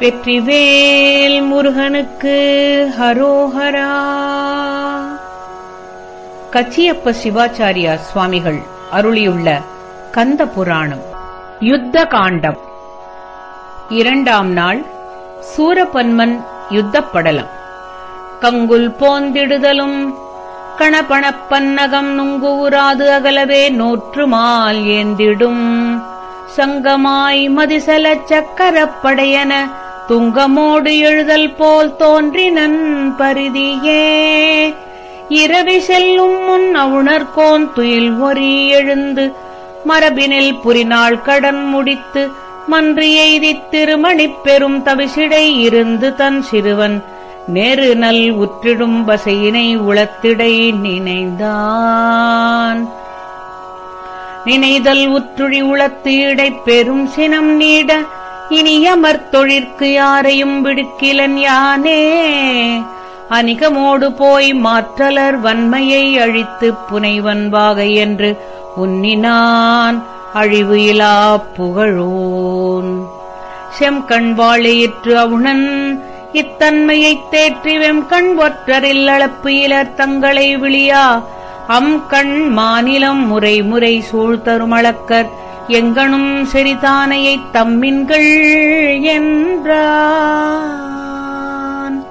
வெற்றிவேல் முருகனுக்கு ஹரோஹரா. கச்சியப்ப சிவாச்சாரியா சுவாமிகள் அருளியுள்ள கந்த புராணம் யுத்த காண்டம். இரண்டாம் நாள் சூரபன்மன் யுத்தப்படலம். கங்குல் போந்திடுதலும் கணபணப்பன்னகம் நுங்கு நுங்குவுராது அகலவே நோற்றுமால் ஏந்திடும். சங்கமாய் மதிசலச் சக்கரப்படையன துங்கமோடு எழுதல் போல் தோன்றினன் பரிதியே. இரவி செல்லும் முன் அவுணர்கோன் துயில் ஒரி எழுந்து மரபினில் புரிநாள் கடன் முடித்து மன்று எய்தித் திருமணிப் பெரும் தவிசிடை இருந்து தன் சிறுவன் நேரு நல் உற்றிடும் பசையினை உளத்திடை நினைந்தான். நினைதல் உற்றுழி உளத்து இடைப் பெரும் சினம் நீட இனியமர் தொழிற்கு யாரையும் விடுக்கிலன் யானே. அணிகமோடு போய் மாற்றலர் வன்மையை அழித்துப் புனைவன் வாகை என்று உன்னினான் அழிவு இலா புகழோன். செம்கண் வாழையிற்று அவுணன் இத்தன்மையைத் தேற்றி வெம்கண் ஒற்றரில் அளப்பு இலர் தங்களை விழியா. அம் கண் மாநிலம் முறை முறை சூழ்தருமளக்கர் எங்கனும் செறிதானையைத் தம்மின்கள் என்றான்.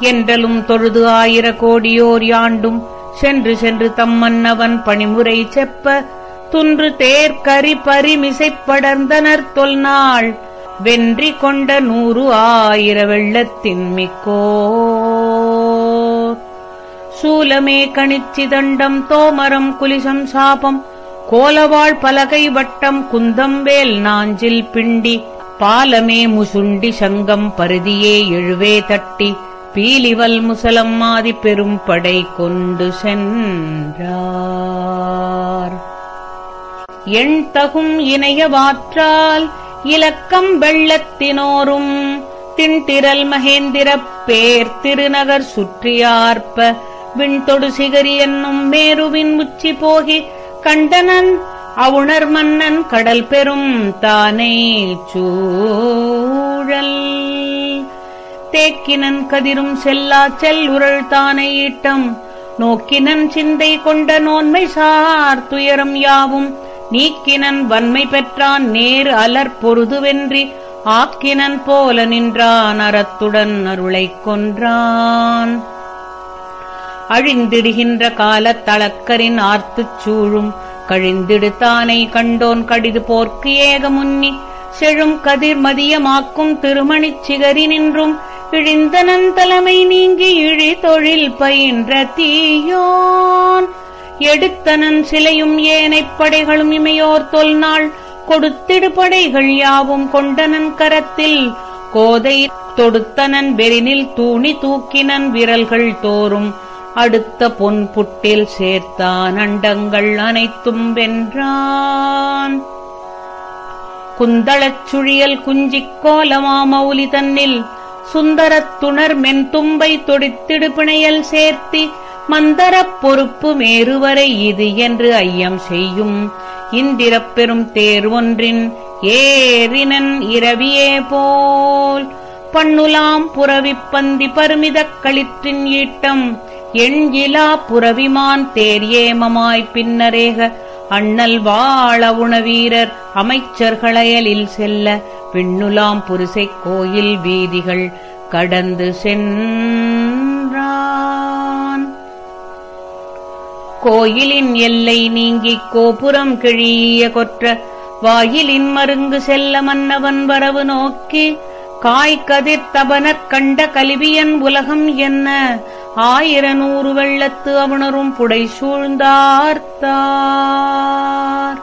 என்றலும் தொழுது ஆயிர கோடியோர் யாண்டும் சென்று சென்று தம் மன்னவன் பணிமுறை செப்ப துன்று தேர்கரி பரிமிசைப்படர்ந்தனர் தொல்நாள் வென்றி கொண்ட நூறு ஆயிர வெள்ளத்தின் மிக்கோ சூலமே கணிச்சிதண்டம் தோமரம் குலிசம் சாபம் கோலவாள் பலகை வட்டம் குந்தம்பேல் நாஞ்சில் பிண்டி பாலமே முசுண்டி சங்கம் பருதியே எழுவே தட்டி பீலிவல் முசலம் மாதி பெரும் படை கொண்டு சென்றார். எண் தகும் இணையவாற்றால் இலக்கம் வெள்ளத்தினோரும் திண்டிரல் மகேந்திரப் பேர் திருநகர் சுற்றியார்ப்ப விண்தொடு சிகரி என்னும் மேருவின் உச்சி போகி கண்டனன் அவுணர் மன்னன் கடல் பெரும் தானே சூழல். தேக்கினன் கதிரும் செல்லா செல் உரள் தானை ஈட்டம். நோக்கினன் சிந்தை கொண்ட நோன்மை சார் துயரம் யாவும். நீக்கினன் வன்மை பெற்றான் நேர் அலர் பொருதுவென்றி. ஆக்கினன் போல நின்றான் அறத்துடன் அருளைக் கொன்றான். அழிந்திடுகின்ற காலத் தளக்கரின் ஆர்த்துச் சூழும். கழிந்திடு தானை கண்டோன் கடிது போர்க்கு ஏக முன்னி. செழும் கதிர் மதியமாக்கும் திருமணிச் சிகரி நின்றும். இழிந்தனன் தலைமை நீங்கி இழி தொழில் பயின்ற தீயோன். எடுத்தனன் சிலையும் ஏனைப் படைகளும் இமையோர் தொல்நாள். கொடுத்திடு படைகள் யாவும் கொண்டனன் கரத்தில். கோதை தொடுத்தனன் வெறினில் தூணி தூக்கினன் விரல்கள் தோறும். அடுத்த பொன் புட்டில் சேர்த்தான் அண்டங்கள் அனைத்தும் வென்றான். குந்தளச் சுழியல் குஞ்சிக் கோலமாமௌலி தன்னில் சுந்தரத் துணர் மென்தும்பை தொடித்திடு பிணையல் சேர்த்தி மந்தரப் பொறுப்பு மேறுவரை இது என்று ஐயம் செய்யும். இந்திரப் பெரும் தேர் ஒன்றின் ஏறினன் இரவியே போல் பண்ணுலாம் புறவிப் பந்தி பருமிதக் களிற்றின் ஈட்டம் எண்கிலா புறவிமான் தேர் பின்னரேக அண்ணல் வாழ உணவீரர் அமைச்சர்களயலில் செல்ல விண்ணுலாம் புரிசைக் கோயில் வீதிகள் கடந்து சென்றான். கோயிலின் எல்லை நீங்கிக் கோபுரம் கிழிய கொற்ற வாயிலின் மருங்கு செல்ல மன்னவன் வரவு நோக்கி காய்கதிர் தபனற் கண்ட கலிவியன் உலகம் என்ன? ஆயிர நூறு வெள்ளத்து அவனரும் புடை சூழ்ந்தார்த்தார்.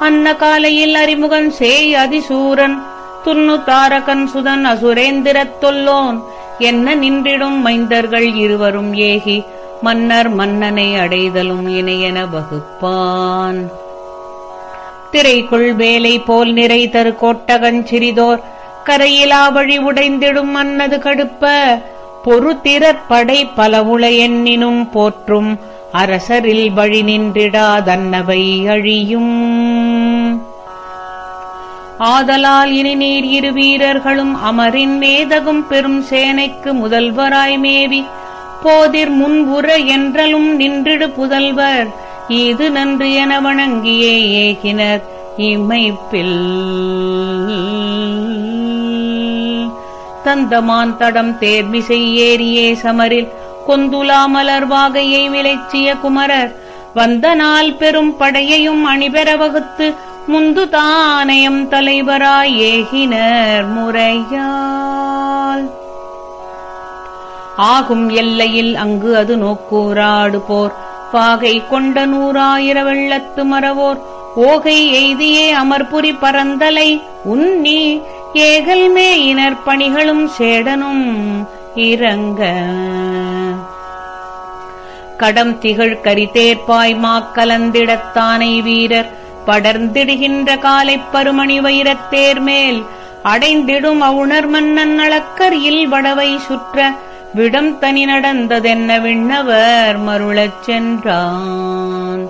அன்ன காலையில் அறிமுகன் சேய் அதிசூரன் துன்னு தாரகன் சுதன் அசுரேந்திரத் தொல்லோன். என்ன நின்றிடும் மைந்தர்கள் இருவரும் ஏகி மன்னர் மன்னனை அடைதலும் இணையென வகுப்பான். திரைக்குள் வேலை போல் நிறை தரு கோட்டகஞ்சிறிதோர் கரையிலா வழி உடைந்திடும் மன்னது கடுப்ப. பொறுத்திறற்படை பலவுள எண்ணினும் போற்றும். அரசரில் வழி நின்றிடாதன்னவை அழியும். ஆதலால் இனி நீர் இரு வீரர்களும் அமரின் மேதகும் பெரும் சேனைக்கு முதல்வராய் மேவி. போதிர் முன்புற என்றலும் நின்றிடு புதல்வர். இது நன்று என வணங்கியே ஏகினர் இமைப்பில். தந்தமான் தடம் தேர்மிசை ஏறியே சமரில். கொந்துலா மலர் வாகையை விளைச்சிய குமரர். வந்த நாள் பெரும் படையையும் அணிபெற வகுத்து முந்து தானயம் தலைவராய் ஏகினர் முறையால். ஆகும் எல்லையில் அங்கு அது நோக்கூராடு போர். பாகை கொண்ட நூறாயிர வெள்ளத்து மறவோர். ஓகை எய்தியே அமர்புரி பரந்தலை. உன்னி ஏகல் மேயினர் பணிகளும் சேடனும் இறங்க கடம் திகழ் கரிதேர்ப்பாய் மாக்கலந்திடத்தானை வீரர் படர்ந்திடுகின்ற காலைப் பருமணி வைரத்தேர் மேல் அடைந்திடும் அவுணர் மன்னன் அளக்கரியில் வடவை சுற்ற விடம் தனி நடந்ததென்ன விண்ணவர் மருளச் சென்றான்.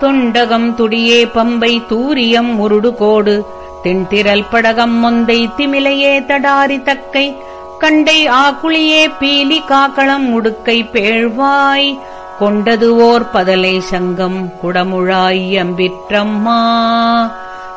தொண்டகம் துடியே பம்பை தூரியம் முருடுகோடு திண்டிரல் படகம் மொந்தை திமிலையே தடாரி தக்கை. கண்டை ஆக்குளியே பீலி காக்களம் உடுக்கை பேழ்வாய். கொண்டது ஓர் பதலை சங்கம் குடமுழாய் அம்பிற்றம்மா.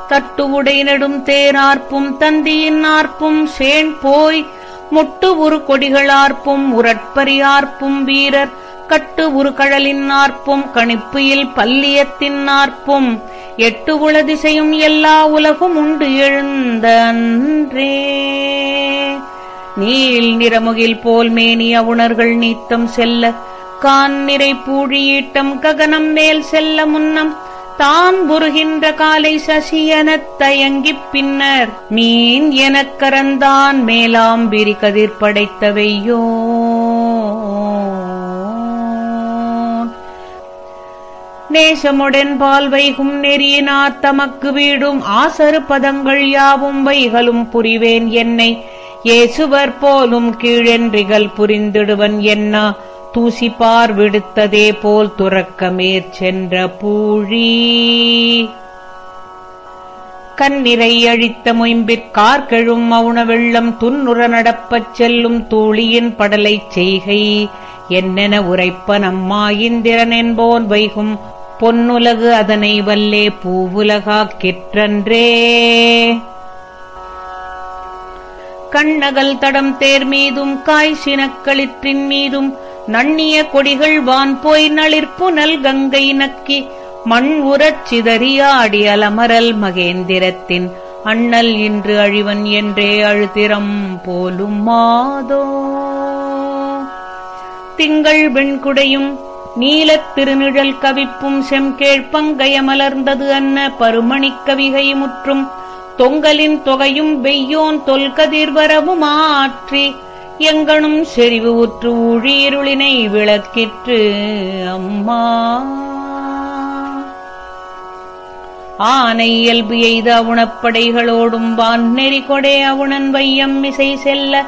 தட்டு உடை நெடும் தேரார்ப்பும் தந்தியின் ஆர்ப்பும் சேண் போய். முட்டு உரு கொடிகளார்ப்பும் உரட்பரியார்ப்பும் வீரர். கட்டு உரு கழலின் ஆர்ப்பும் கணிப்புயில் பல்லியத்தின் ஆர்ப்பும். எட்டு உள திசையும் எல்லா உலகும் உண்டு எழுந்த அன்றே நீள் நிறமுகில் போல் மேனிய உணர்கள் நீத்தம் செல்ல கான் நிறை பூழியீட்டம் ககனம் மேல் செல்ல முன்னம் தான் புருகின்ற காலை சசியனத் தயங்கிப் பின்னர் மீன் எனக் கரந்தான் மேலாம் விரி கதிர் படைத்தவையோ. நேசமுடன் பால் வைகும் நெறியினார் தமக்கு வீடும் ஆசரு பதங்கள் யாவும் வைகளும் புரிவேன் என்னை. ஏசுவர் போலும் கீழென்றிகள் புரிந்திடுவன் என்ன. தூசிப்பார் விடுத்ததே போல் துறக்க மேற்சென்ற பூழி. கண்ணிரை அழித்த மொயம்பிற்கார்கெழும் மௌன வெள்ளம் துன்னுற நடப்பச் செல்லும் தூளியின் படலைச் செய்கை. என்னென உரைப்ப நம்மாயிந்திரன் என்போன் வைகும் பொன்னுலகு அதனை வல்லே பூவுலகாக்கிற்றன்றே கண்ணகல் தடம் தேர் மீதும் காய் சினக்களிற்றின் மீதும் நண்ணிய கொடிகள் வான் போய் நளிர்ப்புனல் கங்கை நக்கி மண் உறச் சிதறியாடி அலமரல் மகேந்திரத்தின் அண்ணல் இன்று அழிவன் என்றே அழுதிரம் போலும் மாதோ. திங்கள் வெண்குடையும் நீலத் திருநிழல் கவிப்பும் செம்கேழ் மலர்ந்தது அன்ன பருமணிக் கவிகை முற்றும். தொங்கலின் தொகையும் வெய்யோன் தொல்கதிர் வரவும் ஆற்றி. எங்கனும் செறிவு உற்று ஊழியிருளினை விளக்கிற்று அம்மா. ஆனை இயல்பு எய்த அவுணப்படைகளோடும் வான் நெறி கொடே அவுணன் வையம் இசை செல்ல.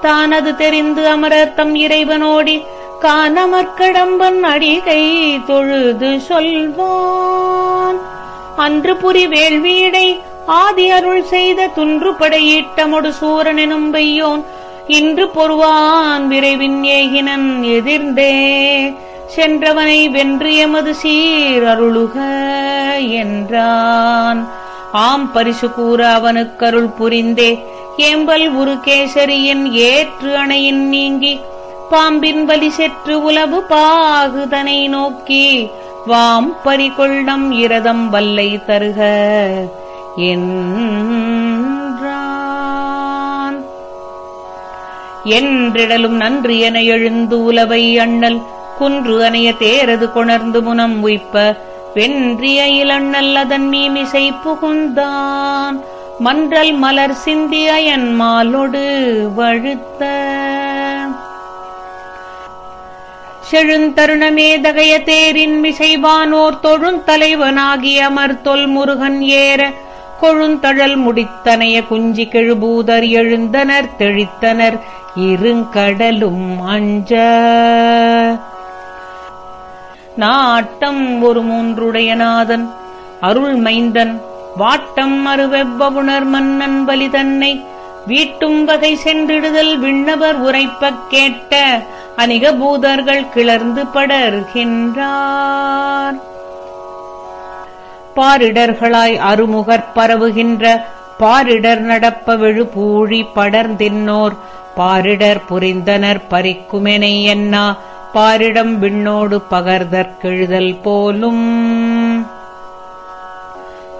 தானது தெரிந்து அமரர் தம் இறைவனோடி கானமற்கடம்பன் அடிகை தொழுது சொல்வான். அன்று புரி வேள்வியடை ஆதி அருள் செய்த துன்று படையீட்டமொடு சூரன் எனும் பெய்யோன். இன்று பொறுவான் விரைவின் ஏகினன் எதிர்ந்தே. சென்றவனை வென்று எமது சீர் அருளுக என்றான். ஆம் பரிசு கூற அவனுக்கருள் புரிந்தே. ஏம்பல் உரு கேசரியின் ஏற்று அணையின் நீங்கி பாம்பின் வலி செற்று உலவு பாகுதனை நோக்கி வாம் பறிகொள்டம் இரதம் வல்லை தருக என்றிடலும் நன்று என எழுந்து உலவை அண்ணல் குன்று அணைய தேரது கொணர்ந்து முனம் உய்ப்ப வென்றிய இளண்ணல் அதன் மீமிசை புகுந்தான். மன்றல் மலர் சிந்திய என் மாலொடு வழுத்த செழுந்தருணமே தகைய தேரின் மிசைவானோர் தலைவனாகிய அமர்தொல் முருகன் ஏற கொழுந்தழல் முடித்தனைய குஞ்சி கெழுபூதர் எழுந்தனர் தெழித்தனர் இருங்கடலும் அஞ்ச. நாட்டம் ஒரு மூன்றுடைய நாதன் அருள் மைந்தன் வாட்டம் மறுவெவ்வவுணர் மன்னன் பலி தன்னை வீட்டும் வகை சென்றிடுதல் விண்ணவர் உரைப்பக் கேட்ட அணிக பூதர்கள் கிளர்ந்து படர்கின்றார். பாரிடர்களாய் அருமுகற் பரவுகின்ற பாரிடர் நடப்ப விழுபூழி படர்ந்தின்னோர். பாரிடர் புரிந்தனர் பறிக்குமெனை என்னா பாரிடம் விண்ணோடு பகர்தற்கெழுதல் போலும்.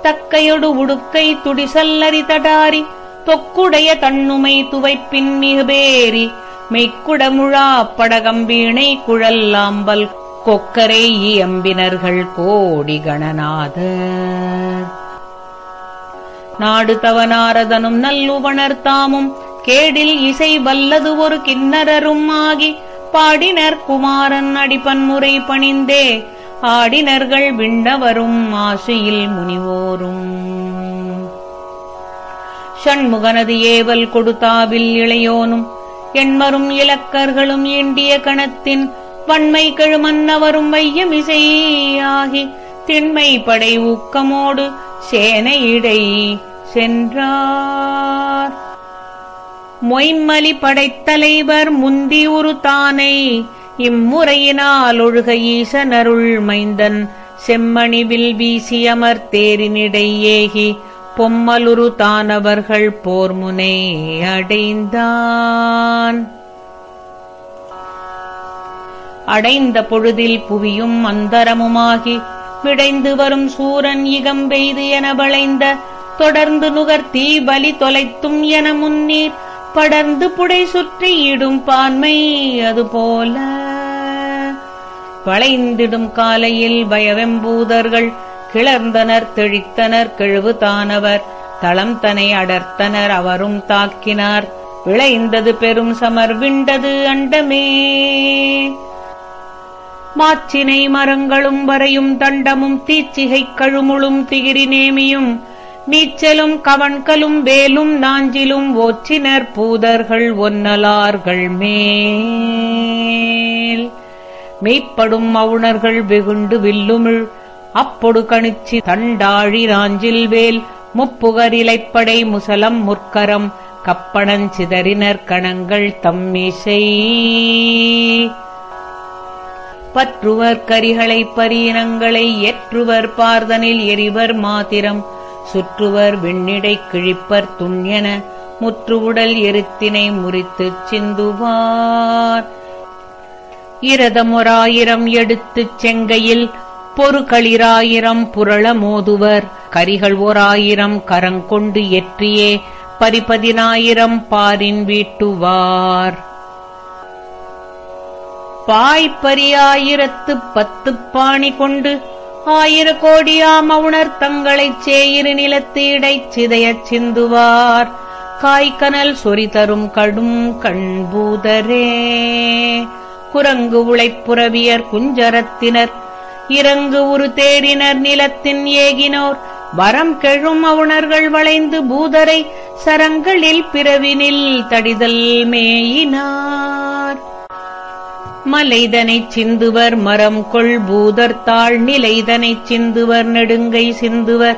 தக்கையொடு உடுக்கை துடிசல்லரி தடாரி தொக்குடைய தன்னுமை துவைப்பின் மிகுபேரி மெய்க்குடமுழா படகம்பீணை குழல்லாம்பல் கொக்கரை இயம்பினர்கள் கோடி கணநாத நாடு தவநாரதனும் நல்லுவணர் தாமும் கேடில் இசை வல்லது ஒரு கிண்ணரரும் ஆகி பாடினர் குமாரன் அடிப்பன்முறை பணிந்தே ஆடினர்கள் விண்ணவரும் ஆசையில் முனிவோரும். ஷண்முகனது ஏவல் கொடுத்தாவில் இளையோனும் எண்மரும் இலக்கர்களும் ஈண்டிய கணத்தின் வன்மை கெழுமன்னவரும் வையமிசையாகி திண்மை படை ஊக்கமோடு சேனையிடை சென்றார். மொய்மலி படைத்தலைவர் முந்தி உரு தானை இம்முறையினால் ஒழுக ஈசனருள் மைந்தன் செம்மணிவில் வீசி அமர்த்தேரினிடை ஏகி பொம்மலுரு தானவர்கள் போர்முனை அடைந்தான். அடைந்த பொழுதில் புவியும் அந்தரமுமாகி விடைந்து வரும் சூரன் இகம்பெய்து என வளைந்த தொடர்ந்து நுகர் தீ பலி தொலைத்தும் என முன்னீர் படர்ந்து புடை சுற்றி இடும் பான்மை அதுபோல. வளைந்திடும் காலையில் பயவெம்பூதர்கள் கிளர்ந்தனர் தெழித்தனர் கெழுவுதானவர் தளம் தனை அடர்த்தனர் அவரும் தாக்கினார். விளைந்தது பெரும் சமர் விண்டது அண்டமே. மாச்சினை மரங்களும் வரையும் தண்டமும் தீச்சிகை கழுமுளும் திகிரி நேமியும். நீச்சலும் கவண்கலும் வேலும் நாஞ்சிலும் ஓச்சினர் பூதர்கள் ஒன்னலார்கள் மேல். மெய்ப்படும் மவுணர்கள் வெகுண்டு வில்லுமிழ். அப்பொடு கணிச்சி தண்டாழி ராஞ்சில் வேல் முப்புகரிலைப்படை முசலம் முற்கரம் கப்பணஞ்சிதறினர் கணங்கள் தம்மிசை. பற்றுவர் கரிகளை பரியினங்களை ஏற்றுவர் பார்தனில் எரிவர் மாதிரம் சுற்றுவர் விண்ணிடை கிழிப்பர் துண்யன முற்று உடல் எருத்தினை முறித்துச் சிந்துவார். இரதமொராயிரம் எடுத்துச் செங்கையில் பொறுகளிராயிரம் புரள மோதுவர். கரிகள் ஓராயிரம் கரங்கொண்டு எற்றியே. பரிபதினாயிரம் பாரின் வீட்டுவார். பாய்பரியாயிரத்து பத்து பாணி கொண்டு ஆயிர கோடியாம் அவுணர் தங்களைச் சேயிரு நிலத்து இடைச் சிதையச் சிந்துவார். காய்கனல் சொறி தரும் கடும் கண்பூதரே. குரங்கு உழைப்புறவியர் குஞ்சரத்தினர் இறங்கு உரு தேரினர் நிலத்தின் ஏகினோர். வரம் கெழும் அவுணர்கள் வளைந்து பூதரை சரங்களில் பிறவினில் தடிதல் மேயினார். மலைதனைச் சிந்துவர் மரம் கொள் பூதர் தாழ் நிலைதனைச் சிந்துவர் நெடுங்கை சிந்துவர்.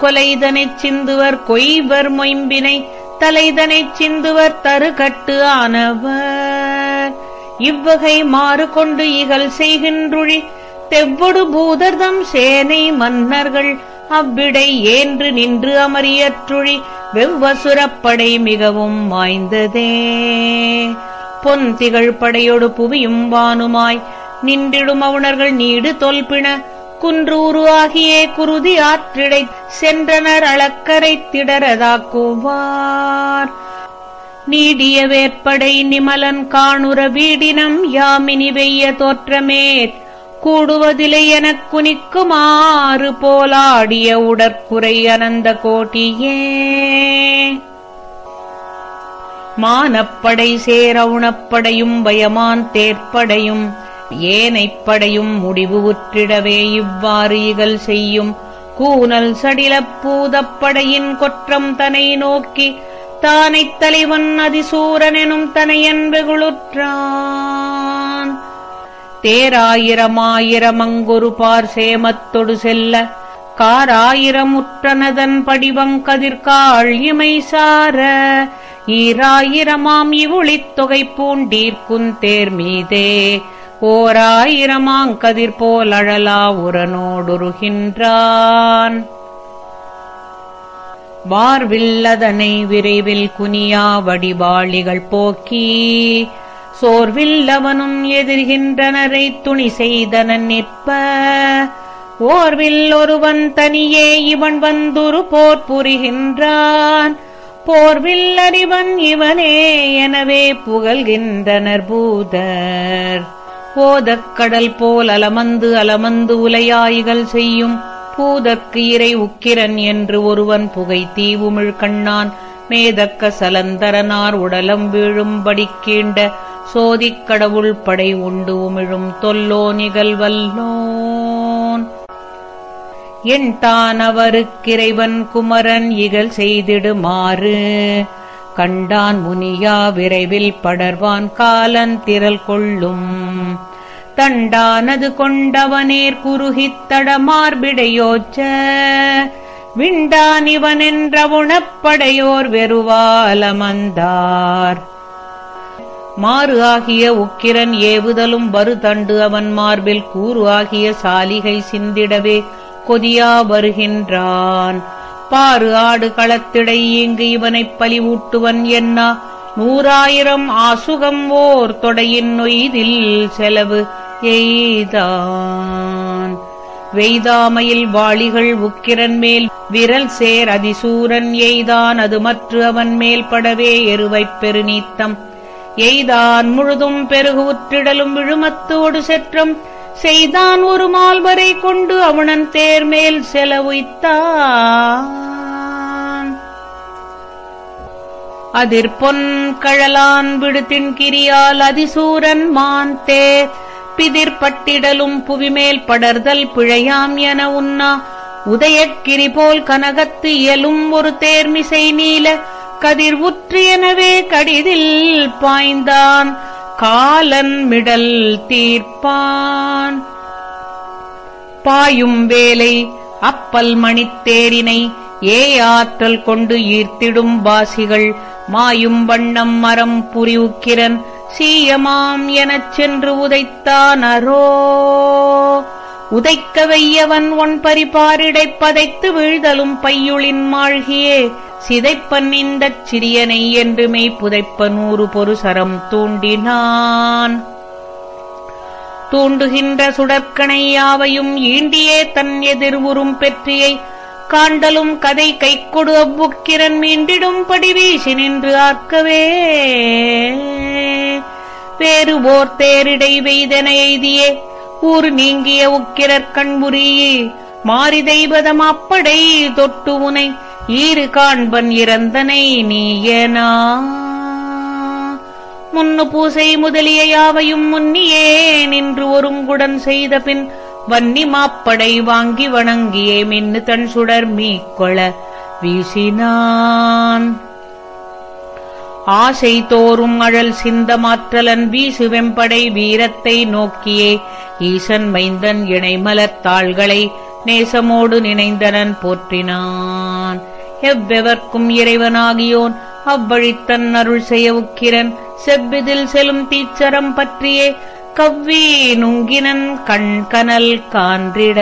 கொலைதனைச் சிந்துவர் கொய்வர் மொயம்பினை தலைதனைச் சிந்துவர் தருகட்டு ஆனவர். இவ்வகை மாறு கொண்டு இகழ் செய்கின்றுழி தெவ்வொடு பூதர்தம் சேனை மன்னர்கள். அவ்விடை ஏன்று நின்று அமரியற்றுழி வெவ்வசுரப்படை மிகவும் வாய்ந்ததே. பொன் திகழ் படையொடு புவியும் வானுமாய் நின்றிடும் அவுணர்கள் நீடு தொல்பின குன்றூரு ஆகியே குருதி ஆற்றிடைச் சென்றனர் அளக்கரை திடரதாக்குவார். நீடிய வேற்படை நிமலன் காணுற வீடினம் யாமினி வெய்ய தோற்றமேற். கூடுவதிலை எனக் குனிக்குமாறு போலாடிய உடற்குறை அனந்த கோட்டியே. மானப்படை சேரவுணப்படையும் பயமான் தேர்ப்படையும் ஏனைப்படையும் முடிவு உற்றிடவே இவ்வாறு இகல் செய்யும். கூனல் சடிலப் பூதப்படையின் கொற்றம் தனை நோக்கி தானைத் தலைவன் அதிசூரனெனும் தனையன் வெகுளுற்றான் தேராயிரமாயிரமங்கொரு பார் சேமத்தொடு செல்ல காராயிரமுற்றனதன் படிவங்கதிர்காள் இமை சார. ஈராயிரமாம் இவுளித் தொகை பூண்டீர்க்குந் தேர் மீதே ஓராயிரமாங்கதிர் போல் அழலா உரனோடுருகின்றான். வார்வில்லதனை விரைவில் குனியா வடிவாளிகள் போக்கி சோர்வில்லவனும் எதிர்கின்றனரை துணி செய்தனன் நிற்ப. ஓர்வில் ஒருவன் தனியே இவன் வந்துரு போர் புரிகின்றான். போர்வில் அறிவன் இவனே எனவே புகழ்கின்றனர் பூதர். போதக்கடல் போல் அலமந்து அலமந்து உலையாய்கள் செய்யும். பூதற்கு இறை உக்கிரன் என்று ஒருவன் புகை தீவுமிழ் கண்ணான் மேதக்க சலந்தரனார் உடலம் வீழும்படி கீண்ட சோதிக் கடவுள் படை உண்டு உமிழும் தொல்லோ நிகழ்வல்லோன். என் தானவருக்கிறைவன் குமரன் இகழ் செய்திடுமாறு. கண்டான் முனியா விரைவில் படர்வான் காலன் திரள் கொள்ளும். தண்டானது கொண்டவனேர் குறுகித் தடமார்பிடையோச்ச விண்டான் இவனென்றவுணப்படையோர் வெறுவாலமந்தார் மாறு ஆகிய உக்கிரன் ஏவுதலும் வருதண்டு அவன் மார்பில் கூறு ஆகிய சாலிகை சிந்திடவே கொதியா வருகின்றான். பாறு ஆடு களத்திடை இங்கு இவனைப் பலிவூட்டுவன் என்ன? நூறாயிரம் ஆசுகம் ஓர் தொடையின் நொய்தில் செலவு எய்தான். வெய்தாமையில் வாளிகள் உக்கிரன் மேல் விரல் சேர் அதிசூரன் எய்தான். அது மற்ற அவன் மேல் படவே எருவைப் பெருநீத்தம். எய்தான் முழுதும் பெருகு உற்றிடலும் விழுமத்தோடு செற்றம் செய்தான் ஒரு மால்வரை கொண்டு அவனன் தேர்மேல் செலவுய்த்தான். அதிர் பொன் கழலான் விடுத்தின் கிரியால் அதிசூரன் மான் தேர் பிதிர்பட்டிடலும் புவிமேல் படர்தல் பிழையாம் என உண்ணா. உதயக்கிரி போல் கனகத்து இயலும் ஒரு தேர்மிசை நீல கதிர் உற்றியனவே கடிதில் பாய்ந்தான். காலன் மிடல் தீர்ப்பான். பாயும் வேலை அப்பல் மணித்தேரினை ஏ ஆற்றல் கொண்டு ஈர்த்திடும் வாசிகள். மாயும் வண்ணம் மரம் புரிவுக்கிரன் சீயமாம் எனச் சென்று உதைத்தான் அரோ. உதைக்க வையவன் ஒன் பரிபாரிடைப் பதைத்து வீழ்தலும் பையுளின் மாழ்கியே சிதைப்பன் இந்தச் சிறியனை என்று மெய் புதைப்ப நூறு பொறு சரம் தூண்டினான். தூண்டுகின்ற சுடற்கனை யாவையும் ஈண்டியே தன் எதிர் உறும் பெற்றியை காண்டலும் கதை கைக்கொடு அவ்வுக்கிரன் மீண்டிடும்படி வீசி நின்று ஆர்க்கவே வேறு ஓர் தேரிடை வெய்தென எய்தியே ஊர் நீங்கிய உக்கிரற் கண்புரிய மாறி தெய்வதம் அப்படை தொட்டு உனை ஈறு காண்பன் இறந்தனை நீயனா? முன்னு பூசை முதலிய யாவையும் முன்னியே நின்று ஒருங்குடன் செய்த பின் வன்னி மாப்படை வாங்கி வணங்கியே மின்னு தன் சுடர் மீக்கொள வீசினான். ஆசை தோறும் அழல் சிந்த மாற்றலன் வீசு வெம்படை வீரத்தை நோக்கியே ஈசன் மைந்தன் இணைமலத்தாள்களை நேசமோடு நினைந்தனன் போற்றினான். எவ்வெவர்க்கும் இறைவனாகியோன். அவ்வழித்தன் அருள் செய்ய உக்கிரன் செவ்விதில் செலும் தீச்சரம் பற்றியே கவ்வி நுங்கினன் கண்கனல் கான்றிட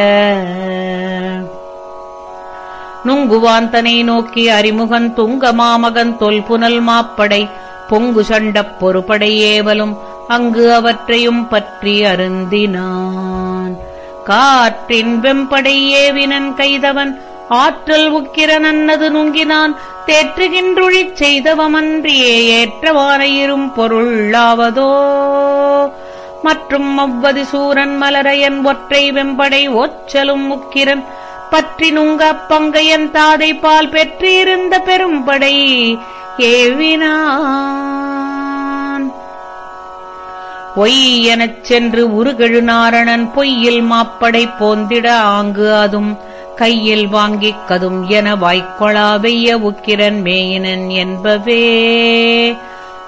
நுங்குவாந்தனை நோக்கி அறிமுகன் துங்க மாமகன் தொல்புனல் மாப்படை. பொங்கு சண்டப் பொறுப்படை ஏவலும் அங்கு அவற்றையும் பற்றி அருந்தினான். காற்றின் வெம்படை ஏவினன் கைதவன் ஆற்றல் உக்கிரனன்னது நுங்கினான். தேற்றுகின்றொழிச் செய்தவமன்றியே ஏற்றவானையிரும் பொருளாவதோ? மற்றும் அவ்வதி சூரன் மலரையன் ஒற்றை வெம்படை ஒச்சலும் முக்கிரன் பற்றி நுங்க பங்கையன் தாதை பால் பெற்றிருந்த பெரும்படை ஏவினான். ஒய் எனச் சென்று உருகெழு நாரணன் பொய்யில் மாப்படை போந்திட ஆங்கு அதும். கையில் வாங்கிக் கதும் என வாய்க்கொளா வெய்ய உக்கிரன் மேயினன் என்பவே.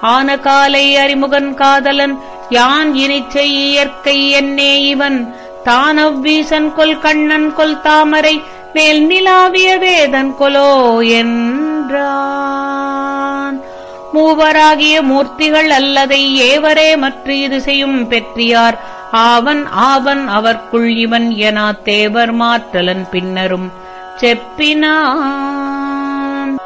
ஆன காலை அறிமுகன் காதலன் யான் இனிச்சை இயற்கை என்னே இவன். தானவ்வீசன் கொல் கண்ணன் கொல் தாமரை மேல் நிலாவிய வேதன் கொலோ என்றான். மூவராகிய மூர்த்திகள் அல்லதை ஏவரே மற்ற இது செய்யும் பெற்றியார். ஆவன் ஆவன் அவர்க்குள் இவன் என தேவர் மாற்றலன் பின்னரும் செப்பினான்.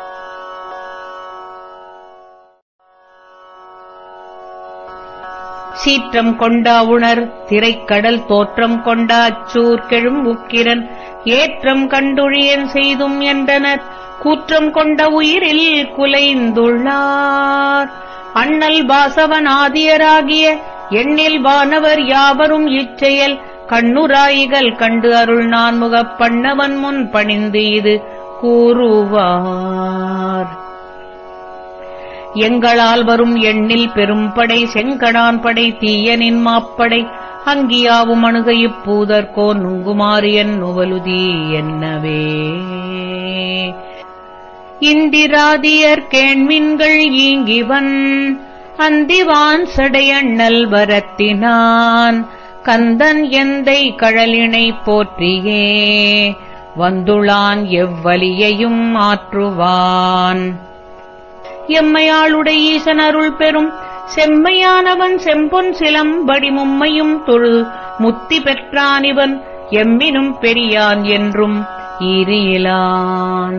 சீற்றம் கொண்டா உணர் திரைக்கடல் தோற்றம் கொண்டா அச்சூர் உக்கிரன் ஏற்றம் கண்டுழியன் செய்தும் என்றனர் கூற்றம் கொண்ட உயிரில் குலைந்துள்ளார். அண்ணல் பாசவன் ஆதியராகிய எண்ணில் வானவர் யாவரும் இச்செயல் கண்ணுராயிகள் கண்டு அருள் நான் பண்ணவன் முன் பணிந்து இது கூறுவார். எங்களால் வரும் எண்ணில் பெரும்படை செங்கடான் படை தீயனின் மாப்படை அங்கியாவும் அணுக இப்பூதற்கோ நுங்குமாறு என் நுவலுதி என்னவே. இந்திராதியர் கேண்மின்கள் ஈங்கிவன் அந்திவான் சடையண்ணல் வரத்தினான் கந்தன் எந்தை கழலினை போற்றியே வந்துளான் எவ்வலியையும் மாற்றுவான் எம்மையாளுடைய ஈசன் அருள் பெறும் செம்மையானவன் செம்பொன் சிலம்படி மும்மையும் தொழு முத்தி பெற்றானிவன் எம்மினும் பெரியான் என்றும் ஈரியிலான்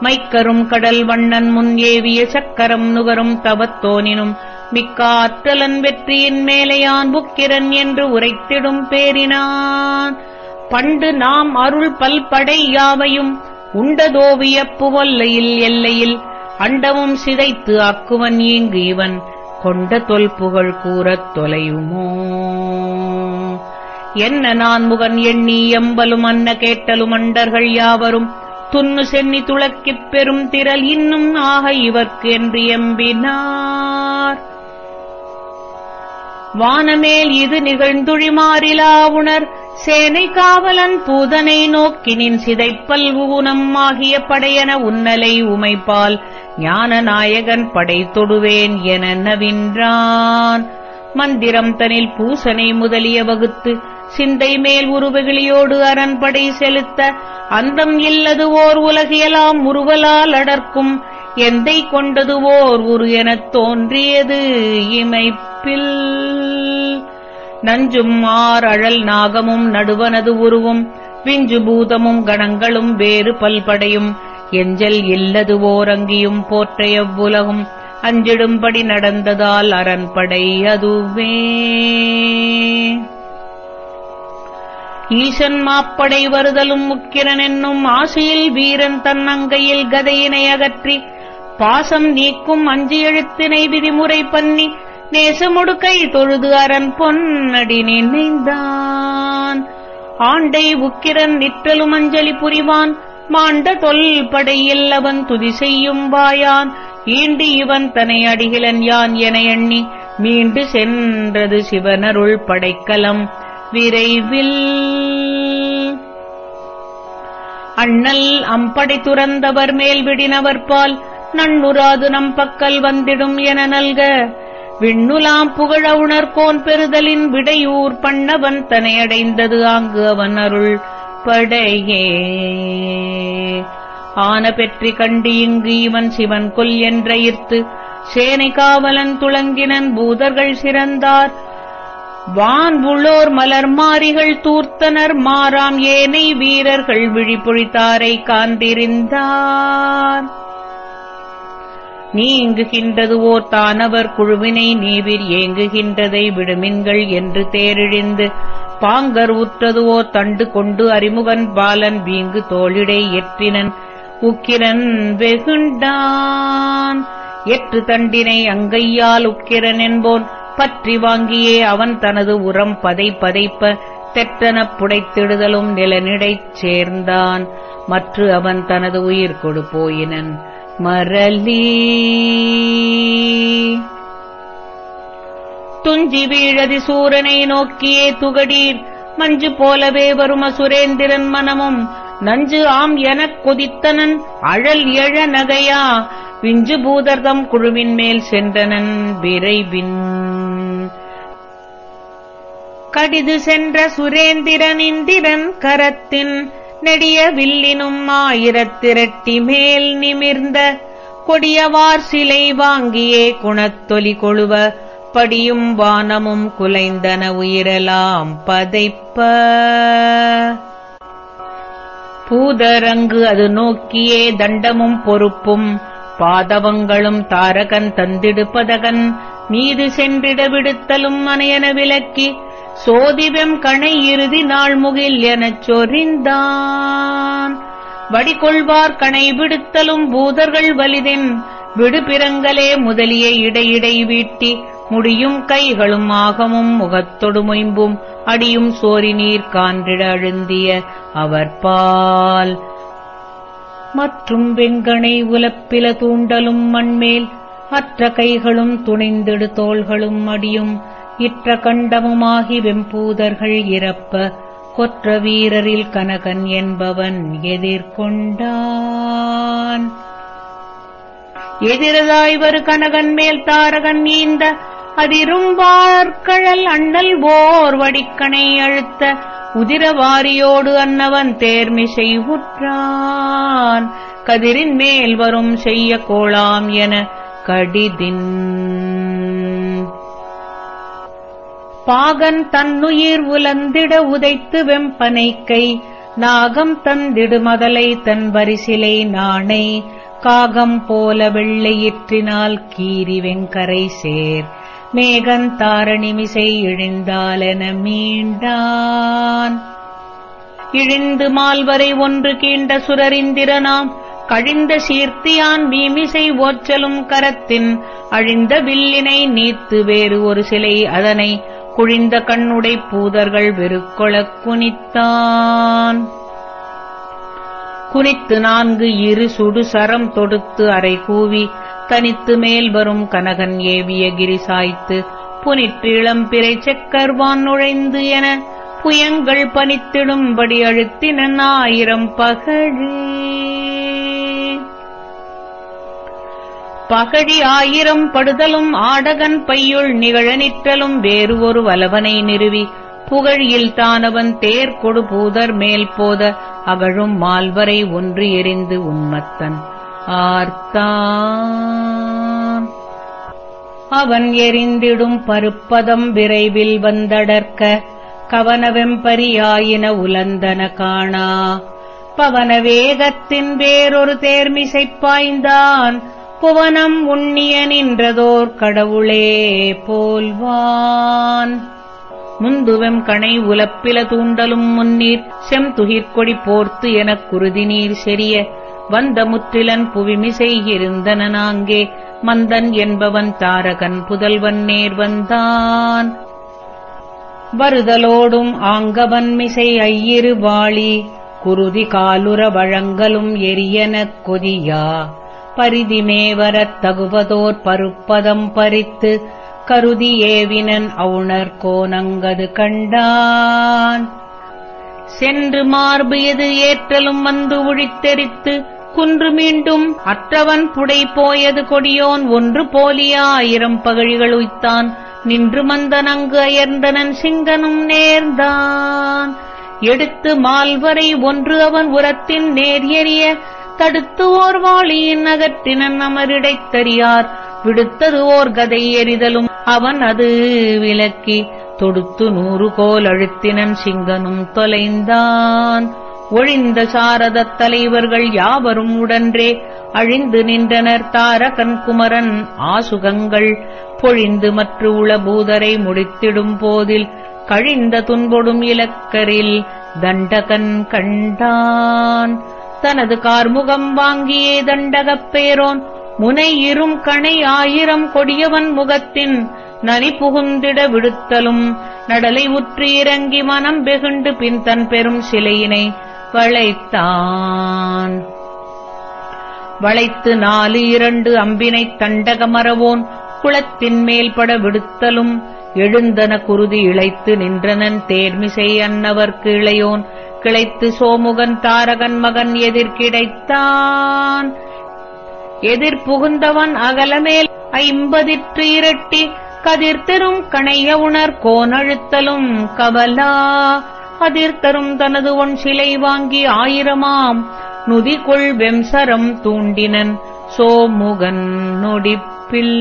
மைக்கரும் கடல் வண்ணன் முன் ஏவிய சக்கரம் நுகரும் தவத்தோனினும் மிக்க ஆற்றலன் வெற்றியின் மேலையான் புக்கிரன் என்று உரைத்திடும் பேரினான். பண்டு நாம் அருள் பல்படை யாவையும் உண்டதோவிய புவல்லையில் எல்லையில் அண்டமும் சிதைத்து ஆக்குவன் ஈங்கு இவன் கொண்ட தொல்புகழ் கூறத் தொலையுமோ? என்ன நான் முகன் எண்ணி எம்பலும் அன்ன கேட்டலும் அண்டர்கள் யாவரும் துன்னு சென்னி துளக்கிப் பெரும் திரள் இன்னும் ஆக இவர்க்கு என்று எம்பினார். வானமேல் இது நிகழ்ந்துழிமாறிலா உணர் சேனை காவலன் பூதனை நோக்கினின் சிதைப்பல் ஊனம் ஆகிய படையன உன்னலை உமைப்பால் ஞான நாயகன் படை தொடுவேன் என நவின்றான். மந்திரம் தனில் பூசனை முதலிய வகுத்து சிந்தை மேல் உருவகிளியோடு அரண்படை செலுத்த அந்தம் இல்லது ஓர் உலகியலாம் உருவலால் அடர்க்கும். எந்தை கொண்டது ஓர் உரு எனத் தோன்றியது இமைப்பில். நஞ்சும் ஆர் அழல் நாகமும் நடுவனது உருவும். விஞ்சு பூதமும் கணங்களும் வேறு பல்படையும். எஞ்சல் இல்லது ஓரங்கியும் போற்ற எவ்வுலகும் அஞ்சிடும்படி நடந்ததால் அரண்படை அதுவே. ஈசன் மாப்படை வருதலும் முக்கிரன் என்னும் ஆசையில் வீரன் தன் அங்கையில் கதையினை அகற்றி பாசம் நீக்கும் அஞ்சு எழுத்தினை விதிமுறை பண்ணி நேசமுடுக்கை தொழுது அரண் பொன்னடி நினைந்தான். ஆண்டை உக்கிரன் நிற்றலும் அஞ்சலி புரிவான். மாண்ட தொல் படையில் அவன் துதி செய்யும் வாயான். ஈண்டு இவன் தனை அடிகிலன் யான் என எண்ணி மீண்டு சென்றது சிவனருள் படைக்கலம். விரைவில். அண்ணல் அம்படை துறந்தவர் மேல் விடினவர் பால் நன்னுராது நம் பக்கல் வந்திடும் என நல்க. விண்ணுலாம் புகழ உணர்கோன் பெறுதலின் விடையூர் பண்ணவன் தனை அடைந்தது ஆங்கு அவன் அருள் படையே. ஆன பெற்றி கண்டு இங்கு இவன் சிவன் கொல் என்ற ஈர்த்து சேனை காவலன் துளங்கினன் பூதர்கள் சிறந்தார். வான் உள்ளோர் மலர் மாறிகள் தூர்த்தனர் மாறாம் ஏனை வீரர்கள் விழிப்பொழித்தாரை காந்திருந்தார் நீங்குகின்றது ஓர் தானவர் குழுவினை நீவிர் ஏங்குகின்றதை விடுமின்கள் என்று தேரிழிந்து பாங்கர் உற்றது ஓர் தண்டு கொண்டு அறிமுகன் பாலன் வீங்கு தோளிடை எற்றினன் உக்கிரன் வெகுண்டான். எற்று தண்டினை அங்கையால் உக்கிரன் என்போன் பற்றி வாங்கியே அவன் தனது உரம் பதை பதைப்ப தெற்றனப் புடைத்திடுதலும் நிலனிடைச் சேர்ந்தான். மற்று அவன் தனது உயிர் கொடு போயினன் மரலி துஞ்சி வீழதி சூரனை நோக்கியே துகடீர். மஞ்சு போலவே வரும சுரேந்திரன் மனமும். நஞ்சு ஆம் எனக் கொதித்தனன். அழல் எழ நகையா. விஞ்சு பூதர்தம் குழுவின் மேல் சென்றனன். விரைவின் கடிது சென்ற சுரேந்திரன் இந்திரன் கரத்தின் நெடிய வில்லினும் ஆயிரத்திரட்டி மேல் நிமிர்ந்த கொடியவார் சிலை வாங்கியே குணத்தொலி கொழுவ படியும் வானமும் குலைந்தன உயிரலாம் பதைப்ப. பூதரங்கு அது நோக்கியே தண்டமும் பொறுப்பும் பாதவங்களும் தாரகன் தந்திடுப்பதகன் மீது சென்றிட விடுத்தலும் மனையன விலக்கி சோதிவெம் கணை இறுதி நாள் முகில் எனச் சொரிந்தான். வடிகொள்வார் கணை விடுத்தலும் பூதர்கள் வலிதின் விடுபிறங்களே முதலிய இடையிடை வீட்டி முடியும் கைகளும் ஆகமும் முகத்தொடு மொயம்பும் அடியும் சோரி நீர் கான்றிட அழுந்திய அவர் பால். மற்றும் வெங்கனை உலப்பில தூண்டலும் மண்மேல் அற்ற கைகளும் துணிந்திடு தோள்களும் அடியும் இற்ற கண்டமுமாகி வெம்பூதர்கள் இறப்ப கொற்ற வீரரில் கனகன் என்பவன் எதிர்கொண்டான். எதிரதாய்வரு கனகன் மேல் தாரகன் நீந்த அதிரும்பார்கழல் அண்ணல் ஓர் வடிக்கணை அழுத்த உதிரவாரியோடு அன்னவன் தேர்மிசை உற்றான். கதிரின் மேல் வரும் செய்ய கோளாம் என கடிதின் பாகன் தன்னுயிர் உலந்திட உதைத்து வெம்பனைக்கை நாகம் தந்திடு மதலை தன் வரிசிலை நாணை காகம் போல வெள்ளையிற்றினால் கீரி வெங்கரை சேர். மேகன் தாரணிமிசை இழிந்தாலென மீண்டான். இழிந்து மால்வரை ஒன்று கீண்ட சுரரிந்திரனாம் கழிந்த சீர்த்தியான் மீமிசை ஓச்சலும் கரத்தின் அழிந்த வில்லினை நீத்து வேறு ஒரு சிலை அதனை குழிந்த கண்ணுடை பூதர்கள் வெறுக்கொளக் குனித்தான். குனித்து நான்கு இரு சுடு சரம் தொடுத்து அரை கூவி தனித்து மேல் வரும் கனகன் ஏவிய கிரி சாய்த்து புனிற்று இளம்பிறை செக்கர்வான் நுழைந்து என புயங்கள் பனித்திடும்படி அழுத்தின ஆயிரம் பகழே பகழி ஆயிரம் படுதலும் ஆடகன் பையுள் நிகழ நிற்றலும் வேறு ஒரு வலவனை நிறுவி. புகழியில் தானவன் தேர் கொடு பூதர் மேல் போத அகழும் மால்வரை ஒன்று எரிந்து உன்மத்தன் ஆர்த்தான். அவன் எரிந்திடும் பருப்பதம் விரைவில் வந்தடர்க்க கவனவெம்பரியாயின உலந்தன காணா. பவன வேகத்தின் வேறொரு தேர்மிசை பாய்ந்தான் புவனம் உண்ணிய நின்றதோர் கடவுளே போல்வான். முந்துவெம் கணை உலப்பில தூண்டலும் முன்னீர் செம்துகிர்கொடி போர்த்து எனக் குருதி நீர் செறிய வந்த முற்றிலன் புவிமிசை மந்தன் என்பவன் தாரகன் புதல்வன் நேர் வந்தான் வருதலோடும் ஆங்கவன் மிசை ஐயிரு வாளி குருதி காலுற வழங்கலும் எரியனக் கொதியா. பரிதிமேவரத் தகுவதோர் பருப்பதம் பறித்து கருதி ஏவினன் அவுணர் கோனங்கது கண்டான். சென்று மார்பு எது ஏற்றலும் வந்து ஒழித்தெரித்து குன்று மீண்டும் அற்றவன் புடை போயது கொடியோன் ஒன்று போலியா ஆயிரம் பகழிகள் உய்த்தான். நின்று மந்தனங்கு அயர்ந்தனன் சிங்கனும் நேர்ந்தான். எடுத்து மால்வரை ஒன்று அவன் உரத்தின் நேர் எறிய தடுத்து ஓர் வாளியின் அகற்றினன் அமரிடைத் தறியார் விடுத்தது ஓர் கதை எறிதலும் அவன் அது விலக்கி தொடுத்து நூறு கோல் அழுத்தினன் சிங்கனும் தொலைந்தான். ஒழிந்த சாரதத் தலைவர்கள் யாவரும் உடன்றே அழிந்து நின்றனர் தாரகன் குமரன் ஆசுகங்கள். பொழிந்து மற்ற உளபூதரை முடித்திடும் போதில் கழிந்த துன்பொடும் இலக்கரில் தண்டகன் கண்டான். தனது கார்முகம் வாங்கியே தண்டகப் பேரோன். முனை இரும் கணை ஆயிரம் கொடியவன் முகத்தின் நனி புகுந்திட விடுத்தலும் நடலை உற்று இறங்கி மனம் வெகுண்டு பின் தன் பெரும் சிலையினை வளைத்தான். வளைத்து நாலு இரண்டு அம்பினைத் தண்டகமரவோன் குளத்தின் மேல்பட விடுத்தலும் எழுந்தன குருதி இழைத்து நின்றனன். தேர்மிசை அன்னவர்க்கு இளையோன். கிளைத்து சோமுகன் தாரகன் மகன் எதிர்கிடைத்தான் எதிர் புகுந்தவன் அகலமேல் ஐம்பதிற்று இரட்டி கதிர்த்தரும் கணைய உணர் கோனழுத்தலும் கவலா. அதிர்த்தரும் தனது ஒன் சிலை வாங்கி ஆயிரமாம் நுதிகொள் வெம்சரம் தூண்டினன் சோமுகன் நொடிப்பில்.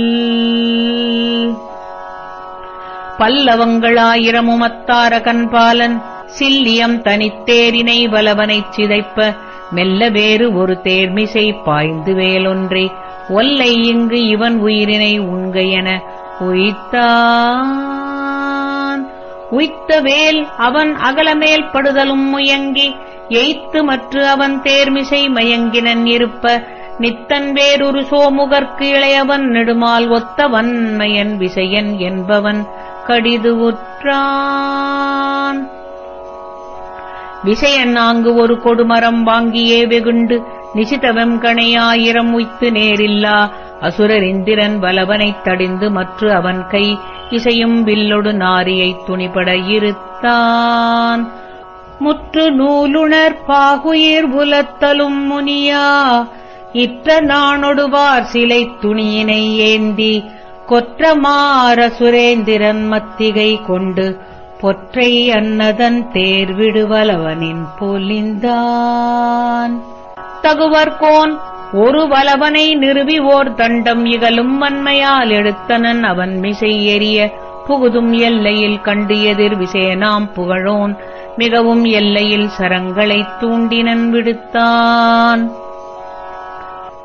பல்லவங்களாயிரமும் பாலன் சில்லியம் தனித்தேரினை வலவனைச் சிதைப்ப மெல்ல வேறு ஒரு தேர்மிசை பாய்ந்து வேலொன்றை. ஒல்லை இங்கு இவன் உயிரினை உண்க என உய்த்தான். உய்த்த வேல் அவன் அகலமேல் படுதலும் முயங்கி எய்த்து மற்று அவன் தேர்மிசை மயங்கினன் இருப்ப நித்தன் வேறொரு சோமுகர்க்கு இளையவன் நெடுமால் ஒத்த வன்மையன் விசையன் என்பவன் கடிது உற்றான் விசயன் அங்கு ஒரு கொடுமரம் வாங்கியே வெகுண்டு. நிசிதவம் கணையாயிரம் உய்த்து நேரில்லா. அசுரர் இந்திரன் வலவனைத் தடிந்து மற்று அவன் கை. இசையும் வில்லொடு நாரியைத் துணிபட இருத்தான். முற்று நூலுணர் பாகுயிர் உலத்தலும் முனியா. இற்ற நாணொடுவார் சிலை துணியினை ஏந்தி. கொற்றமார சுரேந்திரன் மத்திகை கொண்டு. பொற்றை அன்னதன் தேர்விடுவலவனின் பொலிந்தான். தகுவர்கோன் ஒரு வலவனை நிறுவி ஓர் தண்டம் இகலும் வன்மையால் எடுத்தனன் அவன் மிசை எறிய புகுதும் எல்லையில் கண்டு எதிர் விசேனாம் புகழோன் மிகவும் எல்லையில் சரங்களைத் தூண்டினன் விடுத்தான்.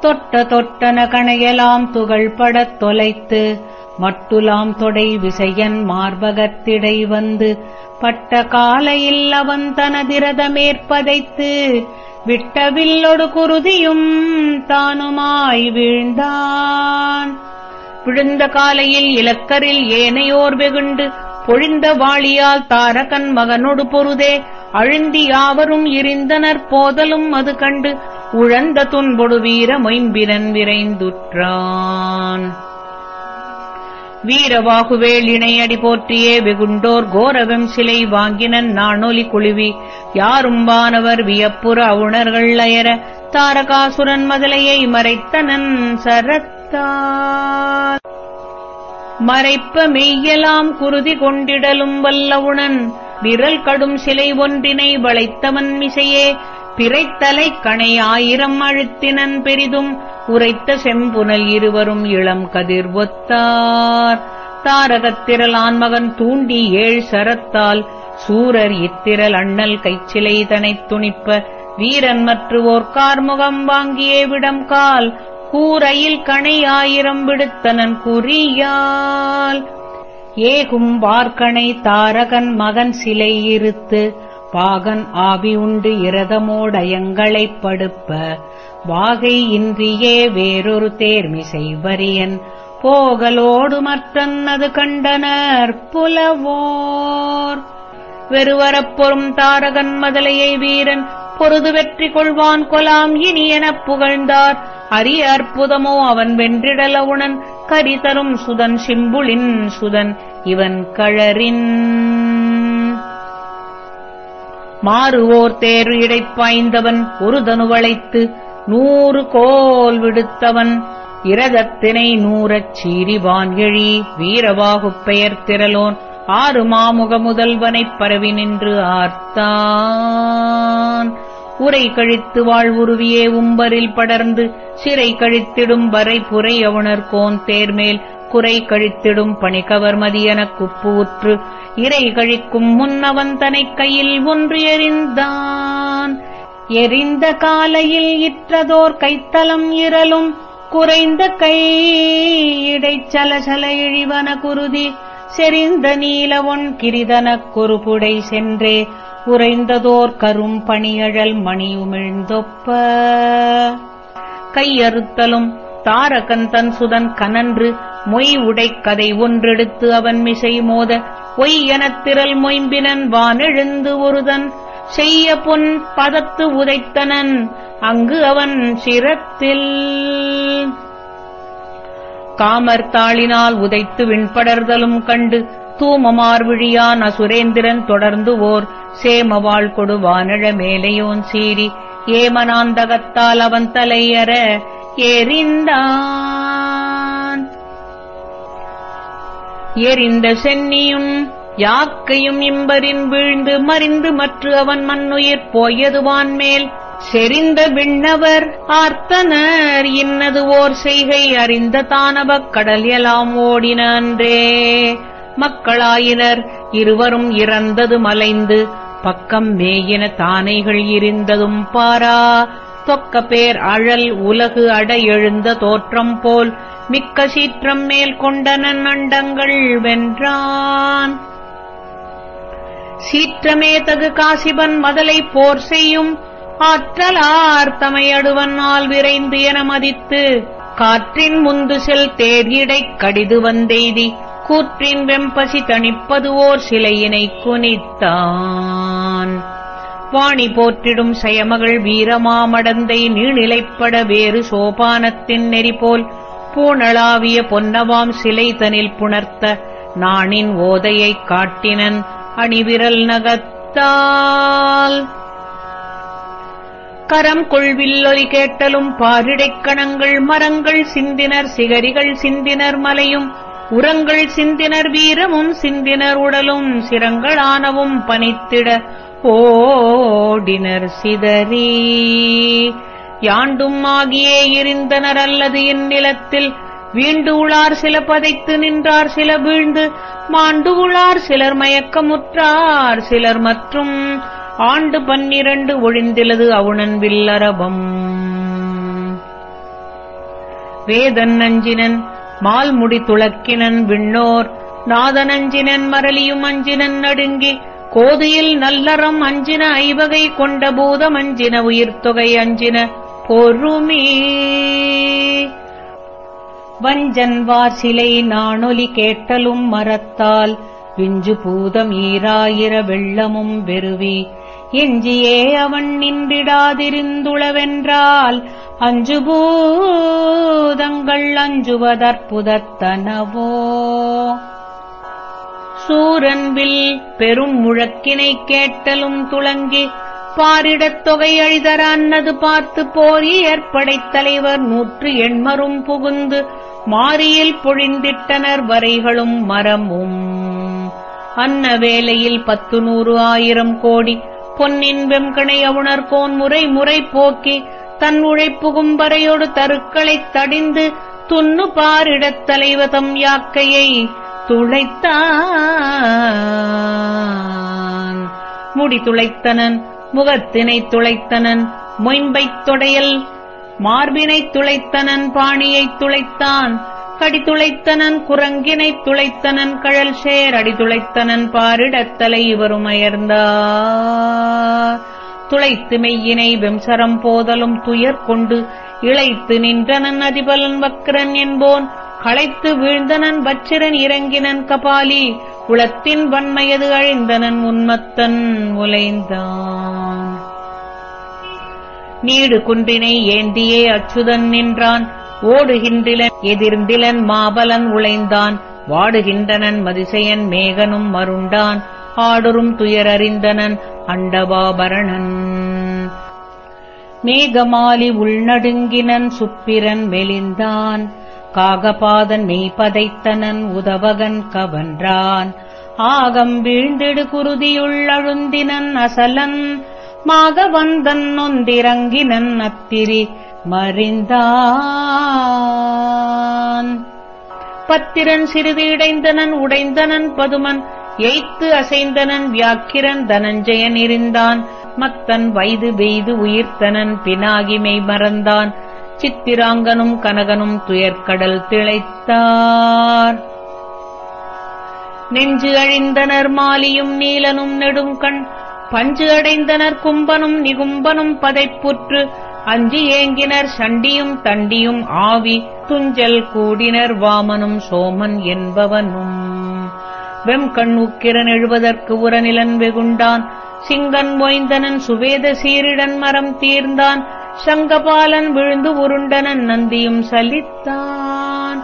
தொட்ட தொட்டன கணையலாம் துகள்படத் தொலைத்து மட்டுலாம் தொடை விசையன் மார்பகத்திடை வந்து பட்ட காலையில் அவன் தனதிரதமேற்பதைத்து விட்டவில்லொடு குருதியும் தானுமாய் வீழ்ந்தான். விழுந்த காலையில் இலக்கரில் ஏனையோர் வெகுண்டு பொழிந்த வாளியால் தாரகன் மகனொடு பொருதே அழுந்தி யாவரும் இருந்தனர் போதலும் அது கண்டு உழந்த துன்பொடு வீர மொயம்பினன் விரைந்துற்றான். வீரவாகுவேல் இணையடி போற்றியே வெகுண்டோர் கோரவம் சிலை வாங்கினன் நாணொலி குழுவி. யாரும் வானவர் வியப்புற அவுணர்கள் அயர தாரகாசுரன் மதலையை மறைத்தனன் சரத்தார். மறைப்ப மெய்யலாம் குருதி கொண்டிடலும் வல்லவுணன். விரல் கடும் சிலை ஒன்றினை வளைத்தவன் மிசையே பிறைத்தலை கணை ஆயிரம் அழுத்தினன் பெரிதும் உரைத்த செம்புனல் இருவரும் இளம் கதிர் ஒத்தார். தாரகத்திரல் ஆண்மகன் தூண்டி ஏழ் சரத்தால் சூரர் இத்திரல் அண்ணல் கைச்சிலை தனைத் துணிப்ப வீரன் மற்றுவோர் முகம் வாங்கியே விடம் கால் கூரையில் கணை ஆயிரம் விடுத்தனன் குறியால். ஏகும் வார்கணை தாரகன் மகன் சிலை இருத்து பாகன் ஆவி உண்டு இரதமோடயங்களைப் படுப்ப வாகை இன்றியே வேறொரு தேர்மிசை வரியன். போகலோடு மற்றன்னது கண்டனர் புலவோர். வெறுவரப் பொறும் தாரகன் மதலையை வீரன் பொருது வெற்றி கொள்வான் கொலாம் இனி எனப் புகழ்ந்தார். அரிய அற்புதமோ அவன் வென்றிடலவுணன் கரிதரும் சுதன் சிம்புளின் சுதன் இவன் கழறின். மாறுவோர் தேர் இடைப்பாய்ந்தவன் ஒரு தனுவளைத்து நூறு கோல் விடுத்தவன் இரதத்தினை நூறச் சீரிவான் எழி வீரவாகுப் பெயர் திரலோன் ஆறு மாமுக முதல்வனைப் பரவி நின்று ஆர்த்தான். உரை கழித்து வாழ்வுருவியே உம்பரில் படர்ந்து சிறை கழித்திடும் வரை புரை அவுணர்கோன் தேர்மேல் குறை கழித்திடும் பணிகவர் மதியனக் குப்பூற்று இறை கழிக்கும் முன்னவன் தனை கையில் ஒன்று எறிந்தான். எரிந்த காலையில் இற்றதோர் கைத்தலம் இரலும் குறைந்த கை இடைச்சலசல இழிவன குருதி செறிந்த நீலவொன் கிரிதனக் குறுபுடை சென்றே உறைந்ததோர் கரும் பணியழல் மணியுமிழ்ந்தொப்ப. கையறுத்தலும் தாரகன் தன் சுதன் கனன்று மொய் உடைக் கதை ஒன்றெடுத்து அவன் மிசை மோத ஒய் எனத் திரள் மொயம்பினன் வானெழுந்து ஒருதன். செய்ய பொன் பதத்து உதைத்தனன் அங்கு அவன் சிரத்தில். காமர் தாளினால் உதைத்து விண்படர்தலும் கண்டு தூமமார் விழியான் அசுரேந்திரன் தொடர்ந்து ஓர் சேமவாள் கொடு வானழ மேலையோன் சீறி ஏமனாந்தகத்தால் அவன் தலையற எரிந்தான். எரிந்த சென்னியும் யாக்கையும் இம்பரின் வீழ்ந்து மறிந்து மற்ற அவன் மண்ணுயிர் போயதுவான் மேல் செறிந்த விண்ணவர் ஆர்த்தனர் இன்னது ஓர் செய்கை அறிந்த தானவக் கடல் எலாம் ஓடினன்றே மக்களாயினர் இருவரும் இறந்தது மலைந்து பக்கம் மேயின தானைகள் இருந்ததும் பாரா. தொக்க பேர் அழல் உலகு அட எழுந்த தோற்றம் போல் மிக்க சீற்றம் மேல் கொண்டனன் அண்டங்கள் வென்றான். சீற்றமே தகு காசிபன் மதலை போர் செய்யும் ஆற்றலார் தமையடுவன் ஆள் விரைந்து என மதித்து காற்றின் முந்து செல் தேர்யிடைக் கடிது வந்தெய்தி கூற்றின் வெம்பசி தணிப்பது ஓர் சிலையினை குனித்தான். வாணி போற்றிடும் சயமகள் வீரமாமடந்தை நீணிலைப்பட வேறு சோபானத்தின் நெறிபோல். பூணளாவிய பொன்னவாம் சிலை தனில் புணர்த்த நாணின் ஓதையைக் காட்டினன் அணிவிரல் நகத்தால். கரம் கொள்வில்லொலி கேட்டலும் பாரிடைக் கணங்கள் மரங்கள் சிந்தினர் சிகரிகள் சிந்தினர் மலையும் உரங்கள் சிந்தினர் வீரமும் சிந்தினர் உடலும் சிரங்களானவும் பனித்திட ஓடினர் சிதறி. யாண்டும் ஆகியே இருந்தனர் அல்லது இந்நிலத்தில். வீண்டு உளார் சில பதைத்து நின்றார் சில வீழ்ந்து. மாண்டு உளார் சிலர் மயக்கமுற்றார் சிலர் மற்றும். ஆண்டு பன்னிரண்டு ஒழிந்திலது அவுணன் வில்லரபம். வேதன் அஞ்சினன் மால்முடி துளக்கினன் விண்ணோர். நாதனஞ்சினன் மரளியும் அஞ்சினன் நடுங்கி. கோதியில் நல்லறம் அஞ்சின ஐவகை கொண்ட பூதம் அஞ்சின உயிர்த்தொகை அஞ்சின பொறுமே. வஞ்சன்வார் சிலை நாணொலி கேட்டலும் மரத்தால் விஞ்சு பூதம் ஈராயிர வெள்ளமும் வெறுவி. எஞ்சியே அவன் நின்றிடாதிருந்துளவென்றால் அஞ்சு பூதங்கள் அஞ்சுவதற்புதத்தனவோ சூரன்வில் பெரும் முழக்கினை கேட்டலும் துளங்கி பாரிடத் தொகை அழிதரான்னது பார்த்து போரி ஏற்படைத் தலைவர் நூற்று எண்மரும் புகுந்து மாரியில் பொழிந்திட்டனர் வரைகளும் மரமும். அன்ன வேளையில் பத்து நூறு ஆயிரம் கோடி பொன்னின் வெம்கணை அவுணர்கோன் முறை முறை போக்கி தன் உழைப்புகும் வரையோடு தருக்களைத் தடிந்து துன்னு பாரிடத் தலைவதம் யாக்கையை துளைத்தான். முடி துளைத்தனன் முகத்தினை துளைத்தனன் மொயம்பைத் தொடையல் மார்பினைத் துளைத்தனன் பாணியைத் துளைத்தான். கடி துளைத்தனன் குரங்கினைத் துளைத்தனன் கழல் சேர் அடி துளைத்தனன் பாரிடத்தலை இவரும் அயர்ந்தார். துளைத்து மெய்யினை வெம்சரம் போதலும் துயர் கொண்டு இழைத்து நின்றனன் அதிபலன் வக்கிரன் என்போன். களைத்து வீழ்ந்தனன் வச்சிரன் இறங்கினன் கபாலி குளத்தின் வன்மையது அழிந்தனன் உன்மத்தன் உலைந்தான். நீடு குன்றினை ஏந்தியே அச்சுதன் நின்றான் ஓடுகின்றிலன் எதிர்ந்திலன் மாபலன் உழைந்தான் வாடுகின்றனன் மதிசையன் மேகனும் மருண்டான் ஆடுறும் துயரறிந்தனன் அண்டபாபரணன். மேகமாலி உள்நடுங்கினன் சுப்பிரன் மெலிந்தான் காகபாதன் மெய்பதைத்தனன் உதவகன் கவன்றான். ஆகம் வீழ்ந்திடு குருதியுள் அழுந்தினன் அசலன் மாகவந்தன் நொந்திரங்கினன் அத்திரி மறிந்தான். பத்திரன் சிறிது இடைந்தனன் உடைந்தனன் பதுமன் எய்த்து அசைந்தனன் வியாக்கிரன் தனஞ்சயன் இருந்தான் மத்தன் வைது பெய்து உயிர்த்தனன் பினாகிமை மறந்தான். சித்திராங்கனும் கனகனும் துயர்கடல் திளைத்தார். நெஞ்சு அழிந்தனர் மாலியும் நீலனும் நெடுங்கண் பஞ்சு அடைந்தனர் கும்பனும் நிகும்பனும் பதைப்புற்று அஞ்சு ஏங்கினர் சண்டியும் தண்டியும் ஆவி துஞ்சல் கூடினர் வாமனும் சோமன் என்பவனும். வெம்கண் உக்கிரன் எழுவதற்கு உரநிலன் வெகுண்டான் சிங்கன் மொய்ந்தனன் சுவேத சீரிடன் மரம் தீர்ந்தான் சங்கபாலன் விழுந்து உருண்டனன் நந்தியும் சலித்தான்.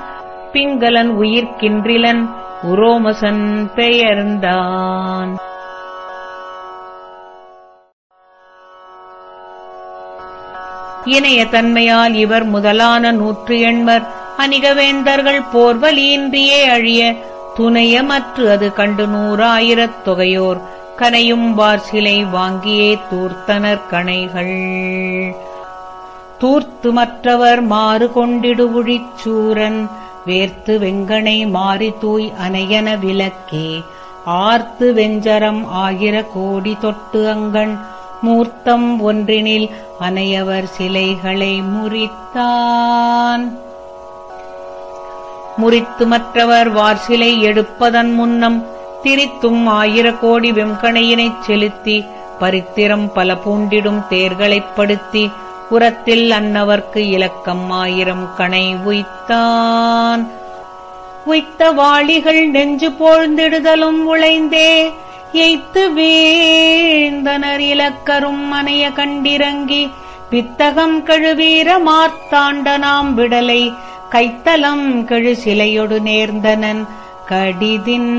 பிங்களன் உயிர்க்கின்றிலன் உரோமசன் பெயர்ந்தான். இணைய தன்மையால் இவர் முதலான நூற்று எண்மர். அணிகவேந்தர்கள் போர்வலியின்றியே அழிய துணையமற்று அது கண்டு நூறாயிரத் தொகையோர். கனையும் வார்சிலை வாங்கியே தூர்த்தனர் கணைகள். தூர்த்து மற்றவர் மாறு கொண்டிடுவுழிச் சூரன் வேர்த்து வெங்கனை மாறி தூய் அனையன விளக்கே. ஆர்த்து வெஞ்சரம் ஆயிர கோடி தொட்டு அங்கண். மூர்த்தம் ஒன்றினில் அனையவர் சிலைகளை முறித்தான். முறித்து மற்றவர் வார்சிலை எடுப்பதன் முன்னம் திரித்தும் ஆயிர கோடி வெம்கணையினைச் செலுத்தி பரித்திரம் பல பூண்டிடும் தேர்களைப் படுத்தி புறத்தில் அன்னவர்க்கு இலக்கம் ஆயிரம் கணை உய்த்தான். உய்த்த வாளிகள் நெஞ்சு போழ்ந்திடுதலும் உழைந்தே எய்த்து வீழ்ந்தனர் இலக்கரும் மனைய கண்டிறங்கி பித்தகம் கழுவீர மார்த்தாண்டனாம் விடலை கைத்தலம் கெழு சிலையொடு நேர்ந்தனன் கடிதின்.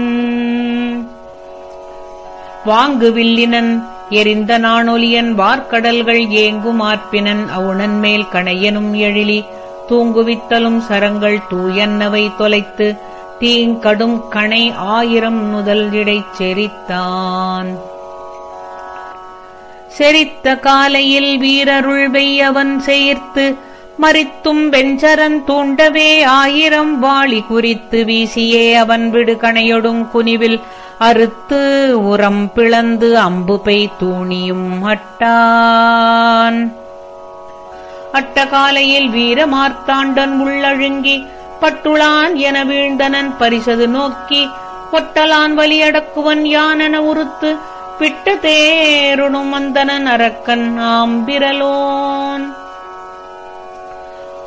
வாங்குவில்லினன் எரிந்த நாணொலியன் வார்க்கடல்கள் ஏங்கும் ஆர்ப்பினன் அவுணன் மேல் கணையனும் எழிலி. தூங்குவித்தலும் சரங்கள் தூயன்னவை தொலைத்து தீங்கடும் கணை ஆயிரம் முதல் இடைச் செரித்தான் செரித்த காலையில் வீரருள் வெய்யவன் சேர்த்து மறித்தும் வெஞ்சரன் தூண்டவே ஆயிரம் வாளி குறித்து வீசியே அவன் விடு கணையொடும் குனிவில். அறுத்து உரம் பிளந்து அம்பு பெய் தூணியும் அட்டான். அட்டகாலையில் வீரமார்த்தாண்டன் உள்ளழுங்கி பட்டுளான் என வீழ்ந்தனன் பரிசது நோக்கி ஒட்டலான் வலியடக்குவன் யானென உறுத்து பிட்ட தேருணும் வந்தனன் அரக்கன் ஆம்பிரலோன்.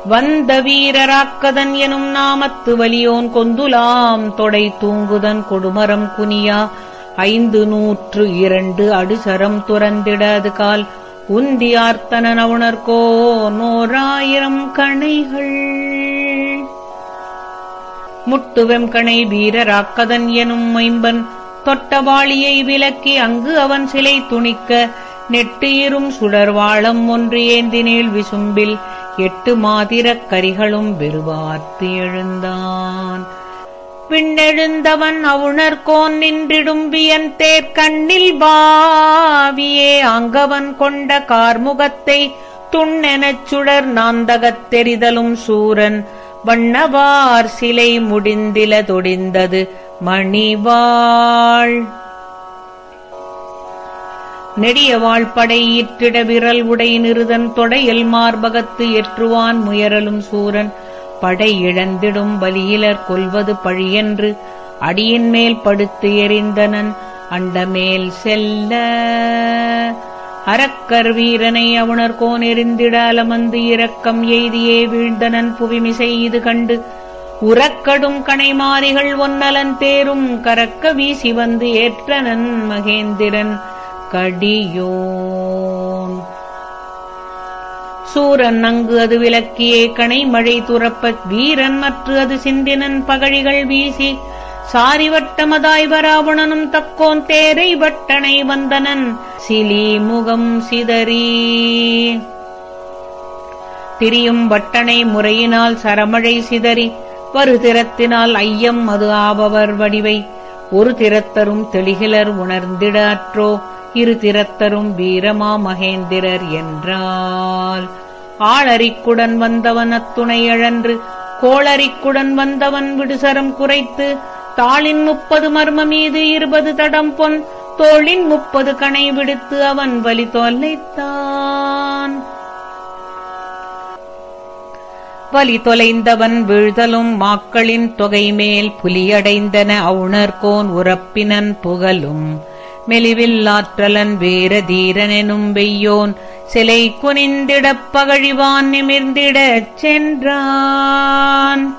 வந்த வீரராக்கதன் எனும் நாமத்து வலியோன் கொந்துலாம் தொடை தூங்குதன் கொடுமரம் குனியா. ஐந்து நூற்று இரண்டு அடுசரம் துறந்திட அது கால். உந்தியார்த்தன நவுணர்கோ நோராயிரம் கணைகள். முட்டுவெம் கணை வீரராக்கதன் எனும் மைம்பன் தொட்டவாளியை விலக்கி அங்கு அவன் சிலை துணிக்க. நெட்டு இரும் சுடர்வாளம் ஒன்று ஏந்தினேள் விசும்பில். எட்டு மாதிரக் கரிகளும் வெறுவார்த்து எழுந்தான் விண்ணெழுந்தவன் அவுணர்கோன் நின்றிடும் வியன் தேர் கண்ணில் பாவியே அங்கவன் கொண்ட கார்முகத்தை துண்ணெனச் சுடர் நாந்தகத் தெரிதலும் சூரன். வண்ணவார் சிலை முடிந்தில தொடிந்தது மணிவாள். நெடிய வாழ்படை ஈற்றிட விரல் உடை நிறுதன் தொடையில் மார்பகத்து ஏற்றுவான் முயறலும் சூரன். படை இழந்திடும் பலியிலர் கொல்வது பழியென்று அடியின் மேல் படுத்து எறிந்தனன் அண்டமேல் செல்ல. அரக்கர் வீரனை அவுணர்கோன் எறிந்திட அலமந்து இரக்கம் எய்தியே வீழ்ந்தனன் புவிமிசை இது கண்டு. உறக்கடும் கணைமாரிகள் ஒன்னலன் தேரும் கரக்க வீசி வந்து ஏற்றனன் மகேந்திரன். கடியோன். சூரன் அங்கு அது விலக்கியே கணை மழை துறப்ப வீரன் மற்று அது சிந்தினன் பகழிகள் வீசி சாரிவட்டமதாய் வராவணனும் தக்கோன் தேரை வட்டனை வந்தனன் சிலி முகம் சிதறி. திரியும் வட்டனை முறையினால் சரமழை சிதறி வரு திறத்தினால் ஐயம் அது ஆபவர் வடிவை ஒரு திறத்தரும் தெளிகிலர் உணர்ந்திடாற்றோ இரு திறத்தரும் வீரமா மகேந்திரர் என்றால். ஆளரிக்குடன் வந்தவன் அத்துணையழன்று கோளறிக்குடன் கோளரிக்குடன் வந்தவன் விடுசரம் குறைத்து தாளின் முப்பது மர்ம மீது இருபது தடம் பொன் தோளின் முப்பது கணை விடுத்து அவன் வலி தொலைத்தான். வலி தொலைந்தவன் வீழ்தலும் மாக்களின் தொகை மேல் புலியடைந்தன அவுணர்கோன் உறப்பினன் புகழும் மெலிவில்லாற்றலன் வீர தீரனெனும் வெய்யோன் சிலை குனிந்திடப் பகழிவான் நிமிர்ந்திடச் சென்றான்.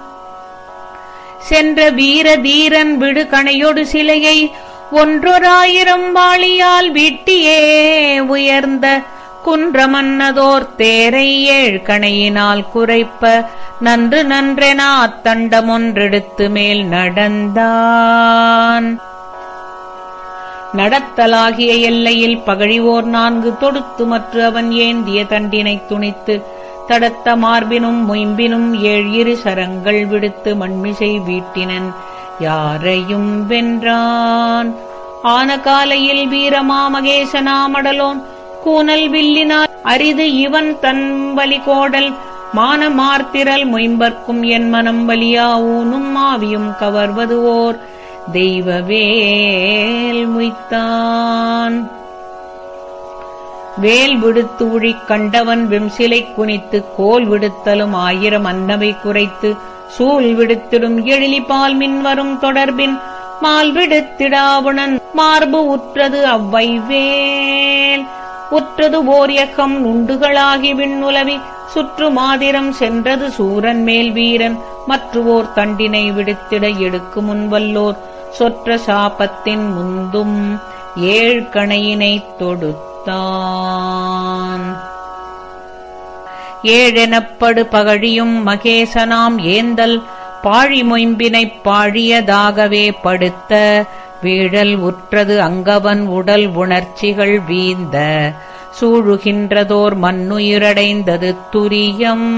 சென்ற வீர தீரன் விடு கணையொடு சிலையை ஒன்றொராயிரம் வாளியால் வீட்டியே உயர்ந்த குன்றமன்னதோர் தேரை ஏழ் கணையினால் குறைப்ப நன்று நன்றெனா அத்தண்டமொன்றெடுத்து மேல் நடந்தான். நடத்தலாகிய எல்லையில் பகழிவோர் நான்கு தொடுத்து மற்ற அவன் ஏந்திய தண்டினைத் துணித்து தடத்த மார்பினும் மொயம்பினும் ஏழ் இரு சரங்கள் விடுத்து மண்மிசை வீட்டினன். யாரையும் வென்றான்? ஆன காலையில் வீரமாமகேசனாமடலோன் கூனல் வில்லினார் அரிது இவன் தன் வலி கோடல். மானமார்த்திரல் மொயம்பர்க்கும் என் மனம் வலியா ஊனும் மாவியும் கவர்வது ஓர். தெய்வவேல் முய்த்தான். வேல் விடுத்து உழிக் கண்டவன் வெம்சிலை குனித்து கோல் விடுத்தலும் ஆயிரம் அன்னவை குறைத்து சூல் விடுத்திடும் எழிலிபால் மின்வரும் தொடர்பின் மால் விடுத்திடாவுணன் மார்பு உற்றது அவ்வை வேல். உற்றது ஓர் நுண்டுகளாகி விண்ணுலவி சுற்று மாதிரம் சென்றது சூரன் மேல் வீரன் மற்றுவோர் தண்டினை விடுத்திட எடுக்கு முன்வல்லோர் சொற்ற சாபத்தின் முந்தும் ஏழ்கணையினைத் தொடுத்தான். ஏழெனப்படு பகழியும் மகேசனாம் ஏந்தல் பாழி மொயம்பினைப் பாழியதாகவே படுத்த வீழல் உற்றது அங்கவன் உடல் உணர்ச்சிகள் வீந்த சூழுகின்றதோர் மண்ணுயிரடைந்தது துரியம்.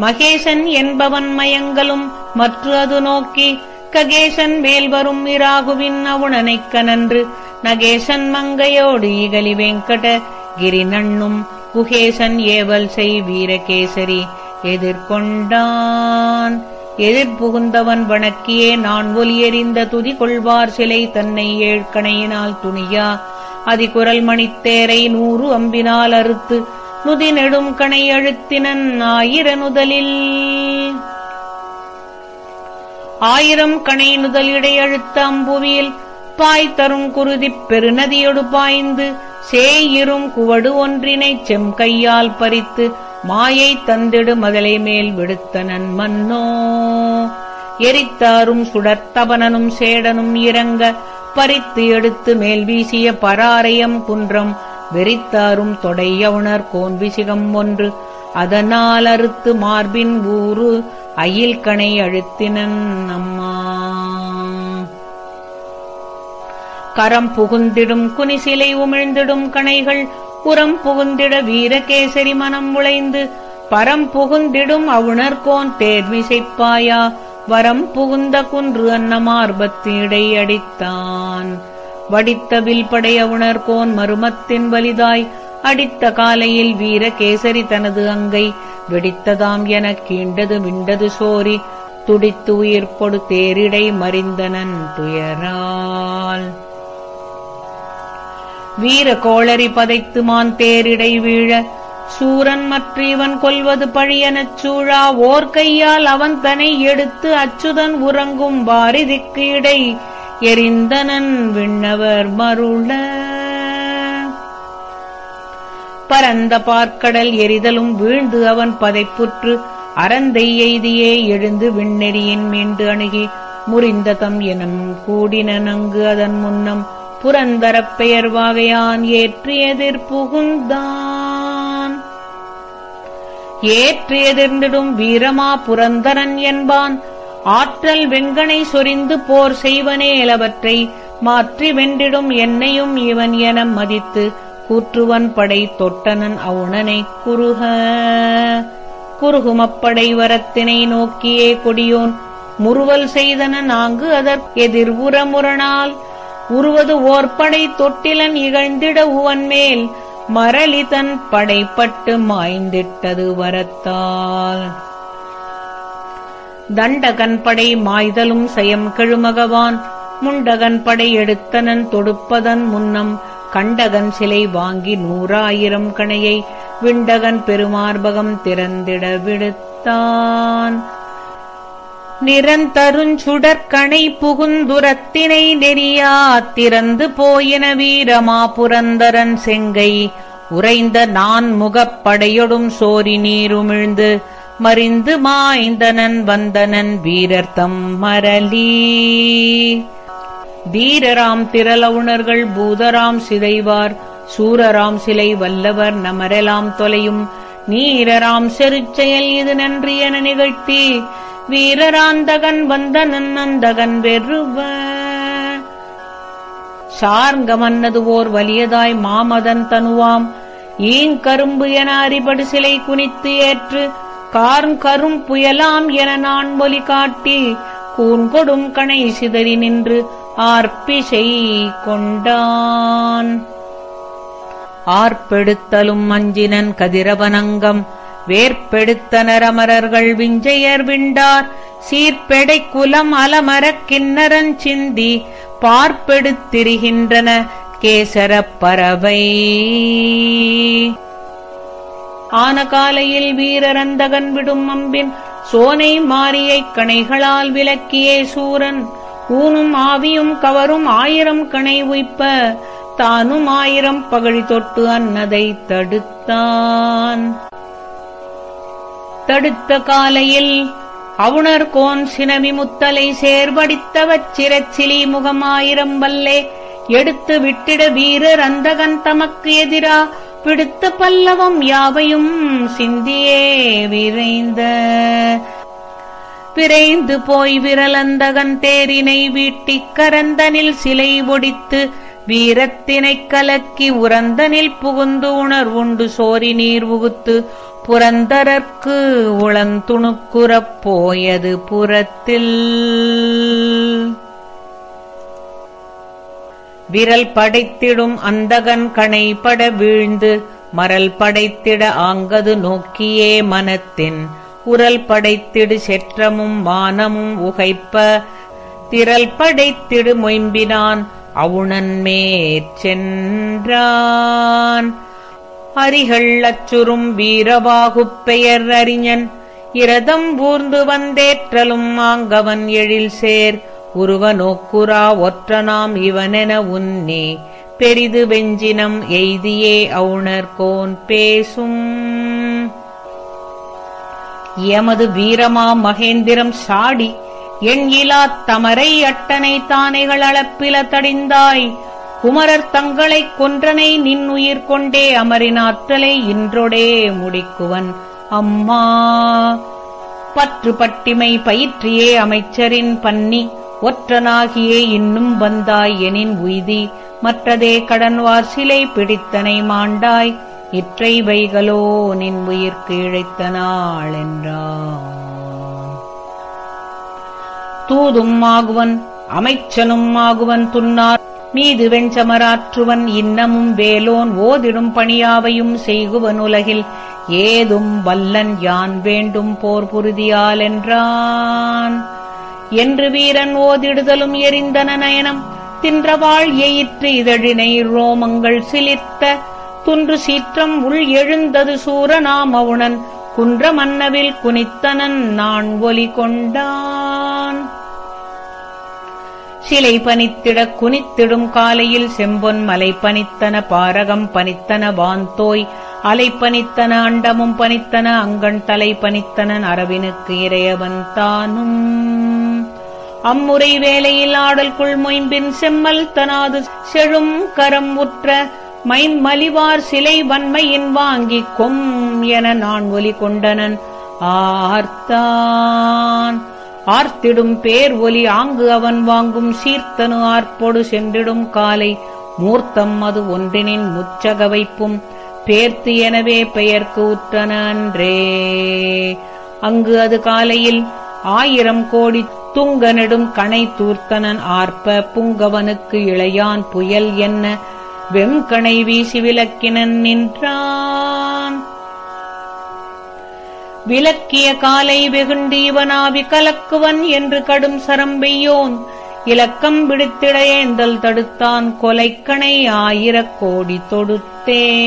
மகேசன் என்பவன் மயங்கலும் மற்று அது நோக்கி ககேசன் மேல் வரும் இராகுவின் அவுணனைக் கனன்று நகேசன் மங்கையோடு இகலி வெங்கட கிரிநண்ணும் குகேசன் ஏவல் செய் வீரகேசரி. எதிர்கொண்டான். எதிர்புகுந்தவன் வணக்கியே நான் ஒலியறிந்த துதி கொள்வார் சிலை தன்னை ஏழ்கணையினால் துணியா. அதிகுரல் மணித்தேரை நூறு அம்பினால் அறுத்து நுதி நெடும் கணை அழுத்தினன் ஆயிர நுதலில் ஆயிரம் கணை நுதலிடை அழுத்த அம்புவியில் பாய் தரும் குருதிப் பெருநதியொடு பாய்ந்து சேயிரும் குவடு ஒன்றினைச் செம் கையால் பறித்து மாயை தந்திடு மதலை மேல் விடுத்தனன் மன்னோ. எரித்தாரும் சுடர்த்தபனனும் சேடனும் இறங்க பறித்து எடுத்து மேல் வீசிய பராரயம் குன்றம் வெறித்தாரும் தொடையவுணர் கோன் விசிகம் ஒன்று. அதனால் அறுத்து மார்பின் ஊறு அயில் கணை அழுத்தினன் அம்மா. கரம் புகுந்திடும் குனிசிலை உமிழ்ந்திடும் கணைகள் புறம் புகுந்திட வீரகேசரி மனம் உழைந்து பரம் புகுந்திடும் அவுணர்கோன் தேர்விசைப்பாயா வரம் புகுந்த குன்று அன்னமார்பத்தீடை அடித்தான். வடித்த வில்படைய உணர்கோன் மருமத்தின் வலிதாய் அடித்த காலையில் வீர கேசரி தனது அங்கை வெடித்ததாம் எனக் கீண்டது மிண்டது சோரி துடித்து உயிர் பொடு தேரிடை மறிந்தனன் துயரால். வீர கோளரி பதைத்து மான் தேரிடை வீழ சூரன் மற்ற இவன் கொல்வது பழியனச் சூழா ஓர் கையால் அவன் தனை எடுத்து அச்சுதன் உறங்கும் வாரிதிக்கு இடை எரிந்தனன் விண்ணவர் மருள. பரந்த பார்க்கடல் எரிதலும் வீழ்ந்து அவன் பதைப்புற்று அறந்தை எய்தியே எழுந்து விண்ணெறியின் மீண்டு அணுகி முறிந்த தம் எனும் கூடினன் அதன் முன்னம் புரந்தரப் பெயர் வாகையான் ஏற்று புகுந்தான். ஏற்று எதிர்ந்திடும் வீரமா புரந்தரன் என்பான். ஆற்றல் வெங்கனை சொரிந்து போர் செய்வனேலவற்றை மாற்றி வென்றிடும் என்னையும் இவன் என மதித்து கூற்றுவன் படை தொட்டனன் அவுணனை குறுக. குறுகுமப்படை வரத்தினை நோக்கியே கொடியோன் முறுவல் செய்தனன் ஆங்கு அதற்கு எதிர்புறமுரணால் உருவது ஓர்படை தொட்டிலன் இகழ்ந்திட உவன் மேல் மரளிதன் படைப்பட்டு மாய்ந்திட்டது வரத்தால். தண்டகன் படை மாய்தலும் சயம் கெழுமகவான். முண்டகன் படை எடுத்தனன் தொடுப்பதன் முன்னம் கண்டகன் சிலை வாங்கி நூறாயிரம் கணையை விண்டகன் பெருமார்பகம் திறந்திட விடுத்தான். நிறந்தருஞ்சுடற்கணை புகுந்துரத்தினை நெறியா திறந்து போயின வீரமா புரந்தரன் செங்கை. உறைந்த நான் முகப்படையொடும் சோரி நீருமிழ்ந்து மறிந்து மாய்ந்தனன் வந்தனன் வீரர்த்தம் மரலி வீரராம் திரளவுணர்கள் பூதராம் சிதைவார். சூரராம் சிலை வல்லவர் நமரெலாம் தொலையும். நீரராம் செருச்செயல் இது நன்றி என நிகழ்த்தி. வீரராந்தகன் வந்தனன் அந்தகன் வெறுவ. சார்ங்கமன்னது ஓர் வலியதாய் மாமதன் தனுவாம். ஈங்கரும்பு என அரிபடு சிலை குனித்து ஏற்று கார்கரும் புயலாம் என நான் ஒலி காட்டி கூன்கொடும் கணை சிதறி நின்று ஆர்ப்பிசை கொண்டான். ஆர்ப்பெடுத்தலும் அஞ்சினன் கதிரவனங்கம் வேர்ப்பெடுத்தனர் அமரர்கள் விஞ்சையர் விண்டார். சீர்ப்பெடை குலம் அலமரக் கிண்ணரன் சிந்தி பார்ப்பெடுத்திரிகின்றன கேசரப் பறவை. ஆன காலையில் வீரரந்தகன் விடும் அம்பின் சோனை மாரியைக் கணைகளால் விலக்கியே சூரன். ஊனும் ஆவியும் கவரும் ஆயிரம் கணை உய்ப்ப தானும் ஆயிரம் பகழி தொட்டு அன்னதை தடுத்தான். தடுத்த காலையில் அவுணர் கோன் சினவி முத்தலை சேர்வடித்தவச் சிரச்சிலி முகமாயிரம் வல்லே எடுத்து விட்டிட வீரர் அந்தகன் தமக்கு எதிரா பிடித்த பல்லவம் யாவையும் சிந்தியே விரைந்த. விரைந்து போய் விரலந்தகன் தேரினை வீட்டிக் கரந்தனில் சிலை ஒடித்து வீரத்தினைக் கலக்கி உரந்தனில் புகுந்து உணர்வுண்டு சோரி நீர் உகுத்து புரந்தரற்கு உளந்துணுக்குறப் போயது புறத்தில். விரல் படைத்திடும் அந்தகன் கணைப்பட வீழ்ந்து மரல் படைத்திட ஆங்கது நோக்கியே மனத்தின். உரல் படைத்திடு செற்றமும் மானமும் உகைப்ப திரல் படைத்திடு மொயம்பினான் அவுணன் மேற்சென்றான் அரிகள் அச்சுறும் வீரவாகுப் பெயர் அறிஞன் இரதம் ஊர்ந்து வந்தேற்றலும் ஆங்கவன் எழில் சேர் உருவ நோக்குரா ஒற்றனாம் இவனென உன்னி. பெரிது வெஞ்சினம் எய்தியே அவுணர் கோன் பேசும். எமது வீரமா மகேந்திரம் சாடி என் இலாத் தமரை அட்டனை தானைகள் அளப்பில தடிந்தாய். குமரர் தங்களைக் கொன்றனை நின் உயிர் கொண்டே அமரின் ஆற்றலை இன்றொடே முடிக்குவன் அம்மா. பற்று பட்டிமை பயிற்றியே அமைச்சரின் பன்னி ஒற்றனாகியே இன்னும் வந்தாய் எனின் உய்தி மற்றதே கடன்வார் சிலை பிடித்தனை மாண்டாய். இற்றை வைகளோ நின் உயிர்க்கு இழைத்த நாள் என்றான். தூதும் ஆகுவன் அமைச்சனும் ஆகுவன் துன்னார். மீது வெஞ்சமராற்றுவன் இன்னமும் வேலோன் ஓதிடும் பணியாவையும் செய்குவன் உலகில் ஏதும் வல்லன் யான் வேண்டும் போர் புருதியால் என்றான். என்று வீரன் ஓதிடுதலும் எரிந்தன நயனம். தின்றவாள் எயிற்று இதழினை ரோமங்கள் சிலிர்த்த. துன்று சீற்றம் உள் எழுந்தது சூரநாம உணன் குன்ற மன்னவில் குனித்தனன் நான் ஒலி கொண்டான். சிலை பனித்திடக் குனித்திடும் காலையில் செம்பொன் மலை பனித்தன பாரகம் பனித்தன வாந்தோய் அலை பனித்தன அண்டமும் பனித்தன அங்கண் தலை பனித்தனன் அரவினுக்கு இறையவன் தானும். அம்முறை வேலையில் ஆடல் குள் மொயம்பின் செம்மல் தனாது செழும் கரம் உற்ற மைன் மலிவார் சிலை வன்மையின் வாங்கிக் கொம் என நான் ஒலி கொண்டனன். ஆர்த்தான். ஆர்த்திடும் பேர் ஒலி ஆங்கு அவன் வாங்கும் சீர்த்தனு ஆர்ப்பொடு சென்றிடும் காலை. மூர்த்தம் அது ஒன்றினின் முச்சக வைப்பும். பேர்த்து எனவே பெயர்க்கு உற்றனன்றே. அங்கு அது காலையில் ஆயிரம் கோடி துங்கனிடும் கணை தூர்த்தனன் ஆர்ப்ப புங்கவனுக்கு இளையான் புயல் என்ன? வெம்கணை வீசி விளக்கினன் நின்றான். விலக்கிய காலை வெகுண்டு இவனாவி கலக்குவன் என்று கடும் சரம்பெய்யோன் இலக்கம் விடுத்திடையேந்தல் தடுத்தான் கொலைக்கணை ஆயிரக் கோடி தொடுத்தே.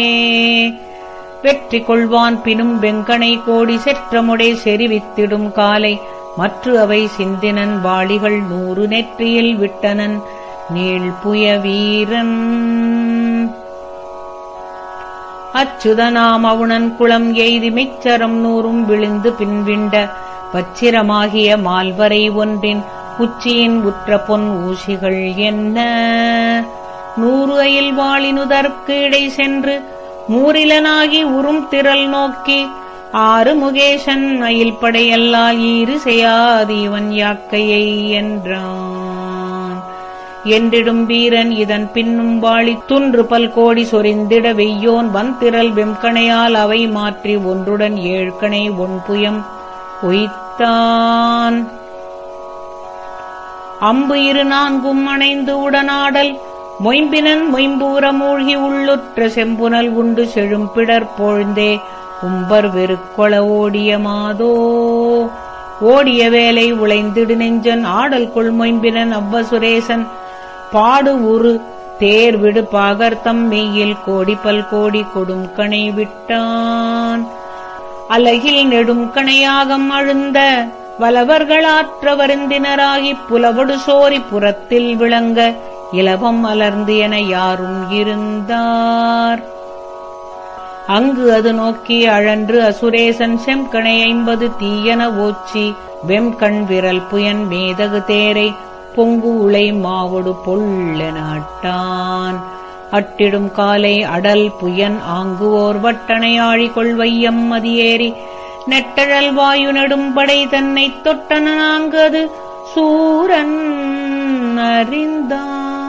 வெற்றி கொள்வான் பினும் வெங்கனை கோடி செற்றமுடை செறிவித்திடும் காலை. மற்ற அவை சிந்தினன் வாளிகள் நூறு நெற்றியில் விட்டனன் நீள்புய வீரன். அச்சுதனாம் அவுணன் குளம் எய்தி மிச்சரம் நூறும் விழுந்து பின்விண்ட பச்சிரமாகிய மால்வரை ஒன்றின் உச்சியின் உற்ற பொன் ஊசிகள் என்ன? நூறு அயில் வாளினுதற்கு இடை சென்று மூரிலனாகி உறும் திரள் நோக்கி ஆறு முகேசன் மயில் படையல்லால் ஈறு செய்யாது இவன் யாக்கையை என்றான். என்றிடும் வீரன் இதன் பின்னும் வாழி துன்று பல்கோடி சொரிந்திட வெய்யோன் வந்திரல் வெம்கணையால் அவை மாற்றி ஒன்றுடன் ஏழ்கணை ஒன்புயம் உய்த்தான். அம்பு இரு நான்கும் அணைந்து உடனாடல் மொயம்பினன் மொயம்பூர மூழ்கி உள்ளுற்ற செம்புனல் உண்டு செழும்பிடர் பொழுந்தே கும்பர் வெறுக்கொள ஓடிய மாதோ? ஓடிய வேலை உழைந்திடு நெஞ்சன் ஆடல் கொள்மொயம்பினன் அவ்வ சுரேசன். பாடு உரு தேர் விடு பாகர்த்தம் மெய்யில் கோடி பல் கோடி கொடும் கணை விட்டான். அலகில் நெடும் கணையாகம் அழுந்த வலவர்களாற்ற வருந்தினராகிப் புலவடு சோரி புறத்தில் விளங்க இலவம் அலர்ந்து என யாரும் இருந்தார். அங்கு அது நோக்கி அழன்று அசுரேசன் செம்கணை ஐம்பது தீயன ஓச்சி வெம்கண் விரல் புயன் மேதகு தேரை பொங்கு உளை மாவொடு பொல்லென அட்டான். அட்டிடும் காலை அடல் புயன் ஆங்குவோர் வட்டணையாழி கொள்வையம் மதியேறி நெட்டழல் வாயு நெடும்படை தன்னைத் தொட்டன நான்கு அது சூரன் அறிந்தான்.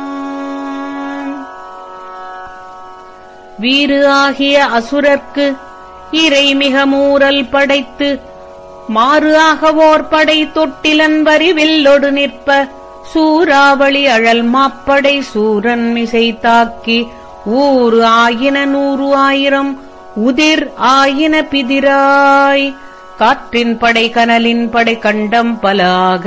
வீறு ஆகிய அசுரர்க்கு இறை மிக மூரல் படைத்து மாறு ஆகவோர் படை தொட்டிலன் வரிவில்லொடு நிற்ப சூறாவளி அழல் மாப்படை சூரன் மிசை தாக்கி ஊறு ஆயின நூறு ஆயிரம் உதிர் ஆயின பிதிராய் காற்றின் படை கனலின் படை கண்டம் பலாக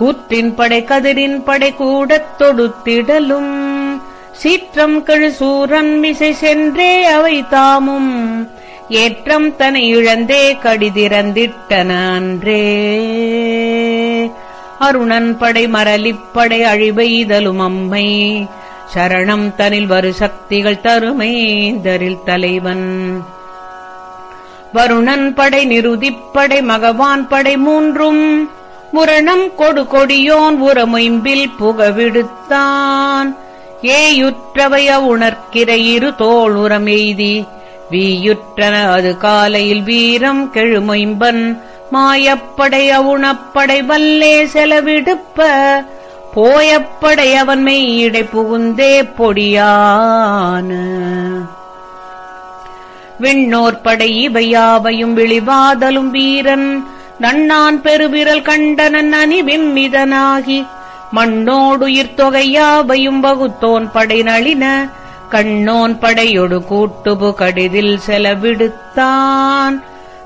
கூற்றின் படை கதிரின் படை கூடத் தொடுத்திடலும். சீற்றம் கழு சூரன் மிசை சென்றே அவை தாமும். ஏற்றம் தனை இழந்தே கடிதிறந்திட்டன அன்றே அருணன் படை மரலிப்படை அழிவெய்தலும் அம்மை. சரணம் தனில் வரு சக்திகள் தருமைந்தரில் தலைவன். வருணன் படை நிருதிப்படை மகவான் படை மூன்றும். முரணம் கொடு கொடியோன் உரமொயம்பில் புகவிடுத்தான். ஏயுற்றவைய உணர்க்கிற இரு தோள் உரமெய்தி. வீயுற்றன அது காலையில் வீரம் கெழுமொயம்பன். மாயப்படைய உணப்படை வல்லே செலவிடுப்ப. போயப்படை அவன் மெய்யிடை புகுந்தே பொடியான. விண்ணோர்படை இவையாவையும் விழிவாதலும் வீரன். நன்னான் பெருவிரல் கண்டனன் அணிவிம்மிதனாகி மண்ணோடுயிர் தொகையாவையும் வகுத்தோன் படை நளின கண்ணோன் படையொடு கூட்டுபு கடிதில் செலவிடுத்தான்.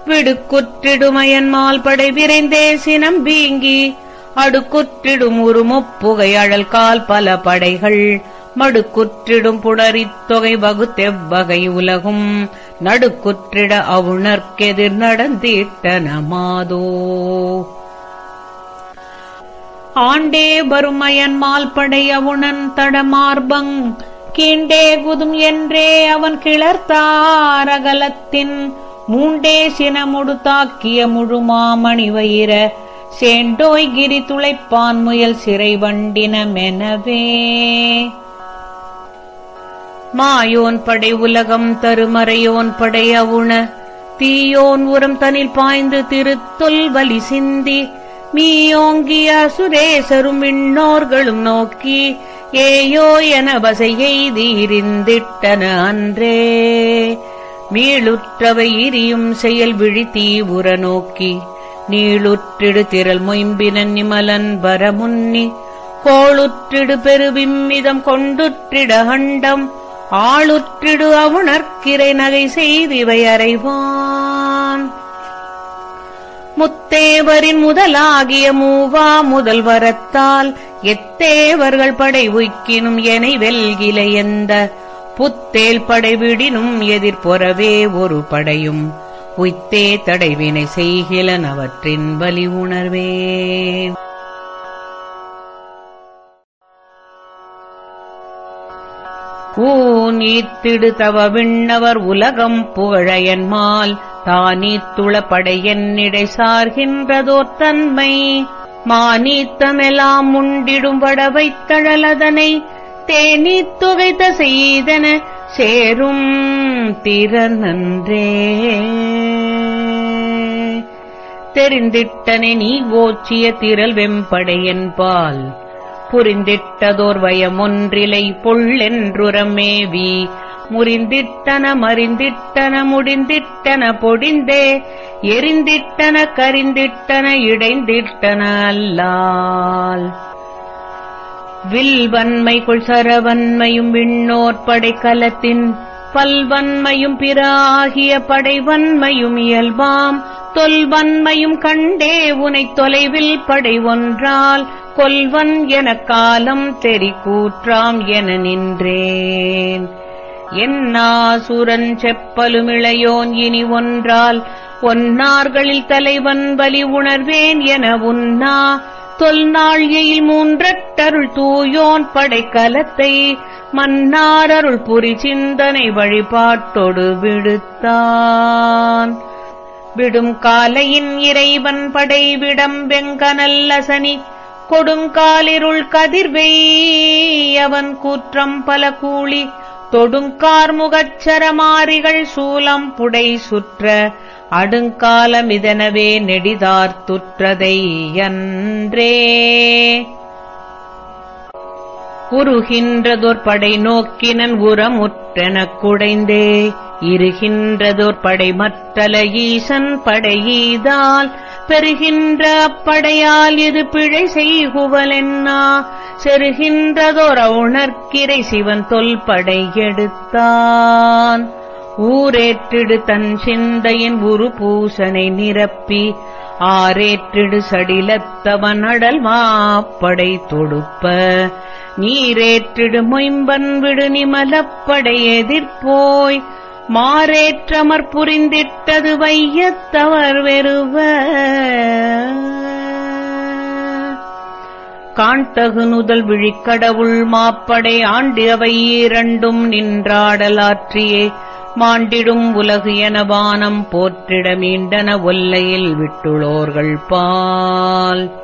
விடுக்குற்றிடுமயன்மால் படை விரைந்தே சினம் வீங்கி அடுக்குற்றிடும் உருமுப்புகை அழல் கால் பல படைகள். மடுக்குற்றிடும் புணரித் தொகை வகுத்தெவ்வகை உலகும் நடுக்குற்றிட அவுணர்க்கெதிர் நடந்திட்டன மாதோ. ஆண்டே வருமயன்மால் படை அவுணன் தடமார்பங். கீண்டே குதும் என்றே அவன் கிளர்த்தாரகலத்தின் மூண்டே சினமுடு தாக்கிய முழுமாமணி வயிற சேண்டோய் கிரி துளைப்பான் முயல் சிறை வண்டினமெனவே மாயோன் படை உலகம் தருமறையோன் படை அவுண தீயோன் உரம் தனில் பாய்ந்து திருத்தொல் வலி சிந்தி. மீயோங்கிய சுரேசரும் விண்ணோர்களும் நோக்கி ஏயோ என வசையெய்தீரிந்திட்டன அன்றே. மீளுற்றவை இரியும் செயல் விழி தீவுற நோக்கி நீளுற்றிடு திரள் மொயம்பினன் நிமலன் வரமுன்னி கோளுற்றிடு பெருவிம்மிதம் கொண்டுற்றிட அண்டம் ஆளுற்றிடு அவுணர்கிரை நகை செய்திவை அறைவான். முத்தேவரின் முதலாகிய மூவா முதல் வரத்தால் எத்தேவர்கள் படை உய்க்கினும் என வெல்கில எந்த? புத்தேல் படைவிடினும் எதிர்பொறவே ஒரு படையும். உய்த்தே தடைவினை செய்கிலன் அவற்றின் வலி உணர்வே. ஊன் ஈத்திடு தவ விண்ணவர் உலகம் புகழையன்மால் தானீத்துள படையன்னிடை சார்கின்றதோர் தன்மை மானீத்தமெலாம் உண்டிடும் வடவைத் தழலதனை தேனீத் துவைத்த செய்தன சேரும் திறனன்றே. தெரிந்திட்டனை நீ ஓச்சிய திரள் வெம்படையன்பால். புரிந்திட்டதோர் வயமொன்றிலை பொள்ளென்றுரமேவி. முறிந்திட்டன மறிந்திட்டன முடிந்திட்டன பொடிந்தே. எரிந்திட்டன கரிந்திட்டன இடைந்திட்டன அல்லால். வில்வன்மை கொள்சரவன்மையும் விண்ணோற்படை கலத்தின் பல்வன்மையும் பிறாகிய படைவன்மையும் இயல்பாம். தொல்வன்மையும் கண்டே உனை தொலைவில் படை ஒன்றால் கொல்வன் எனக் காலம் தெரி கூற்றாம் என நின்றேன். என்னாசுரன் செப்பலுமிளையோன் இனி ஒன்றால் ஒன்னார்களில் தலைவன் பலி உணர்வேன் என உன்னா தொல்நாழியில் மூன்றட்டருள் தூயோன் படைக்கலத்தை மன்னாரருள் புரி சிந்தனை வழிபாட்டொடு விடுத்தான். விடும் காலையின் இறைவன் படைவிடம் விடம் வெங்கனல்லசனி கொடுங்காலிருள் கதிர்வை அவன் கூற்றம் பல கூலி தொடுங்கார் முகச்சரமாரிகள் சூலம் புடை சுற்ற அடுங்காலமிதனவே நெடிதார்த்துற்றதை அன்றே உருகின்றதோர் படை நோக்கினன் உரமுற்றெனக் குடைந்தே. இருகின்றதோர் படை மற்றல ஈசன் படையீதால் பெறுகின்ற அப்படையால் இது பிழை செய்குவலென்னா செருகின்றதோர் அவுணர்க்கிரை சிவன் தொல்படை எடுத்தான் ஊரேற்றிடு தன் சிந்தையின் உரு பூசனை நிரப்பி ஆரேற்றிடு சடிலத்தவன் அடல் மாப்படை தொடுப்ப. நீரேற்றிடு மொயம்பன் விடு நிமலப்படை எதிர்போய் மாறேற்றமற் புரிந்திட்டது வையத்தவர் வெறுவ காண்தகு நுதல் விழிக்கடவுள் மாப்படை ஆண்டியவை இரண்டும் நின்றாடலாற்றியே. மாண்டிடும் உலகு என வானம் போற்றிட மீண்டன ஒல்லையில் விட்டுளோர்கள் பால்.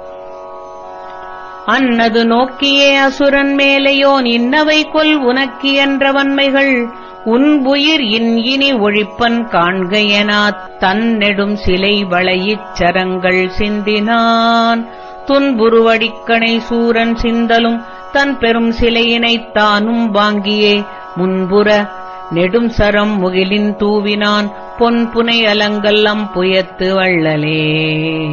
அன்னது நோக்கியே அசுரன் மேலையோன் இன்னவை கொல் உனக்கு என்ற வன்மைகள். உன் இன் இனி ஒழிப்பன் காண்கையனாத் தன்னெடும் சிலை வளையிச் சரங்கள் சிந்தினான். துன்புருவடிக்கணை சூரன் சிந்தலும் தன் பெரும் சிலையினைத் தானும் வாங்கியே. முன்புற நெடும் சரம் முகிலின் தூவினான். பொன்புனை அலங்கல்லம் புயத்து வள்ளலே.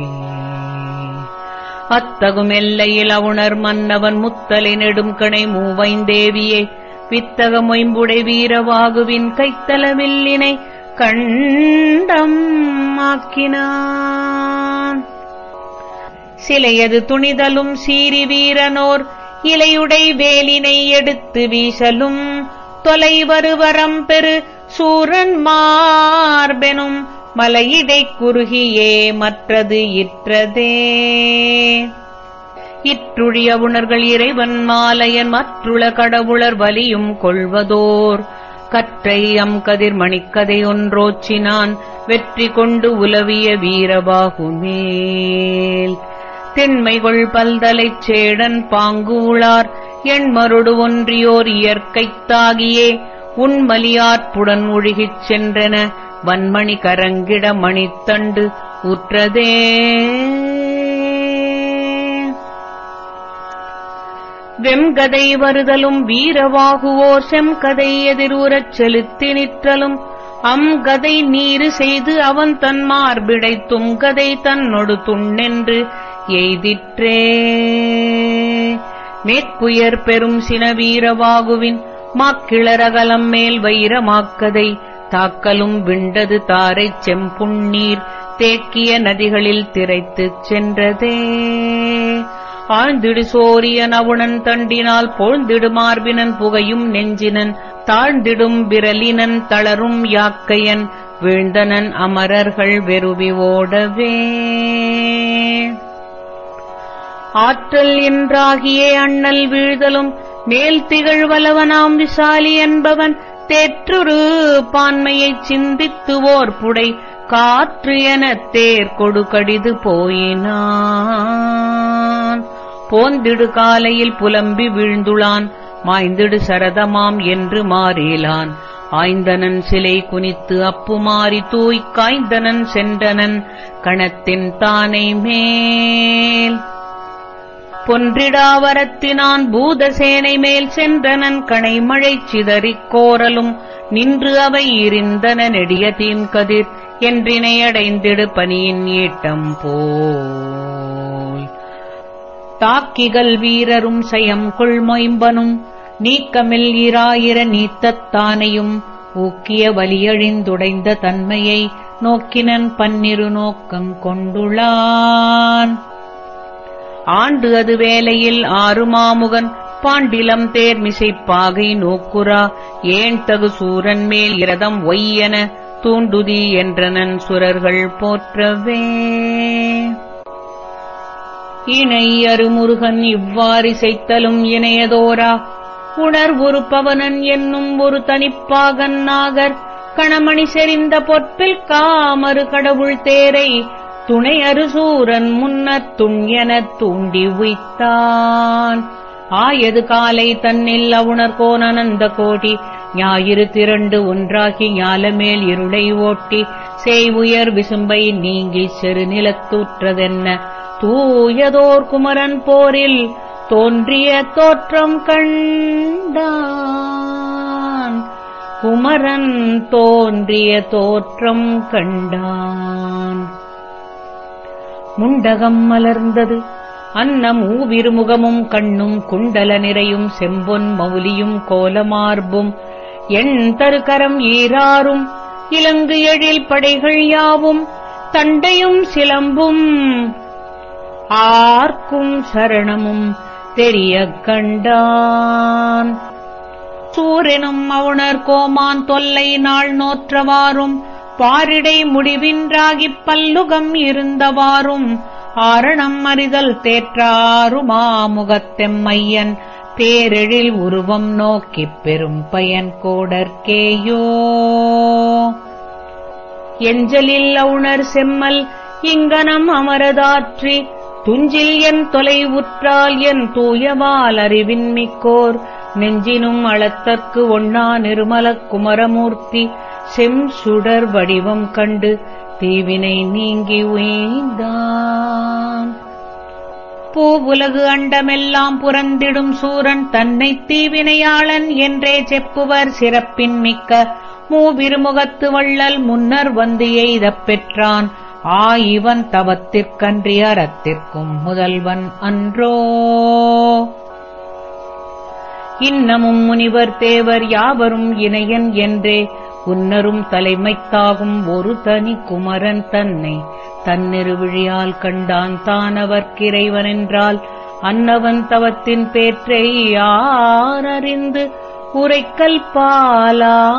அத்தகும் எல்லையில் அவுணர் மன்னவன் முத்தலை நெடும்கணை மூவைந்தேவியே. வித்தக மொயம்புடை வீரவாகுவின் கைத்தலவில்லினை கண்டம் ஆக்கினான். சிலையது துணிதலும் சீரி வீரனோர் இலையுடை வேலினை எடுத்து வீசலும் தொலைவருவரம் பெரு சூரன் மார்பெனும் மலையிடைக் குறுகியே மற்றது இற்றதே. இற்றுழிய உணர்கள் இறைவன் மாலையன் மற்றுள கடவுளர் வலியும் கொள்வதோர். கற்றை அம் கதிர்மணிக்கதை ஒன்றோச்சினான் வெற்றி கொண்டு உலவிய வீரபாகுமேல். திண்மைகொள் பல்தலைச் சேடன் பாங்கு உளார் எண்மருடு ஒன்றியோர் இயற்கைத்தாகியே உண்மலியாற்புடன் ஒழுகிச் சென்றன வன்மணி கரங்கிட மணித்தண்டு உற்றதே. வெம்கதை வருதலும் வீரவாகுவோர் செம்கதை எதிரூரச் செலுத்தி நிற்றலும். அம்கதை நீரு செய்து அவன் தன் மார்பிடை தும்கதை தன்னொடு துண்ணென்று எய்திற்றே. மேற்குயர் பெரும் சின வீரவாகுவின் மாக்கிளரகலம் மேல் வைரமாக்கதை தாக்கலும் விண்டது தாரைச் செம்புண்ணீர் தேக்கிய நதிகளில் திரைத்துச் சென்றதே. ஆழ்ந்திடு சோரியன் அவுணன் தண்டினால் போழ்ந்திடு மார்பினன் புகையும் நெஞ்சினன் தாழ்ந்திடும் விரலினன் தளரும் யாக்கையன் வீழ்ந்தனன் அமரர்கள் வெறுவி ஓடவே. ஆற்றல் என்றாகியே அண்ணல் வீழ்தலும் மேல் திகழ்வலவனாம் விசாலி என்பவன் தேற்றுரு பான்மையைச் சிந்தித்துவோர் புடை காற்று எனத் தேர் கொடுகடிது போயினான். போந்திடு காலையில் புலம்பி வீழ்ந்துளான். மாய்ந்திடு சரதமாம் என்று மாறிலான். ஆய்ந்தனன் சிலை குனித்து அப்புமாறி தூய்க் காய்ந்தனன் சென்றனன் கணத்தின் தானை மேல். பொன்றிடாவரத்தினான் பூதசேனை மேல் சென்றனன் கணைமழை சிதறிக் கோரலும். நின்று அவை இருந்தன நெடிய தீம்கதிர் என்றினையடைந்திடு பனியின் ஈட்டம் போய் தாக்கிகள் வீரரும் சயம் கொள்மொயம்பனும் நீக்கமில் இராயிர நீத்தத்தானையும் ஊக்கிய வலியழிந்துடைந்த தன்மையை நோக்கினன் பன்னிரு நோக்கம் கொண்டுளான். ஆண்டு அது வேளையில் ஆறுமாமுகன் பாண்டிலம் தேர்மிசைப்பாகை நோக்குரா ஏன் தகு சூரன் மேல் இரதம் ஒய்யென தூண்டுதி என்றனன் சுரர்கள் போற்றவே. இணை அருமுருகன் இவ்வாறிசைத்தலும் இணையதோரா. உணர்வுறு பவனன் என்னும் ஒரு தனிப்பாகன் நாகர். கணமணி செறிந்த பொற்பில் காமறு கடவுள் தேரை துணை அருசூரன் முன்னத் துண்யெனத் தூண்டி உய்த்தான். ஆயது காலை தன்னில் அவுணர் அனந்த கோடி ஞாயிறு திரண்டு ஒன்றாகி ஞாலமேல் இருளை ஓட்டி செய்வுயர் விசும்பை நீங்கிச் செருநிலத்தூற்றதென்ன தூயதோர் குமரன் போரில் தோன்றிய தோற்றம் கண்டான். குமரன் தோன்றிய தோற்றம் கண்டான். முண்டகம் மலர்ந்தது. அன்னம் ஊவிருமுகமும் கண்ணும் குண்டல நிறையும் செம்பொன் மௌலியும் கோலமார்பும். எண் தருகரம் ஈராறும் இலங்கு எழில் படைகள் யாவும் தண்டையும் சிலம்பும். ஆர்க்கும் சரணமும் தெரிய கண்டான். சூரனும் அவுணர் கோமான் தொல்லை நாள் நோற்றவாறும் பாரிடை முடிவின்றாகிப் பல்லுகம் இருந்தவாறும் ஆரணம் அறிதல் தேற்றாருமாமுகத்தெம்மையன் பேரெழில் உருவம் நோக்கிப் பெரும் பயன் கோடற்கேயோ எஞ்சலில் அவுணர் செம்மல் இங்கனம் அமரதாற்றி துஞ்சில் என் தொலை உற்றால் என் தூயவால் அறிவின்மிக்கோர். நெஞ்சினும் அளத்தற்கு ஒண்ணா நிர்மலக் குமரமூர்த்தி செம் சுடர் வடிவம் கண்டு தீவினை நீங்கி உய்ந்தான். பூவுலகு அண்டமெல்லாம் புறந்திடும் சூரன் தன்னை தீவினையாளன் என்றே செப்புவர் சிறப்பின் மிக்க மூவிருமுகத்து வள்ளல் முன்னர் வந்து எய்தப் பெற்றான். ஆ இவன் தவத்திற்கன்றி அறத்திற்கும் முதல்வன் அன்றோ. இன்னமும் முனிவர் தேவர் யாவரும் இணையன் என்றே உன்னரும் தலைமைத்தாகும் ஒரு தனி குமரன் தன்னை. தன்னிருவிழியால் கண்டான் தானவர்க்கிறைவனென்றால் அன்னவன் தவத்தின் பேற்றை யாரறிந்து உரைக்கல் பாலார்.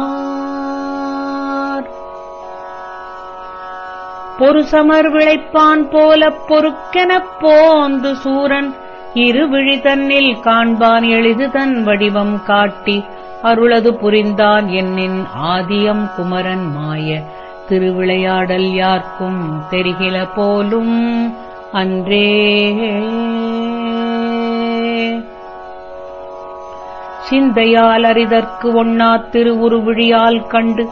பொருசமர் விளைப்பான் போலப் பொறுக்கெனப் போந்து சூரன் இருவிழி தன்னில் காண்பான் எளிது தன் வடிவம் காட்டி அருளது புரிந்தான் என்னின் ஆதியம் குமரன் மாய. திருவிளையாடல் யார்க்கும் தெரிகில போலும் அன்றே. சிந்தையால் அறிதற்கு ஒண்ணா திருவுருவிழியால் கண்டு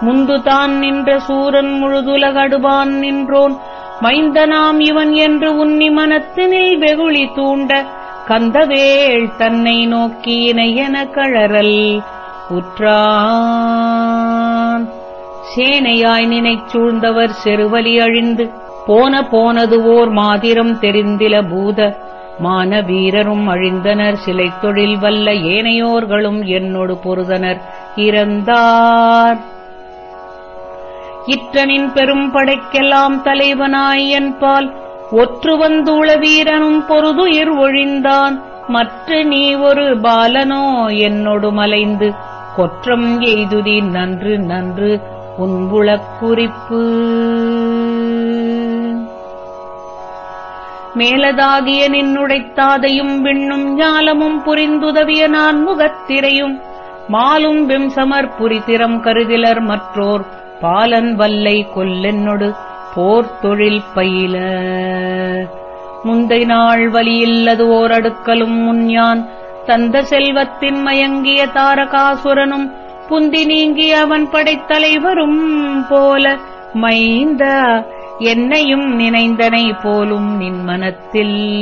முந்துதான் நின்ற சூரன் முழுதுலகடுவான் நின்றோன். மைந்தனாம் இவன் என்று உன்னி மனத்தினில் வெகுளி தூண்ட கந்தவேள் தன்னை நோக்கி இணையன கழறல் உற்றான். சேனையாய் நினைச் சூழ்ந்தவர் செருவலி அழிந்து போன போனது ஓர் மாதிரம் தெரிந்தில பூத. மான வீரரும் அழிந்தனர் சிலை தொழில் வல்ல ஏனையோர்களும் என்னோடு பொருதனர் இறந்தார். இற்றனின் பெரும் படைக்கெல்லாம் தலைவனாய் என்பால் ஒற்று வந்துள வீரனும் பொருதுயிர் ஒழிந்தான். மற்ற நீ ஒரு பாலனோ என்னொடு மலைந்து. கொற்றம் எய்துதி நன்று நன்று உன்புளக் குறிப்பு. மேலதாகிய நின்னுடைத்தாதையும் விண்ணும் ஞாலமும் புரிந்துதவிய நான் முகத்திரையும். மாலும் வெம்சமர் புரிதிறம் கருதிலர் மற்றோர் பாலன் வல்லை கொல்லென்னொடு போர்த்தொழில் பயில. முந்தை நாள் வலியில்லது ஓர் அடுக்கலும் முன்யான். தந்த செல்வத்தின் மயங்கிய தாரகாசுரனும் புந்தி நீங்கி அவன் படைத்தலைவரும் போல மைந்த என்னையும் நினைந்தனை போலும் நின் மனத்தில்.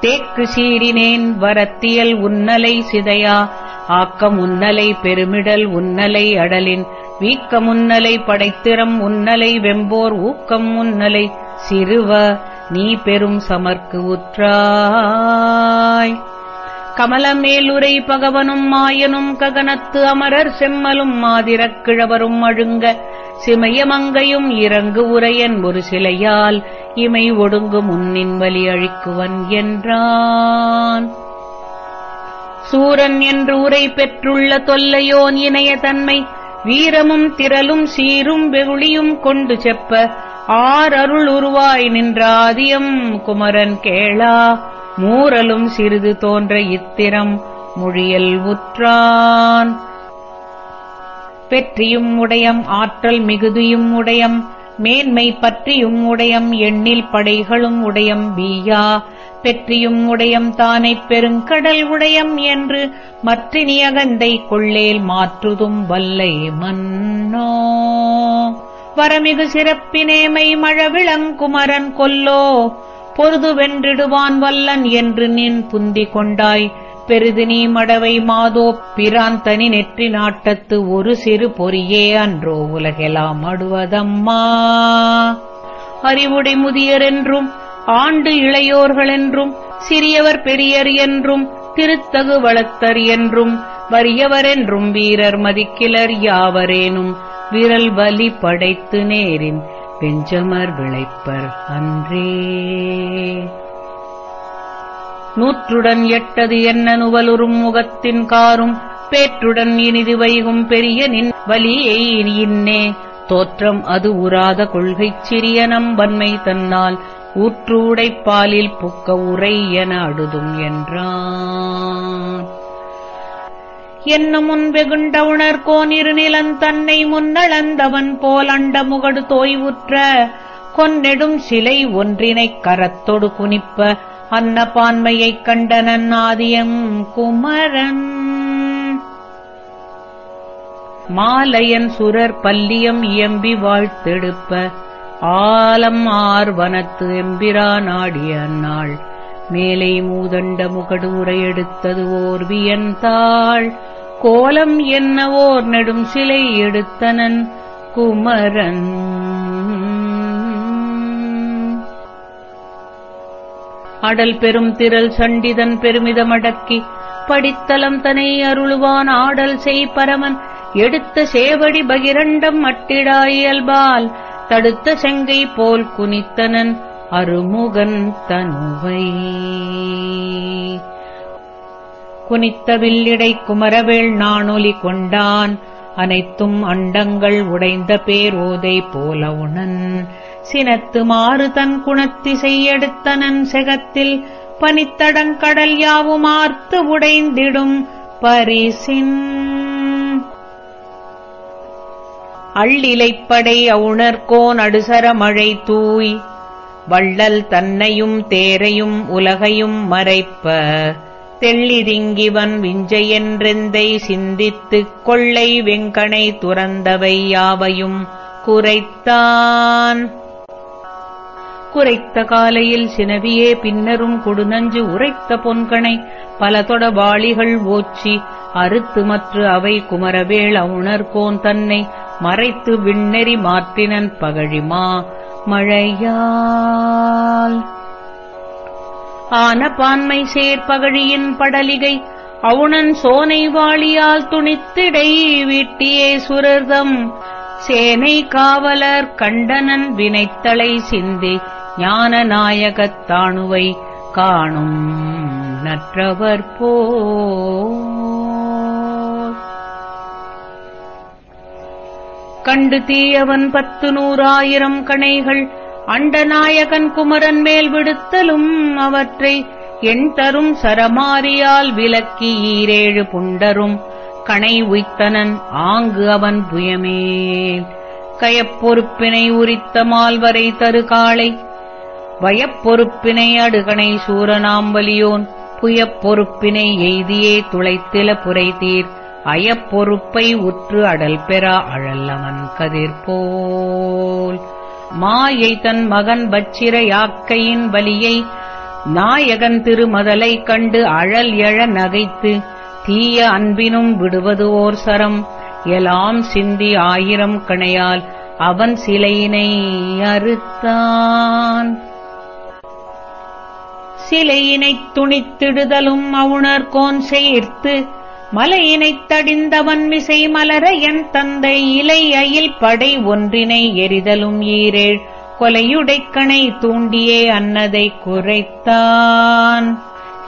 தேக்கு சீரினேன் வரத்தியல் உன்னலை சிதையா. ஆக்கம் உன்னலை பெருமிடல் உன்னலை அடலின் வீக்கம் உன்னலை படைத்திறம் உன்னலை வெம்போர் ஊக்கம் உன்னலை சிறுவ நீ பெரும் சமர்க்கு உற்றாய். கமலமேலுரை பகவனும் மாயனும் ககனத்து அமரர் செம்மலும் மாதிரக் கிழவரும் அழுங்க சிமயமங்கையும் இறங்கு உரையன் ஒரு சிலையால் இமை ஒடுங்கு முன்னின் வலி அழிக்குவன் என்றான். சூரன் என்று உரை பெற்றுள்ள தொல்லையோன் இணைய தன்மை வீரமும் திரளும் சீரும் வெகுளியும் கொண்டு செப்ப. ஆர் அருள் உருவாய் நின்றாதியம் குமரன் கேளா. மூரலும் சிறிது தோன்ற இத்திரம் மொழியல் உற்றான். பெற்றியும் உடையம் ஆற்றல் மிகுதியும் உடையம் மேன்மை பற்றியும் உடையம் எண்ணில் படைகளும் உடையம் வீயா. பெற்றியும் உடையம் தானைப் பெருங்கடல் உடையம் என்று மற்றினி அகந்தை கொள்ளேல் மாற்றுதும் வல்லை மன்னோ. வரமிகு சிறப்பினேமை மழவிளங்குமரன் கொல்லோ. பொருது வென்றிடுவான் வல்லன் என்று நின் புந்தி கொண்டாய். பெரிது நீ மடவை மாதோ பிராந்தனி நெற்றி நாட்டத்து ஒரு சிறு பொறியே அன்றோ உலகெலாம் அடுவதம்மா அறிவுடை முதியர் என்றும் ஆண்டு இளையோர்கள் என்றும் சிறியவர் பெரியர் என்றும் திருத்தகு வளர்த்தர் என்றும் வறியவரென்றும் வீரர் மதிக்கிலர் யாவரேனும் விரல் வலி படைத்து நேரின் பெஞ்சமர் விளைப்பர் அன்றே. நூற்றுடன் எட்டது என்ன நுவலுறும் முகத்தின் காரும் பேற்றுடன் இனிது வைகும் பெரிய நின் வலியை இன்னே தோற்றம் அது உராத கொள்கைச் சிறிய நம்பன்மை தன்னால் ஊற்றூடைப் பாலில் புக்க உரை என அடுதும் என்றான். என்ன முன் வெகுண்ட உணர்கோன் இருநிலன் தன்னை முன்னளந்தவன் போல் அண்ட முகடு தோய்வுற்ற கொன்னெடும் சிலை ஒன்றினைக் கரத்தொடு குனிப்ப அன்னபான்மையைக் கண்டனன் ஆதியம் குமரன். மாலையன் சுரர் பல்லியம் இயம்பி வாழ்த்தெடுப்ப ஆலம் ஆர்வனத்து எம்பிரா நாடிய அந்நாள். மேலை மூதண்ட முகடூரை எடுத்தது ஓர் வியன்தாள் கோலம் என்ன ஓர் நெடும் சிலை எடுத்தனன் குமரன். அடல் பெரும் திரள் சண்டிதன் பெருமிதமடக்கி படித்தலம் தனை அருளுவான் ஆடல் செய் பரமன். எடுத்த சேவடி பகிரண்டம் மட்டிடா இயல்பால். தடுத்த செங்கை போல் குனித்தனன் அருமுகன் தனுவை. குனித்த வில்லிடை குமரவேள் நாணொலி கொண்டான். அனைத்தும் அண்டங்கள் உடைந்த பேரோதை போல உணன். சினத்து மாறு தன் குணத்திசையெடுத்தனன் செகத்தில் பனித்தடங்கடல் யாவும் ஆர்த்து உடைந்திடும் பரிசின். அள்ளிலைப்படை அவுணர்கோன் அடுசர மழை தூய். வள்ளல் தன்னையும் தேரையும் உலகையும் மறைப்ப. தெள்ளிதிங்கிவன் விஞ்சையென்றெந்தை சிந்தித்துக் கொள்ளை வெங்கனை துறந்தவை யாவையும் குறைத்தான். குறைத்த காலையில் சினவியே பின்னரும் கொடுநஞ்சு உரைத்த பொன்கணை. பல தொடவாளிகள் ஓச்சி அறுத்து மற்று அவை குமரவேள் அவுணர்கோன் தன்னை. மறைத்து விண்ணெறி மாற்றினன் பகழிமா மழையால். ஆன பான்மை சேர்பகழியின் படலிகை அவுணன் சோனை வாளியால் துணித்திடை வீட்டியே சுரர்தம். சேனை காவலர் கண்டனன் வினைத்தலை சிந்தி ஞான நாயகத் தாணுவை காணும் நற்றவர் போ. கண்டு தீயவன் பத்து நூறாயிரம் கணைகள் அண்டநாயகன் குமரன் மேல் விடுத்தலும் அவற்றை எண் தரும் சரமாரியால் விலக்கி ஈரேழு புண்டரும். கணை உய்த்தனன் ஆங்கு அவன் புயமேல் கயப்பொறுப்பினை உரித்த மால்வரை தரு காளை வயப்பொறுப்பினை அடுகணை சூரனாம்பலியோன் புயப்பொறுப்பினை எய்தியே துளைத்தில புரைதீர் அயப்பொறுப்பை உற்று அடல் பெறா அழல்லவன் கதிர்போல் மாயை தன் மகன் பச்சிர யாக்கையின் வலியை நாயகன் திருமதலை கண்டு அழல் எழ நகைத்து தீய அன்பினும் விடுவது ஓர் சரம். எலாம் சிந்தி ஆயிரம் கணையால் அவன் சிலையினை அறுத்தான். சிலையினைத் துணித்திடுதலும் அவுணர்கோன் சேர்த்து மலையினைத் தடிந்தவன் மிசை மலர என் தந்தை இலை அயில் படை ஒன்றினை எரிதலும் ஈரேழ். கொலையுடைக்கணை தூண்டியே அன்னதை குறைத்தான்.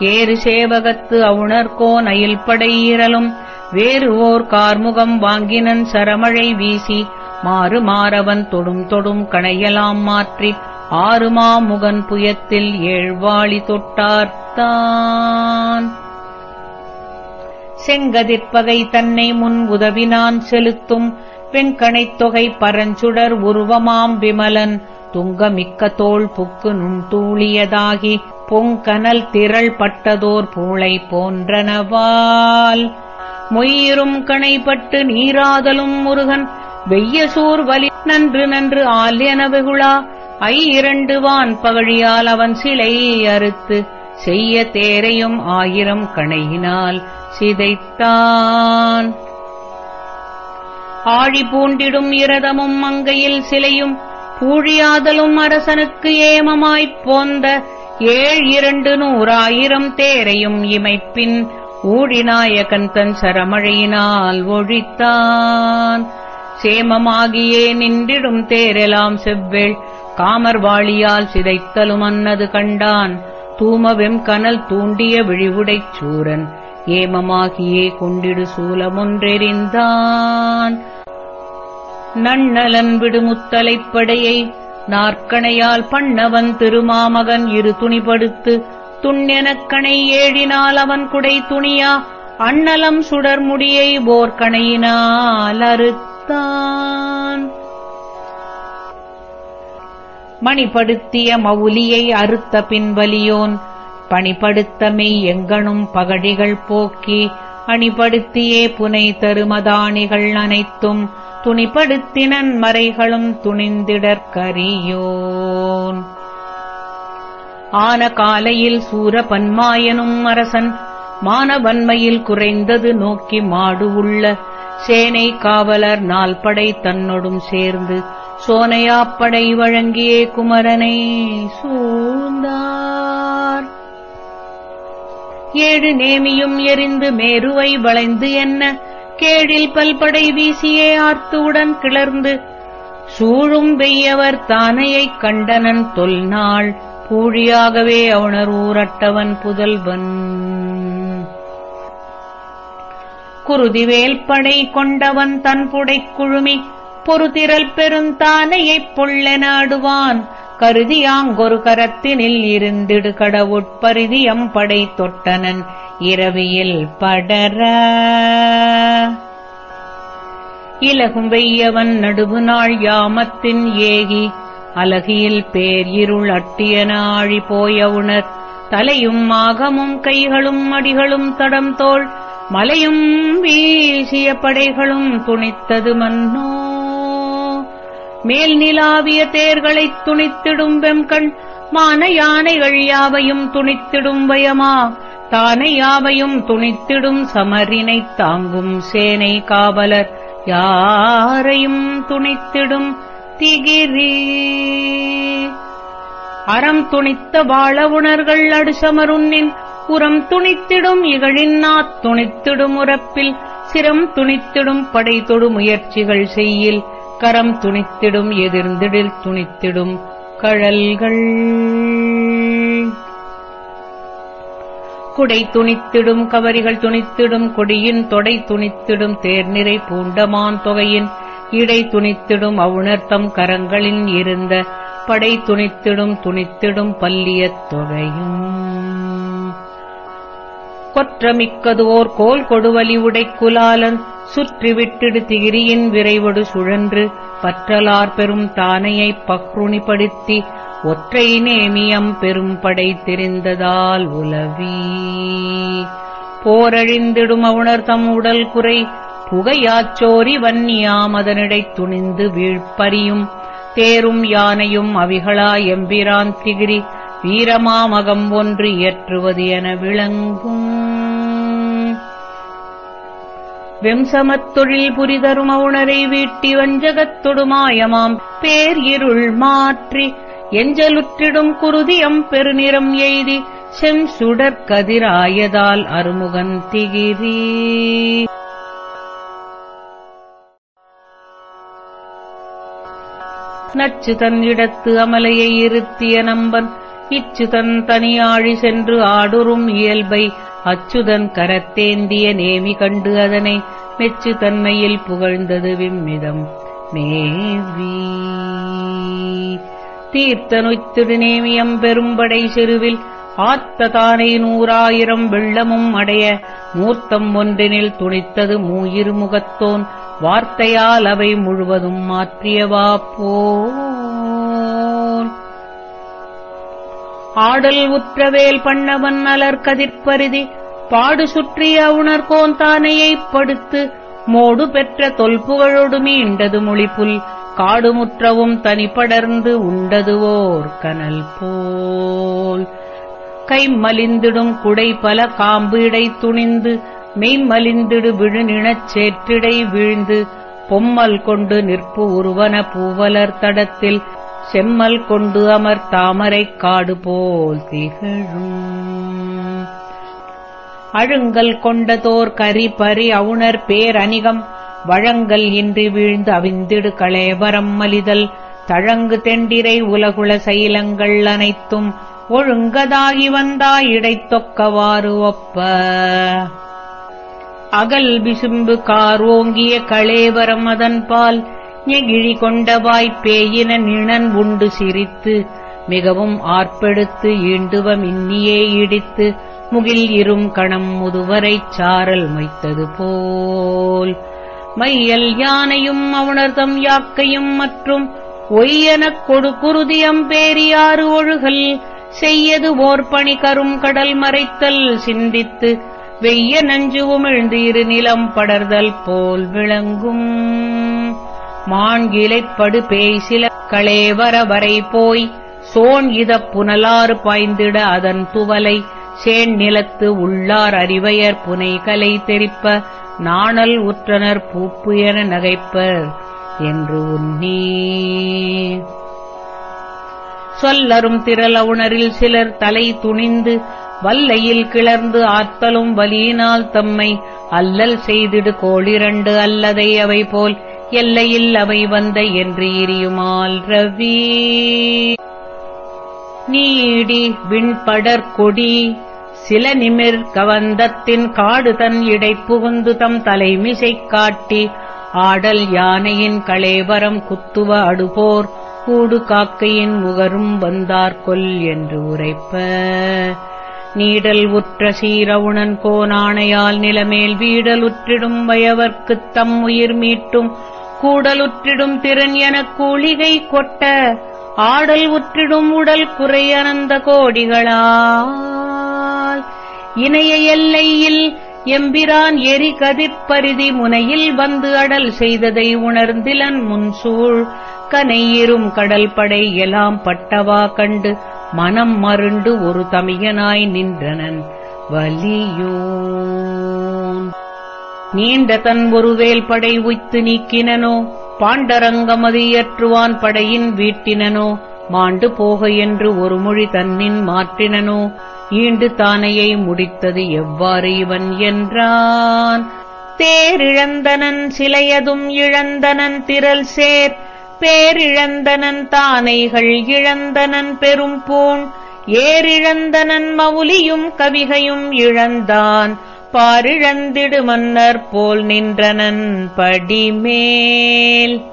ஏறு சேவகத்து அவுணர்கோன் அயில் படை ஈரலும் வேறு ஓர் கார்முகம் வாங்கினன் சரமழை வீசி. மாறு மாறவன் தொடும் தொடும் கணையலாம் மாற்றி. ஆறுமாமுகன் புயத்தில் ஏழ்வாளி தொட்டார்த்தான். செங்கதிர்ப்பகை தன்னை முன் உதவினான் செலுத்தும் வெண்கணைத் தொகை பரஞ்சுடர் உருவமாம் விமலன். துங்கமிக்க தோள் புக்கு நுண்தூளியதாகி பொங்கனல் திரள் பட்டதோர் பூளை போன்றனவால். மொயிரும் கணைப்பட்டு நீராதலும் முருகன் வெய்யசூர் வலி நன்று நன்று ஆல் என வெகுளா. ஐ இரண்டு வான் பகழியால் அவன் சிலை அறுத்து செய்ய தேரையும் ஆயிரம் கணையினால். சிதைத்தான். ஆழி பூண்டிடும் இரதமும் மங்கையில் சிலையும் பூழியாதலும் அரசனுக்கு ஏமமாய்ப் போந்த ஏழ் இரண்டு நூறாயிரம் தேரையும் இமைப்பின் ஊழிநாயகன் தன் சரமழையினால் ஒழித்தான். சேமமாகியே நின்றிடும் தேரெலாம் செவ்வேள் காமர்வாளியால் சிதைத்தலும் அன்னது கண்டான். தூமவெம் கனல் தூண்டிய விழிவுடைச் சூரன் ஏமமாகியே கொண்டிடு சூலமொன்றெறிந்தான். நன்னலன் விடுமுத்தலைப்படையை நாற்கணையால் பண்ணவன் திருமாமகன் இரு துணிபடுத்து துண்ணெனக்கணை ஏழினால் அவன் குடை துணியா அண்ணலம் சுடர்முடியை போர்க்கணையினால் அறுத்தான். மணிப்படுத்திய மவுலியை அறுத்த பின்வலியோன் பணிப்படுத்த எங்கனும் பகழிகள் போக்கி அணிபடுத்தியே புனை தருமதானிகள் அனைத்தும் துணிப்படுத்தினன் மறைகளும் துணிந்திடற்கரியோன் ஆன காலையில் சூரபன்மாயனும் அரசன் மானவன்மையில் குறைந்தது நோக்கி மாடு உள்ள சேனை காவலர் நால்படை தன்னொடும் சேர்ந்து சோனையாப்படை வழங்கியே குமரனை சூழ்ந்தார். ஏழு நேமியும் எரிந்து மேருவை வளைந்து என்ன? கேழில் பல்படை வீசியே ஆர்த்துவுடன் கிளர்ந்து சூழும் வெய்யவர் தானையைக் கண்டனன் தொல்நாள் பூழியாகவே அவுணர் ஊரட்டவன் புதல்வன். குருதிவேல் படை கொண்டவன் தன் புடைக் குழுமி பொறுதிரல் பெருந்தானையைப் பொள்ளென அடுவான் கருதியாங்கொரு கரத்தினில் இருந்திடு கடவுட்பரிதியம் படை தொட்டனன். இரவியில் படர. இலகும் வெய்யவன் நடுவு நாள் யாமத்தின் ஏகி. அலகியில் பேர் இருள் அட்டியனாழி போய போயவுணர் தலையும் ஆகமும் கைகளும் அடிகளும் தடம் தோள் மலையும் வீசிய படைகளும் துணித்தது மன்னோ. மேல் நிலாவிய தேர்களைத் துணித்திடும் வெம்கண் மான யானைகள் யாவையும் துணித்திடும் வயமா? தானை யாவையும் துணித்திடும் சமரினைத் தாங்கும் சேனை காவலர் யாரையும் துணித்திடும் திகிரி. அறம் துணித்த வாழ உணர்கள் அடுசமருன்னின் உரம் துணித்திடும் இகழின்னா துணித்திடும் உறப்பில் சிரம் துணித்திடும் படை தொடு முயற்சிகள் செய்யில். கரம் துணித்திடும் எதிர்ந்திடில் துணித்திடும் கழல்கள். குடை துணித்திடும் கவரிகள் துணித்திடும் கொடியின் தொடை துணித்திடும் தேர்நிறை பூண்டமான் தொகையின் இடை துணித்திடும் அவுணர்த்தம் கரங்களின் இருந்த படை துணித்திடும் துணித்திடும் பல்லியத் தொகையும். கொற்றமிக்கது ஓர் கோல் கொடுவலி உடை குலாலன் சுற்றிவிட்டிடு திகிரியின் விரைவொடு சுழன்று பற்றலார் பெரும் தானையைப் பக்ருணிப்படுத்தி ஒற்றை நேமியம் பெரும் படை தெரிந்ததால் உலவி. போரழிந்திடும் அவுணர் தம் உடல் குறை புகையாச்சோரி வன்னியாம் அதனிடைத் துணிந்து வீழ்ப்பறியும். தேரும் யானையும் அவிகளா எம்பிரான் திகிரி வீரமாமகம் ஒன்று இயற்றுவது என விளங்கும். வெம்சமத்தொழில் புரிதரும் அவுணரை வீட்டி வஞ்சகத்தொடுமாயமாம் பேர் இருள் மாற்றி எஞ்சலுற்றிடும் குருதியம் பெருநிறம் எய்தி செம் சுடற்கதிராயதால் அருமுகன் திகிரி. நச்சு தன் இடத்து அமலையை இருத்திய நம்பன். இச்சு தன் தனியாழி சென்று ஆடுறும் இயல்பை அச்சுதன் கரத்தேந்திய நேமி கண்டு அதனை மெச்சு தன்மையில் புகழ்ந்தது விம்மிதம். மேவி தீர்த்த நேமியம் பெரும்படை செருவில் ஆத்த தானை நூறாயிரம் வெள்ளமும் அடைய மூர்த்தம் ஒன்றினில் துணித்தது மூயிரு முகத்தோன் வார்த்தையால் அவை முழுவதும் மாற்றியவா போல். ஆடல் உற்றவேல் பண்ணவன் அலர் கதிர்பருதி பாடு சுற்றிய உணர்கோன் தானையைப் படுத்து மோடு பெற்ற தொல்புகழொடு மீண்டது மொழிப்புல் காடுமுற்றவும் தனிப்படர்ந்து உண்டதுவோர் கனல் போல். கைமலிந்திடும் குடை பல காம்பு இடை துணிந்து மெய்மலிந்திடு விழுநிணச் சேற்றிடை வீழ்ந்து பொம்மல் கொண்டு நிற்பு உருவன பூவலர் தடத்தில் செம்மல் கொண்டு அமர் தாமரைக் காடு போல் திகழும். அழுங்கல் கொண்டதோர் கரி பரி அவுணர் பேரணிகம் வழங்கல் இன்றி வீழ்ந்து அவிந்திடு களேவரம் மலிதல். தழங்கு தெண்டிரை உலகுல சைலங்கள் அனைத்தும் ஒழுங்கதாகி வந்தாய் இடைத்தொக்கவாறு ஒப்ப. அகல் விசும்பு காரோங்கிய களேவரம் அதன்பால் நெகிழி கொண்டவாய்ப் பேயின நிணன் உண்டு சிரித்து மிகவும் ஆர்ப்பெடுத்து ஈண்டுவ மின்னியே இடித்து முகில் இரும் கணம் முதுவரைச் சாரல் மொய்த்தது போல். மையல் யானையும் அவுணர்தம் யாக்கையும் மற்றும் ஒய்யனக் கொடு குருதியம் பேரியாறு ஒழுகல் செய்யது ஓர் பணி கரும் கடல் மறைத்தல் சிந்தித்து வெய்ய நஞ்சு உமிழ்ந்து இரு நிலம் படர்தல் போல் விளங்கும். மாண்கிளைப்படு பேய் சில களேவர வரை போய் சோன் இதப் புனலாறு பாய்ந்திட அதன் துவலை சேன் நிலத்து உள்ளார் அறிவையர் புனைகலை தெரிப்ப நாணல் உற்றனர் பூப்பு என நகைப்பர் என்று உன்னீ சொல்லரும் திரளவுணரில் சிலர் தலை துணிந்து வல்லையில் கிளர்ந்து ஆத்தலும் வலியினால் தம்மை அல்லல் செய்திடு கோளிரண்டு அல்லதை அவை போல் எல்லையில் அவை வந்த என்று எரியுமால் ரவி. நீடி விண்படற் கொடி சில நிமிர் கவந்தத்தின் காடு தன் இடை புகுந்து தம் தலைமிசை காட்டி ஆடல் யானையின் களேவரம் குத்துவ அடுபோர் கூடு காக்கையின் முகரும் வந்தார்கொல் என்று உரைப்ப. நீடல் உற்ற சீரவுணன் கோனானையால் நிலமேல் வீடல் உற்றிடும் வயவர்க்குத் தம் உயிர் மீட்டும் கூடலுற்றிடும் திறன் எனக் கூலிகை கொட்ட ஆடல் உற்றிடும் உடல் குறை அனந்த கோடிகளால். இணைய எல்லையில் எம்பிரான் எரி கதிர்பரிதி முனையில் வந்து அடல் செய்ததை உணர்ந்திலன் முன்சூழ். கனையிரும் கடல் படை எலாம் பட்டவா கண்டு மனம் மருண்டு ஒரு தமியனாய் நின்றனன். வலியோ நீண்ட தன் ஒருவேல் படை உய்த்து நீக்கினனோ? பாண்டரங்கமதியற்றுவான் படையின் வீட்டினனோ? மாண்டு போக என்று ஒரு மொழி தன்னின் மாற்றினனோ? ஈண்டு தானையை முடித்தது எவ்வாறு இவன் என்றான். தேரிழந்தனன் சிலையதும் இழந்தனன் திரள் சேர். பேரிழந்தனன் தானைகள் இழந்தனன் பெரும் பூண். ஏரிழந்தனன் மவுலியும் கவிகையும் இழந்தான். பாரிழந்திடு மன்னர் போல் நின்றனன் படிமேல்.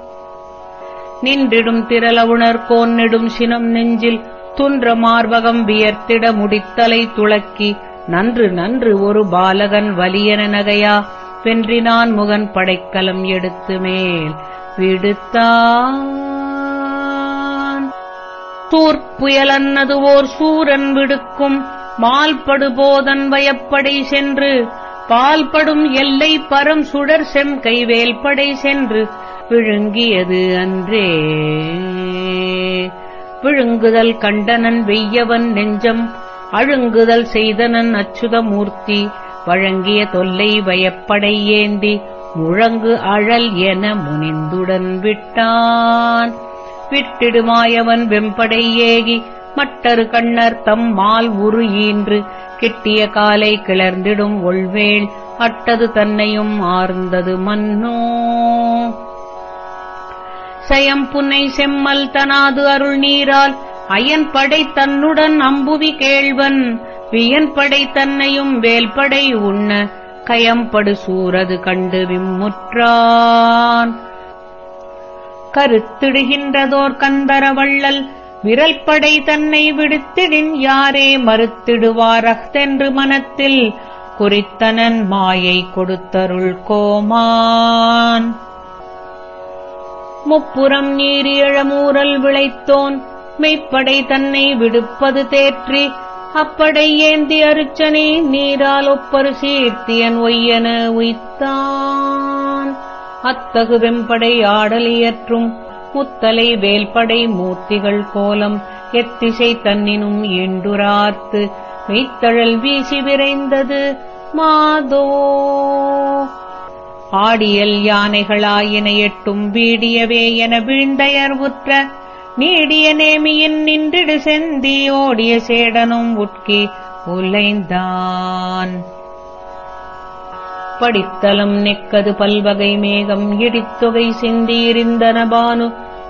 நின்றிடும் திரளவுணர் கோன்னிடும் சினம் நெஞ்சில் துன்ற மார்பகம் வியர்த்திட முடித்தலை துளக்கி நன்று நன்று ஒரு பாலகன் வலியன நகையா வென்றினான் முகன் படைக்கலம் எடுத்து மேல். விடுத்தான். தூர்ப்புயலன்னது ஓர் சூரன் விடுக்கும் மால்படுபோதன் வயப்படை சென்று பால்படும் எல்லை பரம் சுடர் செம் கைவேல்படை சென்று விழுங்கியது அன்றே. விழுங்குதல் கண்டனன் வெய்யவன் நெஞ்சம் அழுங்குதல் செய்தனன் அச்சுதமூர்த்தி வழங்கிய தொல்லை வயப்படை ஏந்தி முழங்கு அழல் என முனிந்துடன் விட்டான். விட்டிடுமாயவன் வெம்படை ஏகி மட்டரு கண்ணர் தம் மால் உரு ஈன்று கிட்டிய காலை கிளர்ந்திடும் ஒள்வேள் அட்டது தன்னையும் ஆர்ந்தது மன்னோ. சயம் புன்னை செம்மல் தனாது அருள் நீரால் அயன்படை தன்னுடன் அம்புவி கேள்வன் வியன்படை தன்னையும் வேல்படை உண்ண கயம்படு சூரது கண்டு விம்முற்றான். கருத்திடுகின்றதோர் கந்தரவள்ளல் விரல்படை தன்னை விடுத்திடின் யாரே மறுத்திடுவாரஃதென்று மனத்தில். குறித்தனன் மாயை கொடுத்தருள் கோமான். முப்புறம் நீரியழமூரல் விளைத்தோன். மெய்ப்படை தன்னை விடுப்பது தேற்றி. அப்படை ஏந்தி அருச்சனை நீரால் ஒப்பரு சீர்த்தியன் ஒய்யன உய்த்தான். அத்தகு வெம்படை ஆடலியற்றும் முத்தலை வேல்படை மூர்த்திகள் கோலம் எத்திசை தன்னினும் ஈண்டுரார்த்து மெய்த்தழல் வீசி விரைந்தது மாதோ. ஆடியல் யானைகளாயின எட்டும் வீடியவே என வீழ்ந்தயர்வுற்ற நீடிய நேமியின் நின்றிடு செந்தி ஓடிய சேடனும் உட்கி உலைந்தான். படித்தலம் நெக்கது பல்வகை மேகம் இடித்தொகை சிந்தி இருந்தன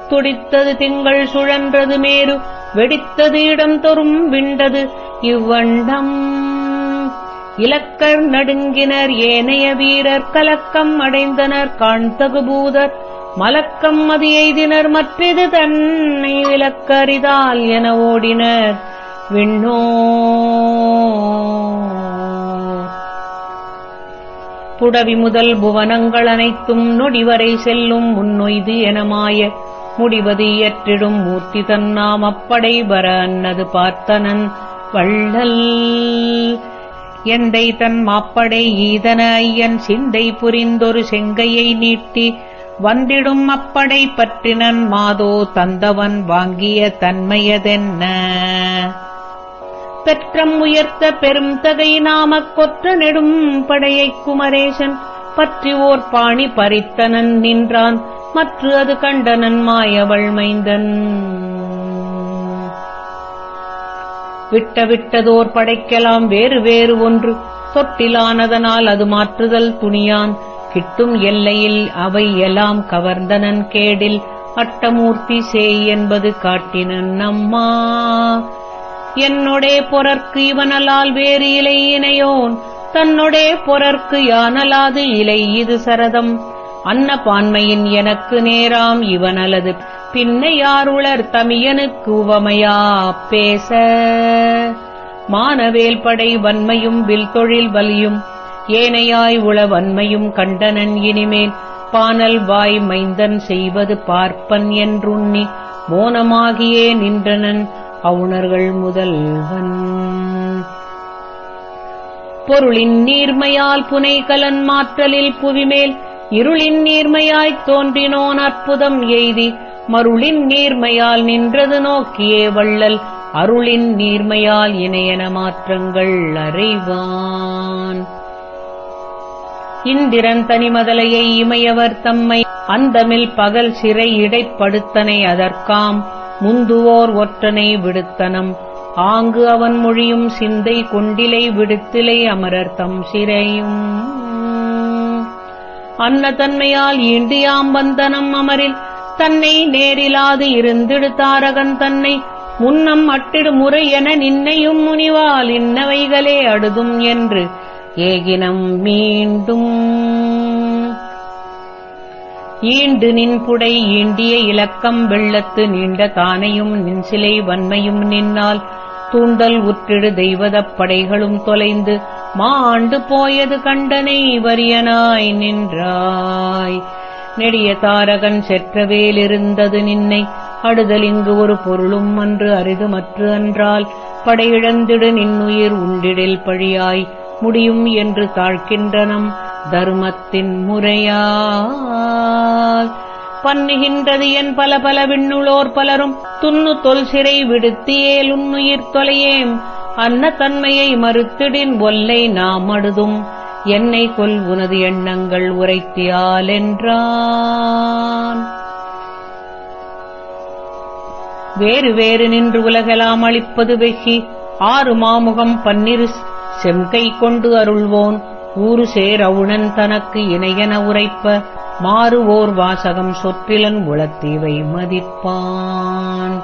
துடித்தது திங்கள் சுழன்றது மேரு வெடித்தது இடம் தொறும் விண்டது. இவ்வண்டம் இலக்கர் நடுங்கினர் ஏனைய வீரர் கலக்கம் அடைந்தனர் காண்தகுபூதர் மலக்கம் மதி எய்தினர் மற்றது தன்னை விலக்கரிதால் என ஓடினர். விண்ணோ புடவி முதல் புவனங்கள் அனைத்தும் நொடிவரை செல்லும் முன்னொய்து எனமாய முடிவது இயற்றிடும் மூர்த்தி தன்னாம் அப்படை வர அன்னது பார்த்தனன் வள்ளல். எந்தை தன் மாப்படை ஈதன ஐயன் சிந்தை புரிந்தொரு செங்கையை நீட்டி வந்திடும் அப்படை பற்றினன் மாதோ தந்தவன் வாங்கிய தன்மையதென்ன? பெற்றம் உயர்த்த பெரும் தகை நாமக் கொற்ற நெடும் படையைக் குமரேசன் பற்றி ஓர் பாணி பறித்தனன் நின்றான். மற்று அது கண்டனன் மாயவள் மைந்தன். விட்ட விட்டதோர் படைக்கலாம் வேறு வேறு ஒன்று. தொட்டிலானதனால் அது மாற்றுதல் துணியான். கிட்டும் எல்லையில் அவை எல்லாம் கவர்ந்தனன் கேடில். அட்டமூர்த்தி சேய் என்பது காட்டினன் நம்மா என்னொடே பொறற்கு இவனலால் வேறு இலை இணையோன். தன்னொடே பொறற்கு யானலாது இலை இது சரதம். அன்ன பான்மையின் எனக்கு நேராம் இவனலது. பின்னையாருளர் தமியனுக்கு உவமையா? பேச. மானவேல் படை வன்மையும் வில் தொழில் வலியும். ஏனையாய் உள வன்மையும் கண்டனன் இனிமேல். பானல் வாய் மைந்தன் செய்வது பார்ப்பன் என்றுண்ணி. மோனமாகியே நின்றனன் அவுணர்கள் முதல்வன். பொருளின் நீர்மையால் புனைகலன் மாற்றலில் புவிமேல். இருளின் நீர்மையாய்த் தோன்றினோன் அற்புதம் எய்தி மருளின் நீர்மையால் நின்றது நோக்கியே வள்ளல். அருளின் நீர்மையால் இணையன மாற்றங்கள் அறைவான். இந்திரன் தனிமதலையை இமையவர் தம்மை அந்தமில் பகல் சிறை இடைப்படுத்தனை அதற்காம். முந்துவோர் ஒற்றனை விடுத்தனம். ஆங்கு அவன் மொழியும் சிந்தை கொண்டிலை விடுத்திலை அமரர் தம் சிறையும். அன்னதன்மையால் ஈண்டியாம் வந்தனம் அமரில் தன்னை நேரிலாது இருந்திடு தாரகன் தன்னை. முன்னம் அட்டிடு முறை என நின்னையும் முனிவால் இன்னவைகளே அடுதும் என்று ஏகினம் மீண்டும். ஈண்டு நின் புடை ஈண்டிய இலக்கம் வெள்ளத்து நீண்ட தானையும் நின்சிலை வன்மையும் நின்னால் தூண்டல் உற்றிடு தெய்வதப் படைகளும் தொலைந்து மாண்டு போயது கண்டனை வரியனாய் நின்றாய். நெடிய தாரகன் செற்றவேலிருந்தது நின்னை. அடுதல் இங்கு ஒரு பொருளும் அன்று அரிது மற்று அன்றால். படையிழந்திடு நின்னுயிர் உண்டிடில் பழியாய். முடியும் என்று தாழ்கின்றனம் தர்மத்தின் முறையால். பண்ணுகின்றது என் பல பல விண்ணுளோர் பலரும். துண்ணு தொல் சிறை விடுத்தியேல் உன்னுயிர் தொலையேம். அன்ன தன்மையை மறுத்திடின் ஒல்லை நாம் அடுதும் என்னை கொல் உனது எண்ணங்கள் உரைத்தியால் என்றான் வேறு வேறு நின்று உலகெலாம் அளிப்பது வெகி. ஆறு மாமுகம் பன்னிரு செம்கை கொண்டு அருள்வோன். ஊறு சேர் அவுணன் தனக்கு இணையென உரைப்ப. மாறு ஓர் வாசகம் சொற்றிலன் உளத்தீவை மதிப்பான்.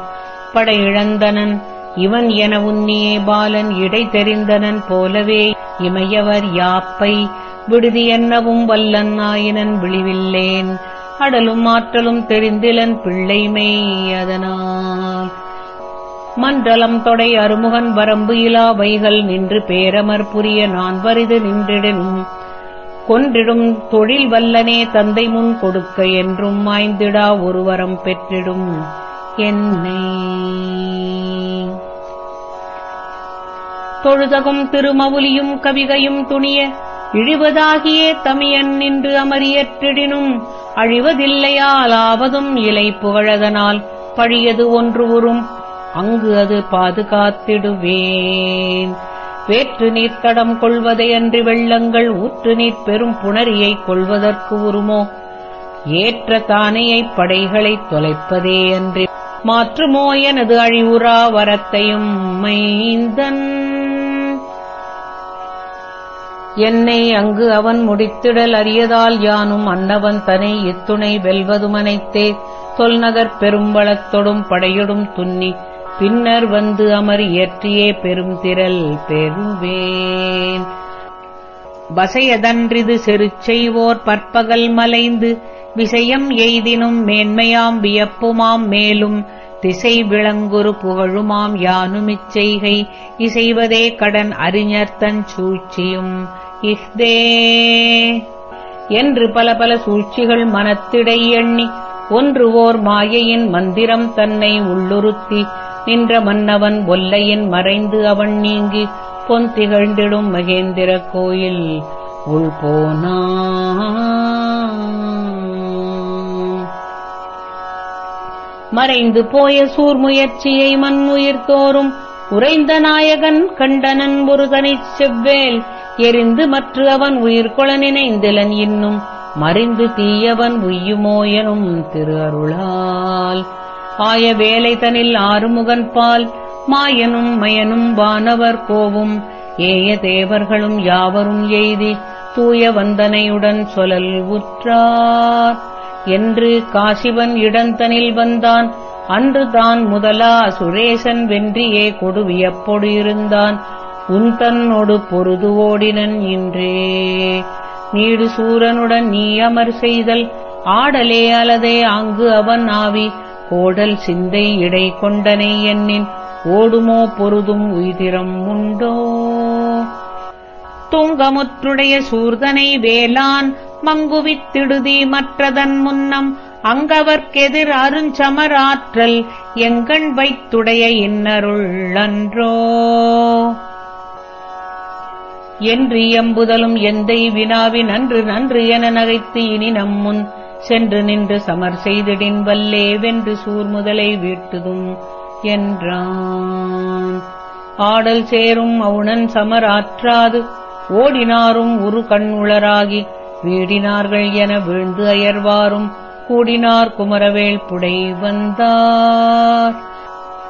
படையிழந்தனன் இவன் என உன்னியே பாலன் இடை தெரிந்தனன் போலவே இமையவர் யாப்பை விடுதி என்னவும் வல்லன் ஆயினன் விழிவில்லேன். அடலும் ஆற்றலும் தெரிந்திலன் பிள்ளைமை அதனால். மண்டலம் தொடை அருமுகன் வரம்பு இலா வைகள் நின்று பேரமர் புரிய நான் வரிது நின்றிடனும். கொன்றிடும் தொழில் வல்லனே தந்தை முன் கொடுக்க என்றும் மாய்ந்திடா ஒருவரம் பெற்றிடும். என்னை தொழுதகும் திருமவுலியும் கவிகையும் துணிய இழிவதாகியே தமியன் நின்று அமரியற்றிடினும் அழிவதில்லையாலாவதும் இலை புகழதனால் பழியது ஒன்று உறும். அங்கு அது பாதுகாத்திடுவேன். வேற்று நீர்த்தடம் கொள்வதை அன்றி வெள்ளங்கள் ஊற்று நீர் பெரும் புணரியைக் கொள்வதற்கு உருமோ? ஏற்ற தானையைப் படைகளைத் தொலைப்பதே அன்றி மாற்றுமோ எனது அழிவுறா வரத்தையும் மைந்தன் என்னை அங்கு அவன் முடித்திடல் அறியதால் யானும் அன்னவன் தனை இத்துணை வெல்வதுமனைத்தே தொல்நகர் பெரும்பளத்தொடும் படையொடும் துன்னி. பின்னர் வந்து அமர் இயற்றியே பெரும் திரள் பெறுவேன். வசையதன்றிது செருச்செய்வோர் பற்பகல் மலைந்து விசயம் எய்தினும் மேன்மையாம் வியப்புமாம் மேலும் திசை விளங்குரு புகழுமாம் யானுமிச்செய்கை இசைவதே கடன் அறிஞர்தன் சூழ்ச்சியும். இஃதே. என்று பல பல சூழ்ச்சிகள் மனத்திடை எண்ணி ஒன்று ஓர் மாயையின் மந்திரம் தன்னை உள்ளுறுத்தி நின்ற மன்னவன் ஒல்லையின் மறைந்து அவன் நீங்கி பொன் திகழ்ந்திடும் மகேந்திர கோயில் உள்போனா. மறைந்து போய சூர்முயற்சியை மண்ணுயிர் தோறும் உறைந்த நாயகன் கண்டனன் ஒரு செவ்வேல் எரிந்து மற்ற அவன் உயிர்கொள நினைந்திலன் இன்னும் மறிந்து தீயவன் உய்யுமோ எனும் திரு அருளால் ஆய வேலை தனில் ஆறுமுகன் பால் மாயனும் மயனும் வானவர் கோவும் ஏய தேவர்களும் யாவரும் எய்தி தூய வந்தனையுடன் சொலல் உற்றார். என்று காசிவன் இடந்தனில் வந்தான். அன்று தான் முதலா சுரேசன் வென்றியே கொடுவியப்பொடு இருந்தான். உன்தன்னொடு பொருது ஓடினன் இன்றே. நீடு சூரனுடன் நீ அமர் செய்தல். ஆடலே அலதே அங்கு அவன் ஆவி. கோடல் சிந்தை இடை கொண்டனை என்னின் ஓடுமோ பொருதும் உய்திரம் உண்டோ? துங்கமுற்றுடைய சூர்தனை வேளான். மங்குவித்திடுதி மற்றதன் முன்னம் அங்கவர்க்கெதிர் அருஞ்சமராற்றல் எங்கண் வைத்துடைய இன்னருள் அன்றோ என்று எம்புதலும் எந்தை வினாவி நன்று நன்று என நகைத்து இனி நம்முன் சென்று நின்று சமர் செய்திடின் வல்லே வென்று சூர்முதலை வீட்டுதும் என்றான். ஆடல் சேரும் அவுணன் சமராற்றாது ஓடினாரும் உரு கண்ணுளராகி வீடினார்கள் என வீழ்ந்து அயர்வாரும் கூடினார் குமரவேல் புடை வந்தார்.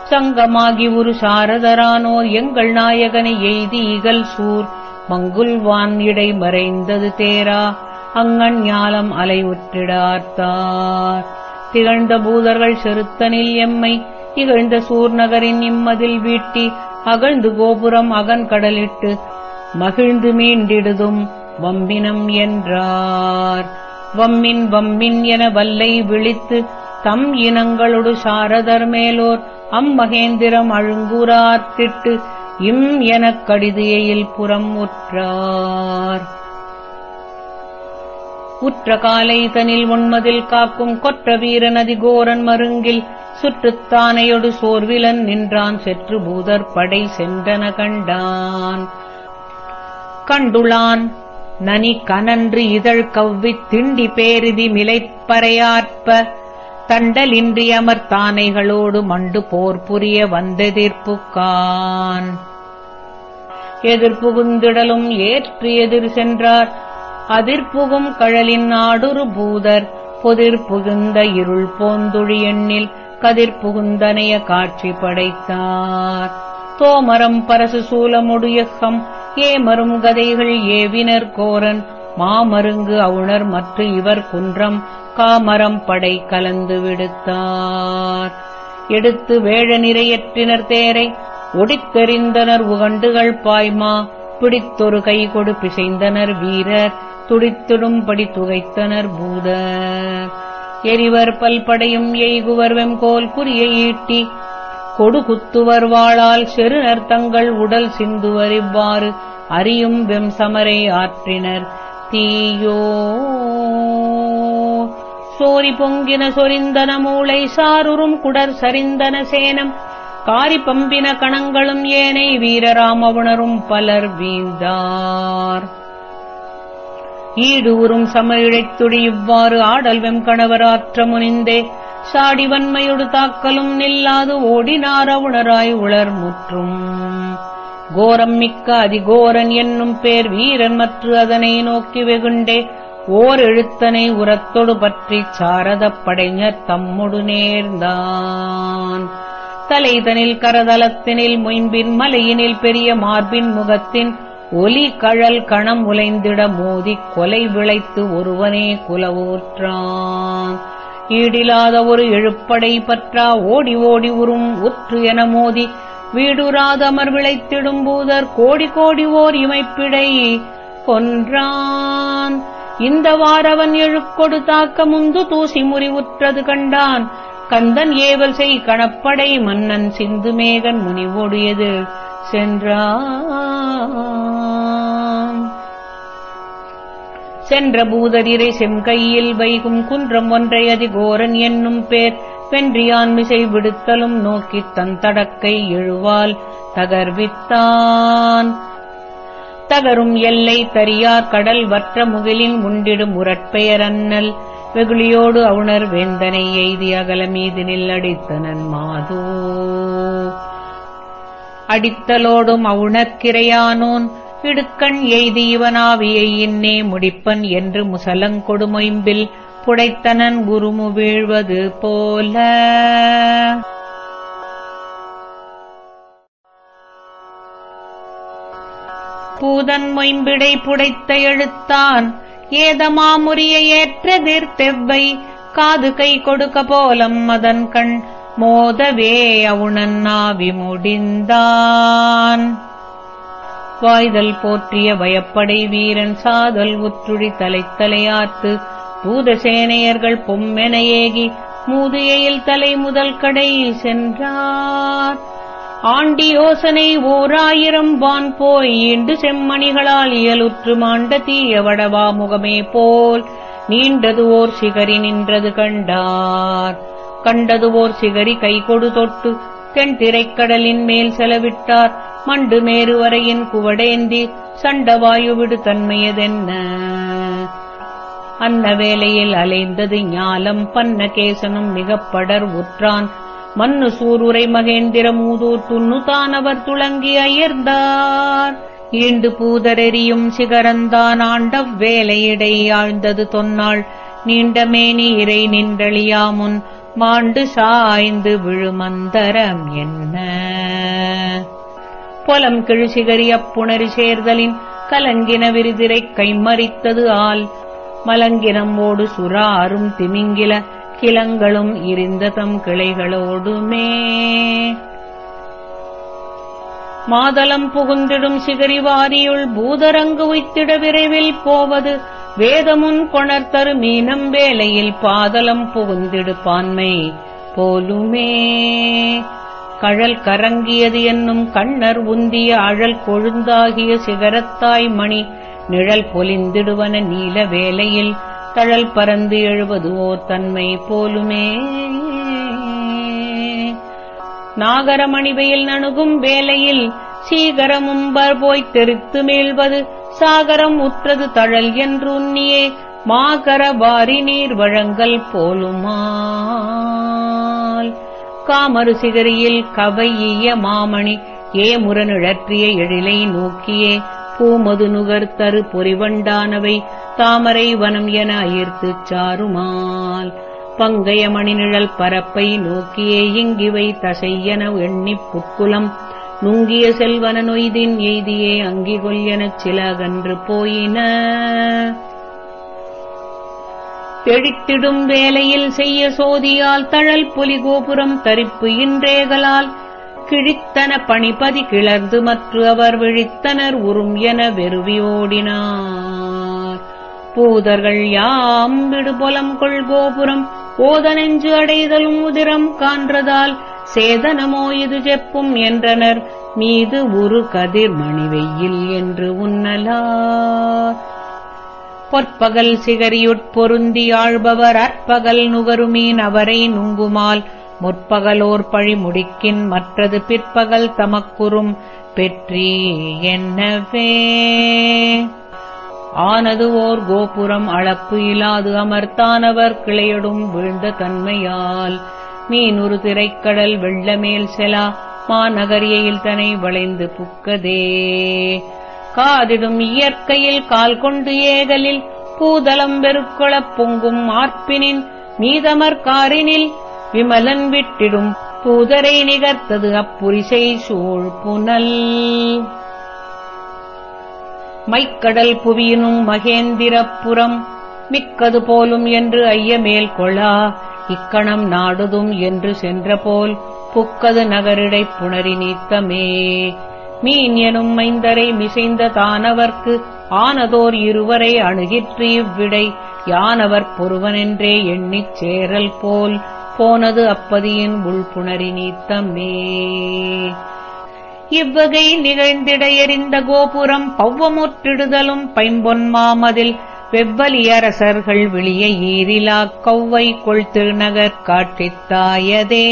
சங்கமாகி ஒரு சாரதரானோர் எங்கள் நாயகனை எய்தி இகல் சூர். மங்குல்வான் இடை மறைந்தது தேரா அங்கண் ஞாலம் அலை உற்றிடார்த்தார். திகழ்ந்த பூதர்கள் செருத்தனில் எம்மை இகழ்ந்த சூர்நகரின் இம்மதில் வீட்டி அகழ்ந்து கோபுரம் அகன் கடலிட்டு மகிழ்ந்து மீண்டிடுதும் வம்பினம் என்றார். வம்மின் வம்மின் என வல்லை விழித்து தம் இனங்களொடு சாரதர் மேலோர் அம்மகேந்திரம் அழுங்குரார்த்திட்டு இம் எனக் கடிதையில் புறம் உற்றார். உற்ற காலை தனில் உண்மதில் காக்கும் கொற்ற வீரநதி கோரன் மருங்கில் சுற்றுத்தானையொடு சோர்விலன் நின்றான் செற்று பூதர் படை சென்றன கண்டான். கண்டுளான் நனி கனன்று இதழ் கவ்வித் திண்டி பேரிதி மிலைப்பறையாற்ப தண்டலின்றி தானைகளோடு மண்டு போர் புரிய வந்தெதிர்ப்புக்கான். எதிர்புகுந்திடலும் ஏற்று எதிர் சென்றார் அதிர்புகும் கழலின் நாடுரு பூதர் பொதிர் புகுந்த இருள் போந்துழி எண்ணில் கதிர் புகுந்தனைய காட்சி படைத்தார். தோமரம் பரசு சூலமுடையகம் ஏமரும் கதைகள் ஏவினர் கோரன். மாமருங்கு அவுணர் மற்ற இவர் குன்றம். காமரம் படை கலந்து விடுத்தார். எடுத்து வேழ நிறையற்றினர் தேரை. ஒடித்தெறிந்தனர் உகண்டுகள் பாய்மா. பிடித்தொரு கை கொடு பிசைந்தனர் வீரர். துடித்திடும்படி துகைத்தனர் பூதர். எரிவர் பல்படையும் எய்குவர் வெம்கோல். குறிய ஈட்டி கொடுகுத்துவர் வாழால் வாளால் செருநர் தங்கள் உடல் சிந்துவர் இவ்வாறு அறியும் வெம் சமரை ஆற்றினர். தீயோ சோரி பொங்கின சொரிந்தன மூளை சாருறும் குடர் சரிந்தன சேனம். காரி பம்பின கணங்களும் ஏனை வீரராமவுணரும் பலர் வீழ்ந்தார். ஈடு உறும் சமயிழைத்துடி இவ்வாறு ஆடல் வெம் கணவராற்ற முனிந்தே. சாடி வன்மையொடு தாக்கலும் நில்லாது ஓடினார் அவுணராய் உளர் முற்றும் கோரம் மிக்க அதிகோரன் என்னும் பேர் வீரன் மற்ற அதனை நோக்கி வெகுண்டே ஓர் எழுத்தனை உரத்தொடு பற்றி சாரதப் படைஞர் தம்முடு நேர்ந்தான். தலைதனில் கரதலத்தினில் மொயம்பின் மலையினில் பெரிய மார்பின் முகத்தின் ஒலி கழல் கணம் உலைந்திட மோதிக் கொலை விளைத்து ஒருவனே குலவோற்றான். ஈடிலாத ஒரு எழுப்படை பற்றா ஓடி ஓடி உறும் உற்று என மோதி வீடுராதமர் விளைத்திடும் பூதர் கோடி கோடி ஓர் இமைப்பிடை கொன்றான். இந்த வாரவன் எழுக்கொடு தாக்க முந்து தூசி முறிவுற்றது கண்டான். கந்தன் ஏவல் செய் கணப்படை மன்னன் சிந்து மேகன் முனிவோடியது சென்றான். சென்ற பூதரிரை செம்கையில் வைகும் குன்றம் ஒன்றை அதிகோரன் என்னும் பேர். வென்றியான் மிசை விடுத்தலும் நோக்கித் தன் தடக்கை எழுவால் தகர்வித்தான். தகரும் எல்லை தரியார் கடல் வற்ற முகிலின் முண்டிடும் உரட்பெயர் அன்னல் வெகுளியோடு அவுணர் வேந்தனை எய்தி அகல மீதினில் அடித்தனன் மாதோ. அடித்தலோடும் அவுணர்க்கிரையானோன் இடுக்கண் எய்தி இவனாவியை இன்னே முடிப்பன் என்று முசலங்கொடுமொயம்பில் புடைத்தனன் உருமு வீழ்வது போல. பூதன் மொயம்பிடை புடைத்த எழுத்தான் ஏதமாமுரிய ஏற்றதிர் தெவ்வை காது கை கொடுக்க போலம் மதன் கண் மோதவே அவுணன் நாவி முடிந்தான். காப்பாய்தல் போற்றிய வயப்படை வீரன் சாதல் உற்றுழி தலைத்தலையாத்து பூதசேனையர்கள் பொம்மென ஏகி மூதுயையில் தலை முதல் கடை சென்றார். ஆண்டி யோசனை ஓராயிரம் வான் போய் ஈண்டு செம்மணிகளால் இயலுற்று மாண்ட தீய வடவா முகமே போல் நீண்டது ஓர் சிகரி நின்றது கண்டார். கண்டது ஓர் சிகரி கை கொடு தொட்டு தென் திரைக்கடலின் மேல் செலவிட்டார். மண்டு மேருவரையின் குவடேந்தி சண்டவாயுவிடு தன்மையதென்ன அன்ன வேளையில் அலைந்தது ஞாலம் பன்னகேசனும் மிகப்படர் உற்றான். மன்னு சூருரை மகேந்திர மூதூர் துண்ணுதான் அவர் துளங்கி அயர்ந்தார். ஈண்டு பூதரெறியும் சிகரந்தான் ஆண்டவ் வேலையிடை ஆழ்ந்தது தொன்னாள். நீண்ட மேனி இறை நின்றழியாமுன் மாண்டு சாய்ந்து விழுமந்தரம் என்ன? பொலம் கிழிசிகரி அப்புணரி சேர்தலின் கலங்கின விரிதிரை கைமறித்தது ஆல் மலங்கினமோடு சுறாரும் திமிங்கில கிளங்களும் இருந்த தம் கிளைகளோடுமே. மாதளம் புகுந்திடும் சிகரிவாரியுள் பூதரங்கு உய்த்திட விரைவில் போவது வேதமுன் கொணர்த்தரு மீனம் வேலையில் பாதலம் புகுந்திடு பான்மை போலுமே. கழல் கரங்கியது என்னும் கண்ணர் உந்திய அழல் கொழுந்தாகிய சிகரத்தாய் மணி நிழல் பொலிந்திடுவன நீல வேலையில் தழல் பறந்து எழுவது ஓர் தன்மை போலுமே. நாகரமணிவையில் நணுகும் வேலையில் சீகரமும்பர் போய்த் தெரித்து மீழ்வது சாகரம் உற்றது தழல் என்று உன்னியே மாகரபாரி நீர் வழங்கல் போலுமால். காமரு சிகரியில் கவையிய மாமணி ஏ முரணிழற்றிய எழிலை நோக்கியே பூமது நுகர்த்தரு பொறிவண்டானவை தாமரை வனம் என அயிர்த்துச் சாருமால். பங்கைய மணிநிழல் பரப்பை நோக்கியே இங்கிவை தசையென எண்ணிப் புட்குலம் நுங்கிய செல்வன நொய்தின் எய்தியே அங்கி கொல்யனச் சிலகன்று போயின. தெழித்திடும் வேலையில் செய்ய சோதியால் தழல் புலி கோபுரம் தரிப்பு இன்றேகலால் கிழித்தன பணிபதி கிளர்ந்து மற்ற அவர் விழித்தனர் உறும் என வெறுவி ஓடினார். பூதர்கள் யாம் விடுபொலம் கொள் கோபுரம் ஓத நெஞ்சு அடைதலும் உதிரம் கான்றதால் சேதனமோ இது செப்பும் என்றனர். மீது ஒரு கதிர் மணிவெயில் என்று உன்னலா பொற்பகல் சிகரியுட்பொருந்தி ஆழ்பவர் அற்பகல் நுகருமீன் அவரை நுங்குமால். முற்பகலோர் பழி முடிக்கின் மற்றது பிற்பகல் தமக்குறும் பெற்றி என்னவே. ஆனது ஓர் கோபுரம் அளப்பு இலாது அமர்த்தானவர் கிளையடும் வீழ்ந்த தன்மையால். மீனுரு திரைக்கடல் வெள்ளமேல் செலா மாநகரியையில் தனை வளைந்து புக்கதே. காதிடும் இயற்கையில் கால் கொண்டு ஏகலில் பூதலம் வெறுக்கொளப் பொங்கும் ஆர்ப்பினின் மீதமர் காரினில் விமலன் விட்டிடும் பூதரை நிகர்த்தது அப்புரிசை சூழ் புனல். மைக்கடல் புவியினும் மகேந்திரப்புறம் மிக்கது போலும் என்று ஐயமேல் கொளா இக்கணம் நாடுதும் என்று சென்றபோல் புக்கது நகரிடைப் புணரி நீத்தமே. மீன் எனும் மைந்தரை மிசைந்த தானவர்க்கு ஆனதோர் இருவரை அணுகிற்று இவ்விடை. யானவர் பொருவனென்றே எண்ணிச் சேரல் போல் போனது அப்பதியின் உள்புணரி நீத்தமே. இவ்வகை நிகழ்ந்திட எறிந்த கோபுரம் பவ்வமுற்றிடுதலும் பைம்பொன் மாமதில் வெவ்வலியரசர்கள் விளிய ஈரிலாக் கௌவை கொள் திருநகர் காட்டித்தாயதே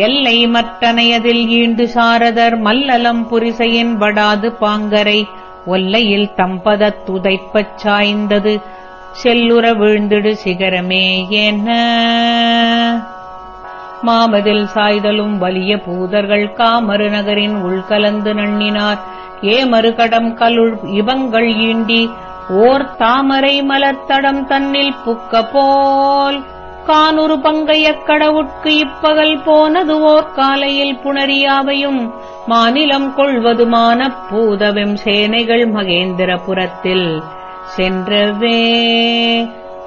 எல்லை மற்றனையதில் ஈண்டு சாரதர் மல்லலம் புரிசையின் வடாது பாங்கரை ஒல்லையில் தம்பதத் துதைப்பச் சாய்ந்தது செல்லுற விழுந்திடு சிகரமே என்ன மாமதில் சாய்தலும் வலிய பூதர்கள் காமறு நகரின் உள்கலந்து நண்ணினார் ஏ மறுகடம் கலுள் இவங்கள் ஈண்டி. ஓர் தாமரை மலர்த்தடம் தன்னில் புக்க போல் கானுறு பங்கையக் கடவுட்கு இப்பகல் போனது ஓர் காலையில் புணரியாவையும் மாநிலம் கொள்வதுமான பூதவெம் சேனைகள் மகேந்திரபுரத்தில். சென்றவே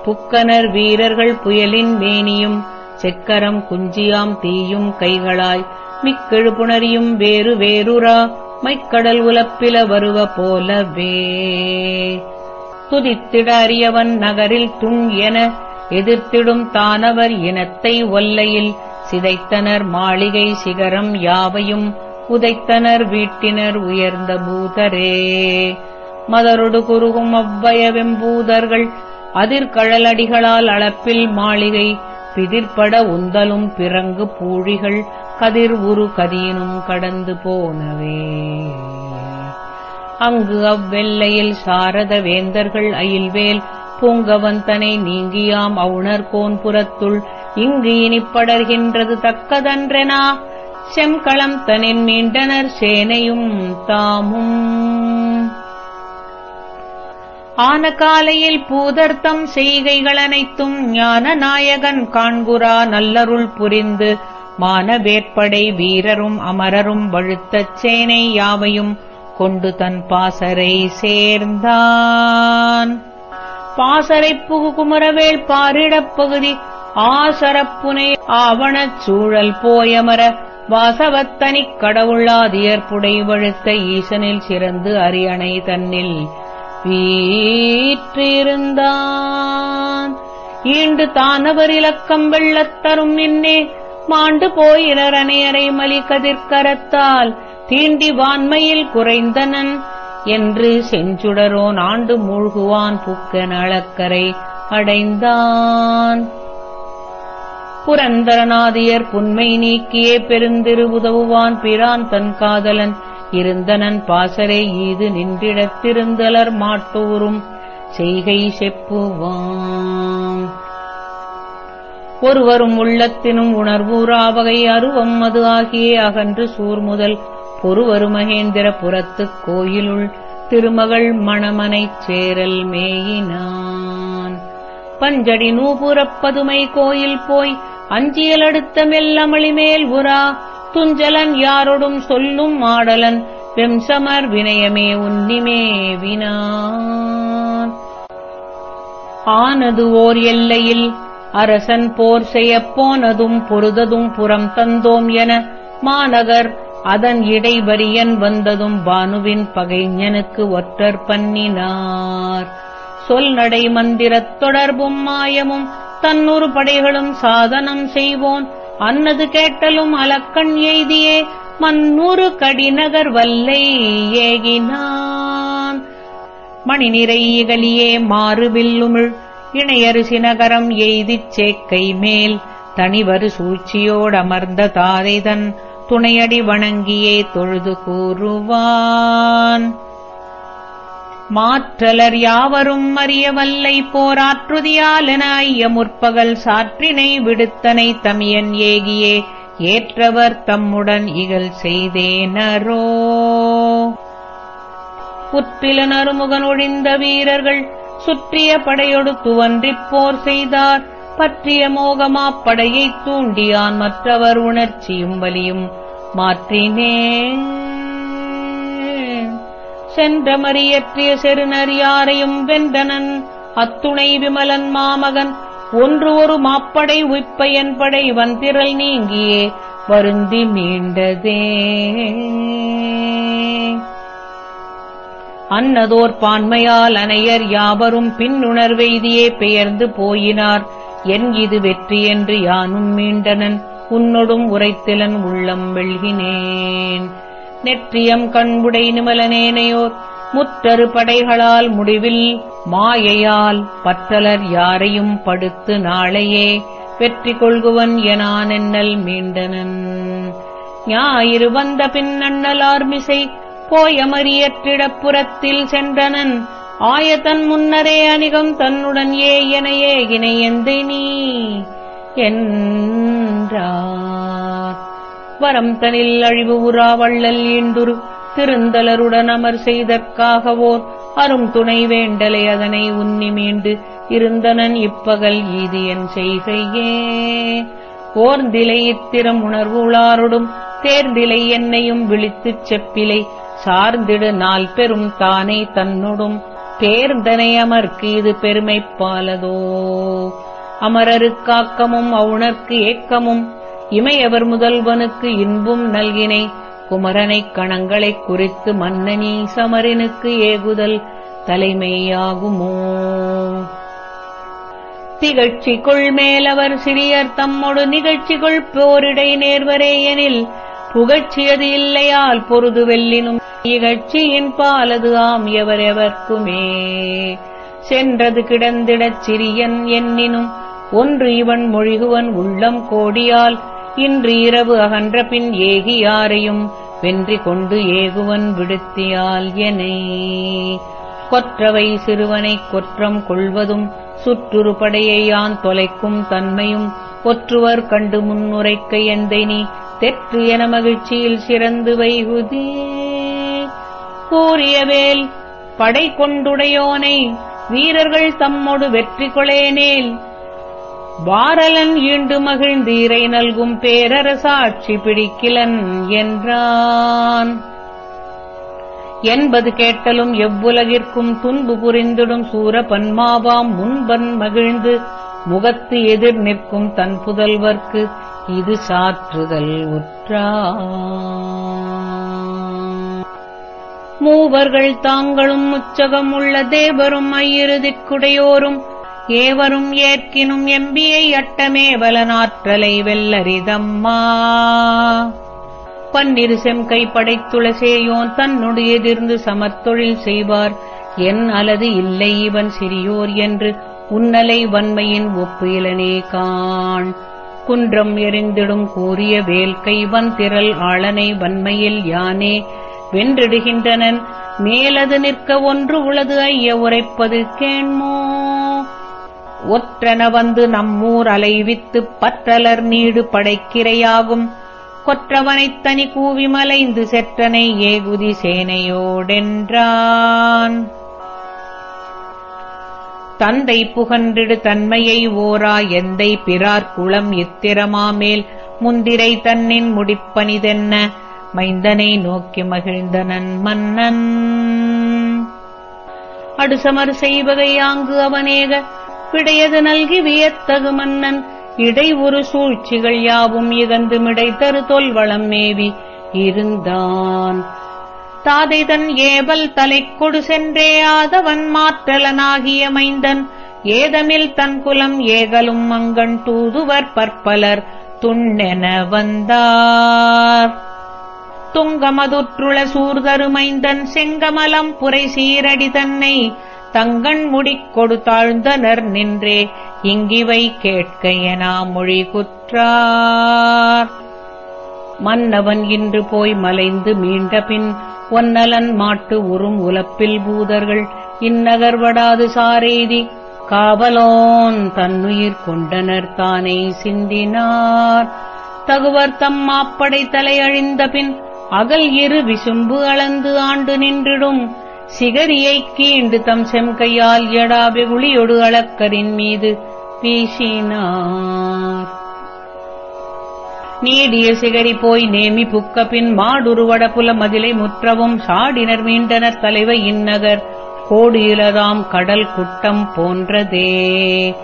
புக்கனர் வீரர்கள் புயலின் மேனியும். செக்கரம் குஞ்சியாம் தீயும் கைகளாய். மிக்கெழு புணரியும் வேறு வேறுரா. மைக்கடல் உலப்பில வருவ போலவே. துதித்திட அறியவன் நகரில் துண் என எதிர்த்திடும் தானவர் இனத்தை ஒல்லையில். சிதைத்தனர் மாளிகை சிகரம் யாவையும் உதைத்தனர் வீட்டினர் உயர்ந்த பூதரே. மதரொடு குறுகும் அவ்வயவெம்பூதர்கள் அதிர்கழலடிகளால் அளப்பில் மாளிகை பிதிர்பட உந்தலும் பிறங்கு பூழிகள் கதிர் உரு கதியினும் கடந்து போனவே. அங்கு அவ்வெல்லையில் சாரத வேந்தர்கள் அயில்வேல் பூங்கவந்தனை நீங்கியாம் அவுணர்கோன் புறத்துள் இங்கு இனிப்படர்கின்றது தக்கதன்றெனா? செம்களம் தனின் மீண்டனர் சேனையும் தாமும். ஆன காலையில் பூதர்த்தம் செய்கைகள் அனைத்தும் ஞான நாயகன் காண்குரா நல்லருள் புரிந்து மானவேற்படை வீரரும் அமரரும் வழுத்தச் சேனை யாவையும் கொண்டு தன் பாசரை சேர்ந்தான். பாசரை புகு குமரவேள் பாரிடப் பகுதி ஆசரப்புனை ஆவணச் சூழல் போயமர வாசவத்தனிக் கடவுளாதியற்புடை வழுத்த ஈசனில் சிறந்து அரியணை தன்னில் வீற்றிருந்தான். ஈண்டு தானவர் இலக்கம் வெள்ளத்தரும் நின்னே மாண்டு போயினர் அணையரை மலி கதிர்கரத்தால் தீண்டி வான்மையில் குறைந்தனன் என்று செஞ்சுடரோன் ஆண்டு மூழ்குவான் புக்க நளக்கரை அடைந்தான். புரந்தரநாதியர் புன்மை நீக்கியே பெருந்திரு உதவுவான் பிரான் தன் காதலன். இருந்தனன் பாசறை ஈது நின்றிடத்திருந்தலர் மாட்டோரும் செய்கை செப்புவான் ஒருவரும் உள்ளத்தினும் உணர்வூராவகை அருவம் அது ஆகியே அகன்று சூர்முதல் பொறுவரு மகேந்திர புறத்துக் கோயிலுள் திருமகள் மணமனைச் சேரல் மேயினான். பஞ்சடி நூபுறப் பதுமை கோயில் போய் அஞ்சியல் அடுத்த மெல்லமளி உரா. துஞ்சலன் யாரொடும் சொல்லும் ஆடலன் வெம்சமர் வினயமே உன்னிமேவினான் ஆனது ஓர் எல்லையில் அரசன் போர் செய்யப் போனதும் பொருததும் புறம் தந்தோம் என மாநகர் அதன் இடைவரியன் வந்ததும் பானுவின் பகைஞனுக்கு ஒற்றர் பண்ணினார். சொல் நடை மந்திரத் தொடர்பும் மாயமும் தன்னுறு படைகளும் சாதனம் செய்வோன். அன்னது கேட்டலும் அலக்கண் எய்தியே மன்னூறு கடிநகர் வல்லை ஏகினான். மணி நிறை இகலியே மாறுவில்லுமிழ் இணையரிசி நகரம் எய்திச் சேக்கை மேல் தனிவரு சூழ்ச்சியோடமர்ந்த தாதைதன் துணையடி வணங்கியே தொழுது கூறுவான். மாற்றலர் யாவரும் அறியவல்லை போராற்றுதியாலென ஐய முற்பகல் சாற்றினை விடுத்தனை தமியன் ஏகியே ஏற்றவர் தம்முடன் இகழ் செய்தேனரோ. உற்றிலன் அருமுகன் ஒழிந்த வீரர்கள் சுற்றிய படையொடு துவன்றிப் போர் செய்தார். பற்றிய மோகமாப் படையைத் தூண்டியான் மற்றவர் உணர்ச்சியும் வலியும். மாற்றினே சென்ற மறியற்றிய செருநர் யாரையும் வென்றனன். அத்துணை விமலன் மாமகன். ஒன்று ஒரு மாப்படை உய்ப்பயன் படை வந்திரல் நீங்கியே. வருந்தி மீண்டதே. அன்னதோர் பான்மையால் அனையர் யாவரும் பின்னுணர்வெய்தியே பெயர்ந்து போயினார். என் இது வெற்றி என்று யானும் மீண்டனன். உன்னொடும் உரைத்திலன் உள்ளம் வெள்கினேன் நெற்றியம் கண்புடை நிமலனேனையோர். முற்றறு படைகளால் முடிவில் மாயையால் பற்றலர் யாரையும் படுத்து நாளையே. வெற்றி கொள்குவன் எனானென்னல் மீண்டனன். ஞாயிறு வந்த பின் அண்ணலார்மிசை சென்றனன். ஆயத்தன் முன்னரே அணிகம் தன்னுடன் ஏ என ஏகினை எந்தை நீ? என்றார். வரம் தனில் அழிவு உறா வள்ளல் ஈண்டுரு. திருந்தலருடன் அமர் செய்தற்காகவோர் அரும் துணை வேண்டலை அதனை உன்னி மீண்டு இருந்தனன் இப்பகல் ஈதியன் செய்கையே. ஓர்ந்திலை இத்திரம் உணர்வுளாரொடும் தேர்ந்திலை என்னையும் விழித்துச் செப்பிலை சார்ந்திடு நாள் பெரும் தானே தன்னுடும். தேர்ந்தனை அமர்க்கு இது பெருமைப்பாலதோ அமரருக்காக்கமும் அவுணர்க்கு ஏக்கமும். இமையவர் முதல்வனுக்கு இன்பும் நல்கினை. குமரனைக் கணங்களைக் குறித்து மன்னனி சமரனுக்கு ஏகுதல் தலைமையாகுமோ. திகழ்ச்சிக்குள் மேலவர் சிறியர் தம்மொடு நிகழ்ச்சிக்குள் போரிடை நேர்வரே எனில் புகழ்ச்சியது இல்லையால் பொருது வெல்லினும் இகழ்ச்சியின் பாலது ஆம் எவரெவர்க்குமே. சென்றது கிடந்திடச் சிறியன் எண்ணினும் ஒன்று இவன் மொழிகுவன் உள்ளம் கோடியால் இன்று இரவு அகன்ற பின் ஏகி யாரையும் வென்றி கொண்டு ஏகுவன் விடுத்தியால் எனை. கொற்றவை சிறுவனைக் கொற்றம் கொள்வதும் சுற்றுரு படையை யான் தொலைக்கும் தன்மையும் ஒற்றுவர் கண்டு முன்னுரைக்க எந்தை நீ? தெற்று என மகிழ்ச்சியில் சிறந்து வைகுதே. கூறியவேல் படை கொண்டுடையோனை வீரர்கள் தம்மொடு வெற்றி கொளேனேல். வாரலன் ஈண்டு மகிழ்ந்து இறை நல்கும் பேரரசாட்சி பிடிக்கிலன் என்றான். என்பது கேட்டலும் எவ்வுலகிற்கும் துன்பு புரிந்திடும் சூர பன்மாவாம் முன்பன் மகிழ்ந்து முகத்து எதிர் நிற்கும் தன் புதல்வர்க்கு இது சாற்றுதல் உற்றா. மூவர்கள் தாங்களும் உச்சகம் உள்ள தேவரும் ஐயிறுதிக்குடையோரும் ஏவரும் ஏற்கினும் எம்பியை அட்டமே வலனாற்றலை வெல்லரிதம்மா பன்னிரு செம்கை படைத்துளசேயோன் தன்னுடைய எதிர்ந்து சமத்தொழில் செய்வார். என் அல்லது இல்லை இவன் சிறியோர் என்று உன்னலை வன்மையின் ஒப்பு இலனே காண். குன்றம் எரிந்திடும் கூறிய வேல்கை திரள் ஆளனை வன்மையில் யானே வென்றிடுகின்றனன். மேலது நிற்க ஒன்று உளது ஐய உரைப்பது கேண்மோ. ஒற்றன வந்து நம்மூர் அலைவித்துப் பற்றலர் நீடு படைக்கிரையாகும். கொற்றவனைத் தனி கூவி மலைந்து செற்றனை ஏகுதி சேனையோடென்றான். தந்தை புகன்றிடு தன்மையை ஓரா எந்தை பிறார் குளம் இத்திரமாமேல் முந்திரை தன்னின் முடிப்பனிதென்ன? மைந்தனை நோக்கி மகிழ்ந்தனன் மன்னன் அடுசமர் செய்வகையாங்கு அவனேக பிடையது நல்கி வியத்தகு மன்னன். இடை ஒரு சூழ்ச்சிகள் யாவும் இகந்து மிடை தரு தொல்வளம் மேவி இருந்தான். தாதைதன் ஏவல் தலைக்கொடு சென்றே ஆதவன் மாற்றலனாகிய மைந்தன். ஏதமில் தன் குலம் ஏகலும் மங்கண் தூதுவர் பற்பலர் துண்ணென வந்தார். துங்கமதுற்றுள சூர்தருமைந்தன் செங்கமலம் புரை சீரடி தன்னை. தங்கண் முடிக்கொடு தாழ்ந்தனர் நின்றே இங்கிவை கேட்க எனா மொழி குற்றார். மன்னவன் இன்று போய் மலைந்து மீண்ட பின் ஒன்னலன் மாட்டு உறும் உலப்பில் பூதர்கள் இந்நகர்வடாது சாரேதி காவலோன் தன்னுயிர் கொண்டனர் தானே சிந்தினார். தகுவர் தம் மாப்படை தலை அழிந்த பின் அகல் இரு விசும்பு அளந்து ஆண்டு நின்றிடும். சிகரியைக் கீண்டு தம் செம்கையால் எடா வெகுளியொடு அளக்கரின் மீது வீசினார். நீடிய சிகரி போய் நேமி புக்க பின் மாடுருவட புல மதிலை முற்றவும் சாடினர் மீண்டனர் தலைவை இந்நகர் கோடு இலதாம் கடல் குட்டம் போன்றதே.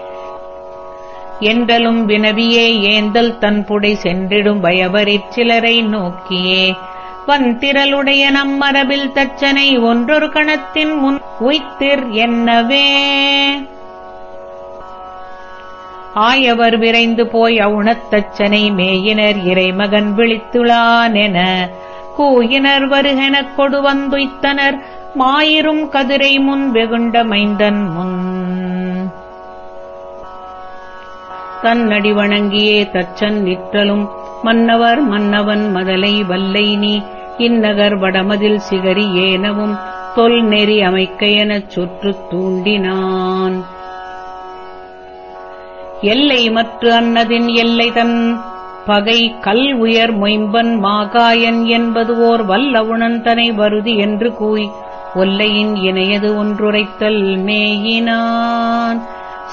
என்றலும் வினவியே ஏந்தல் தன்புடை சென்றிடும் பயவரிற் சிலரை நோக்கியே. வந்திரலுடைய நம்மரபில் தச்சனை ஒன்றொரு கணத்தின் முன் உய்த்திர் என்னவே. ஆயவர் விரைந்து போய் அவுணத்தச்சனை மேயினர் இறைமகன் விழித்துளானென கூயினர் வருகெனக் கொடு வந்துய்த்தனர் மாயிரும் கதிரை முன் வெகுண்ட மைந்தன் முன். தன்னடி வணங்கியே தச்சன் நிற்றலும் மன்னவர் மன்னவன் மதலை வல்லை நீ இந்நகர் வடமதில் சிகரி ஏனவும் தொல் நெறி அமைக்க எனச் சுற்றுத் தூண்டினான். எல்லை மற்ற அன்னதின் எல்லை தன் பகை கல் உயர் மொயம்பன் மாகாயன் என்பது ஓர் வல்ல உணந்தனை வருதி என்று கூய் ஒல்லையின் இணையது ஒன்றுரைத்தல் மேயினான்.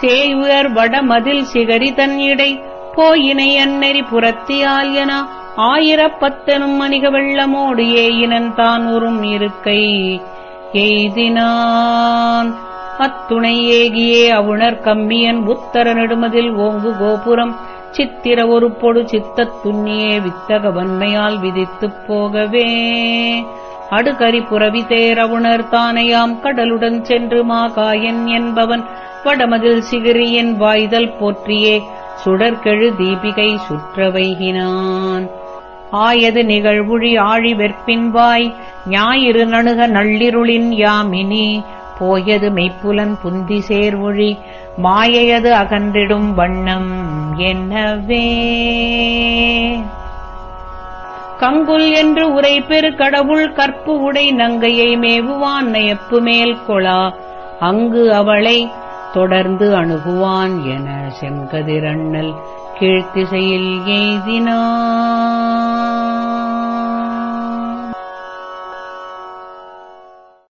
சேயுயர் வடமதில் சிகரி தன் இடை போயினை அந்நெறி புறத்தியால் என ஆயிரப்பத்தனும் மணிக வெள்ளமோடு ஏயினன் தான் உறும் இருக்கை எய்தினான். அத்துணை ஏகியே அவுணர் கம்மியன் உத்தர நெடுமதில் ஓங்கு கோபுரம். சித்திர ஒரு பொடு சித்தத் துண்ணியே வித்தக வன்மையால் விதித்துப் போகவே. அடுகரி புறவி தேரவுணர் தானையாம் கடலுடன் சென்று மாகாயன் என்பவன். வடமதில் சிகிரியின் வாய்தல் போற்றியே சுடர்கெழு தீபிகை சுற்ற வைகினான் ஆயது நிகழ்வுழி ஆழி வெற்பின்வாய் ஞாயிறு நணுக நள்ளிருளின் யாமினி. போயது மெய்ப்புலன் புந்தி சேர்வொழி மாயையது அகன்றிடும் வண்ணம் என்னவே? கங்குல் என்று உரை பெரு கடவுள் கற்பு உடை நங்கையை மேவுவான் நயப்பு மேல் கொளா அங்கு அவளை தொடர்ந்து அணுகுவான் என செங்கதிரண்ணல் கீழ்த்திசையில் எய்தினான்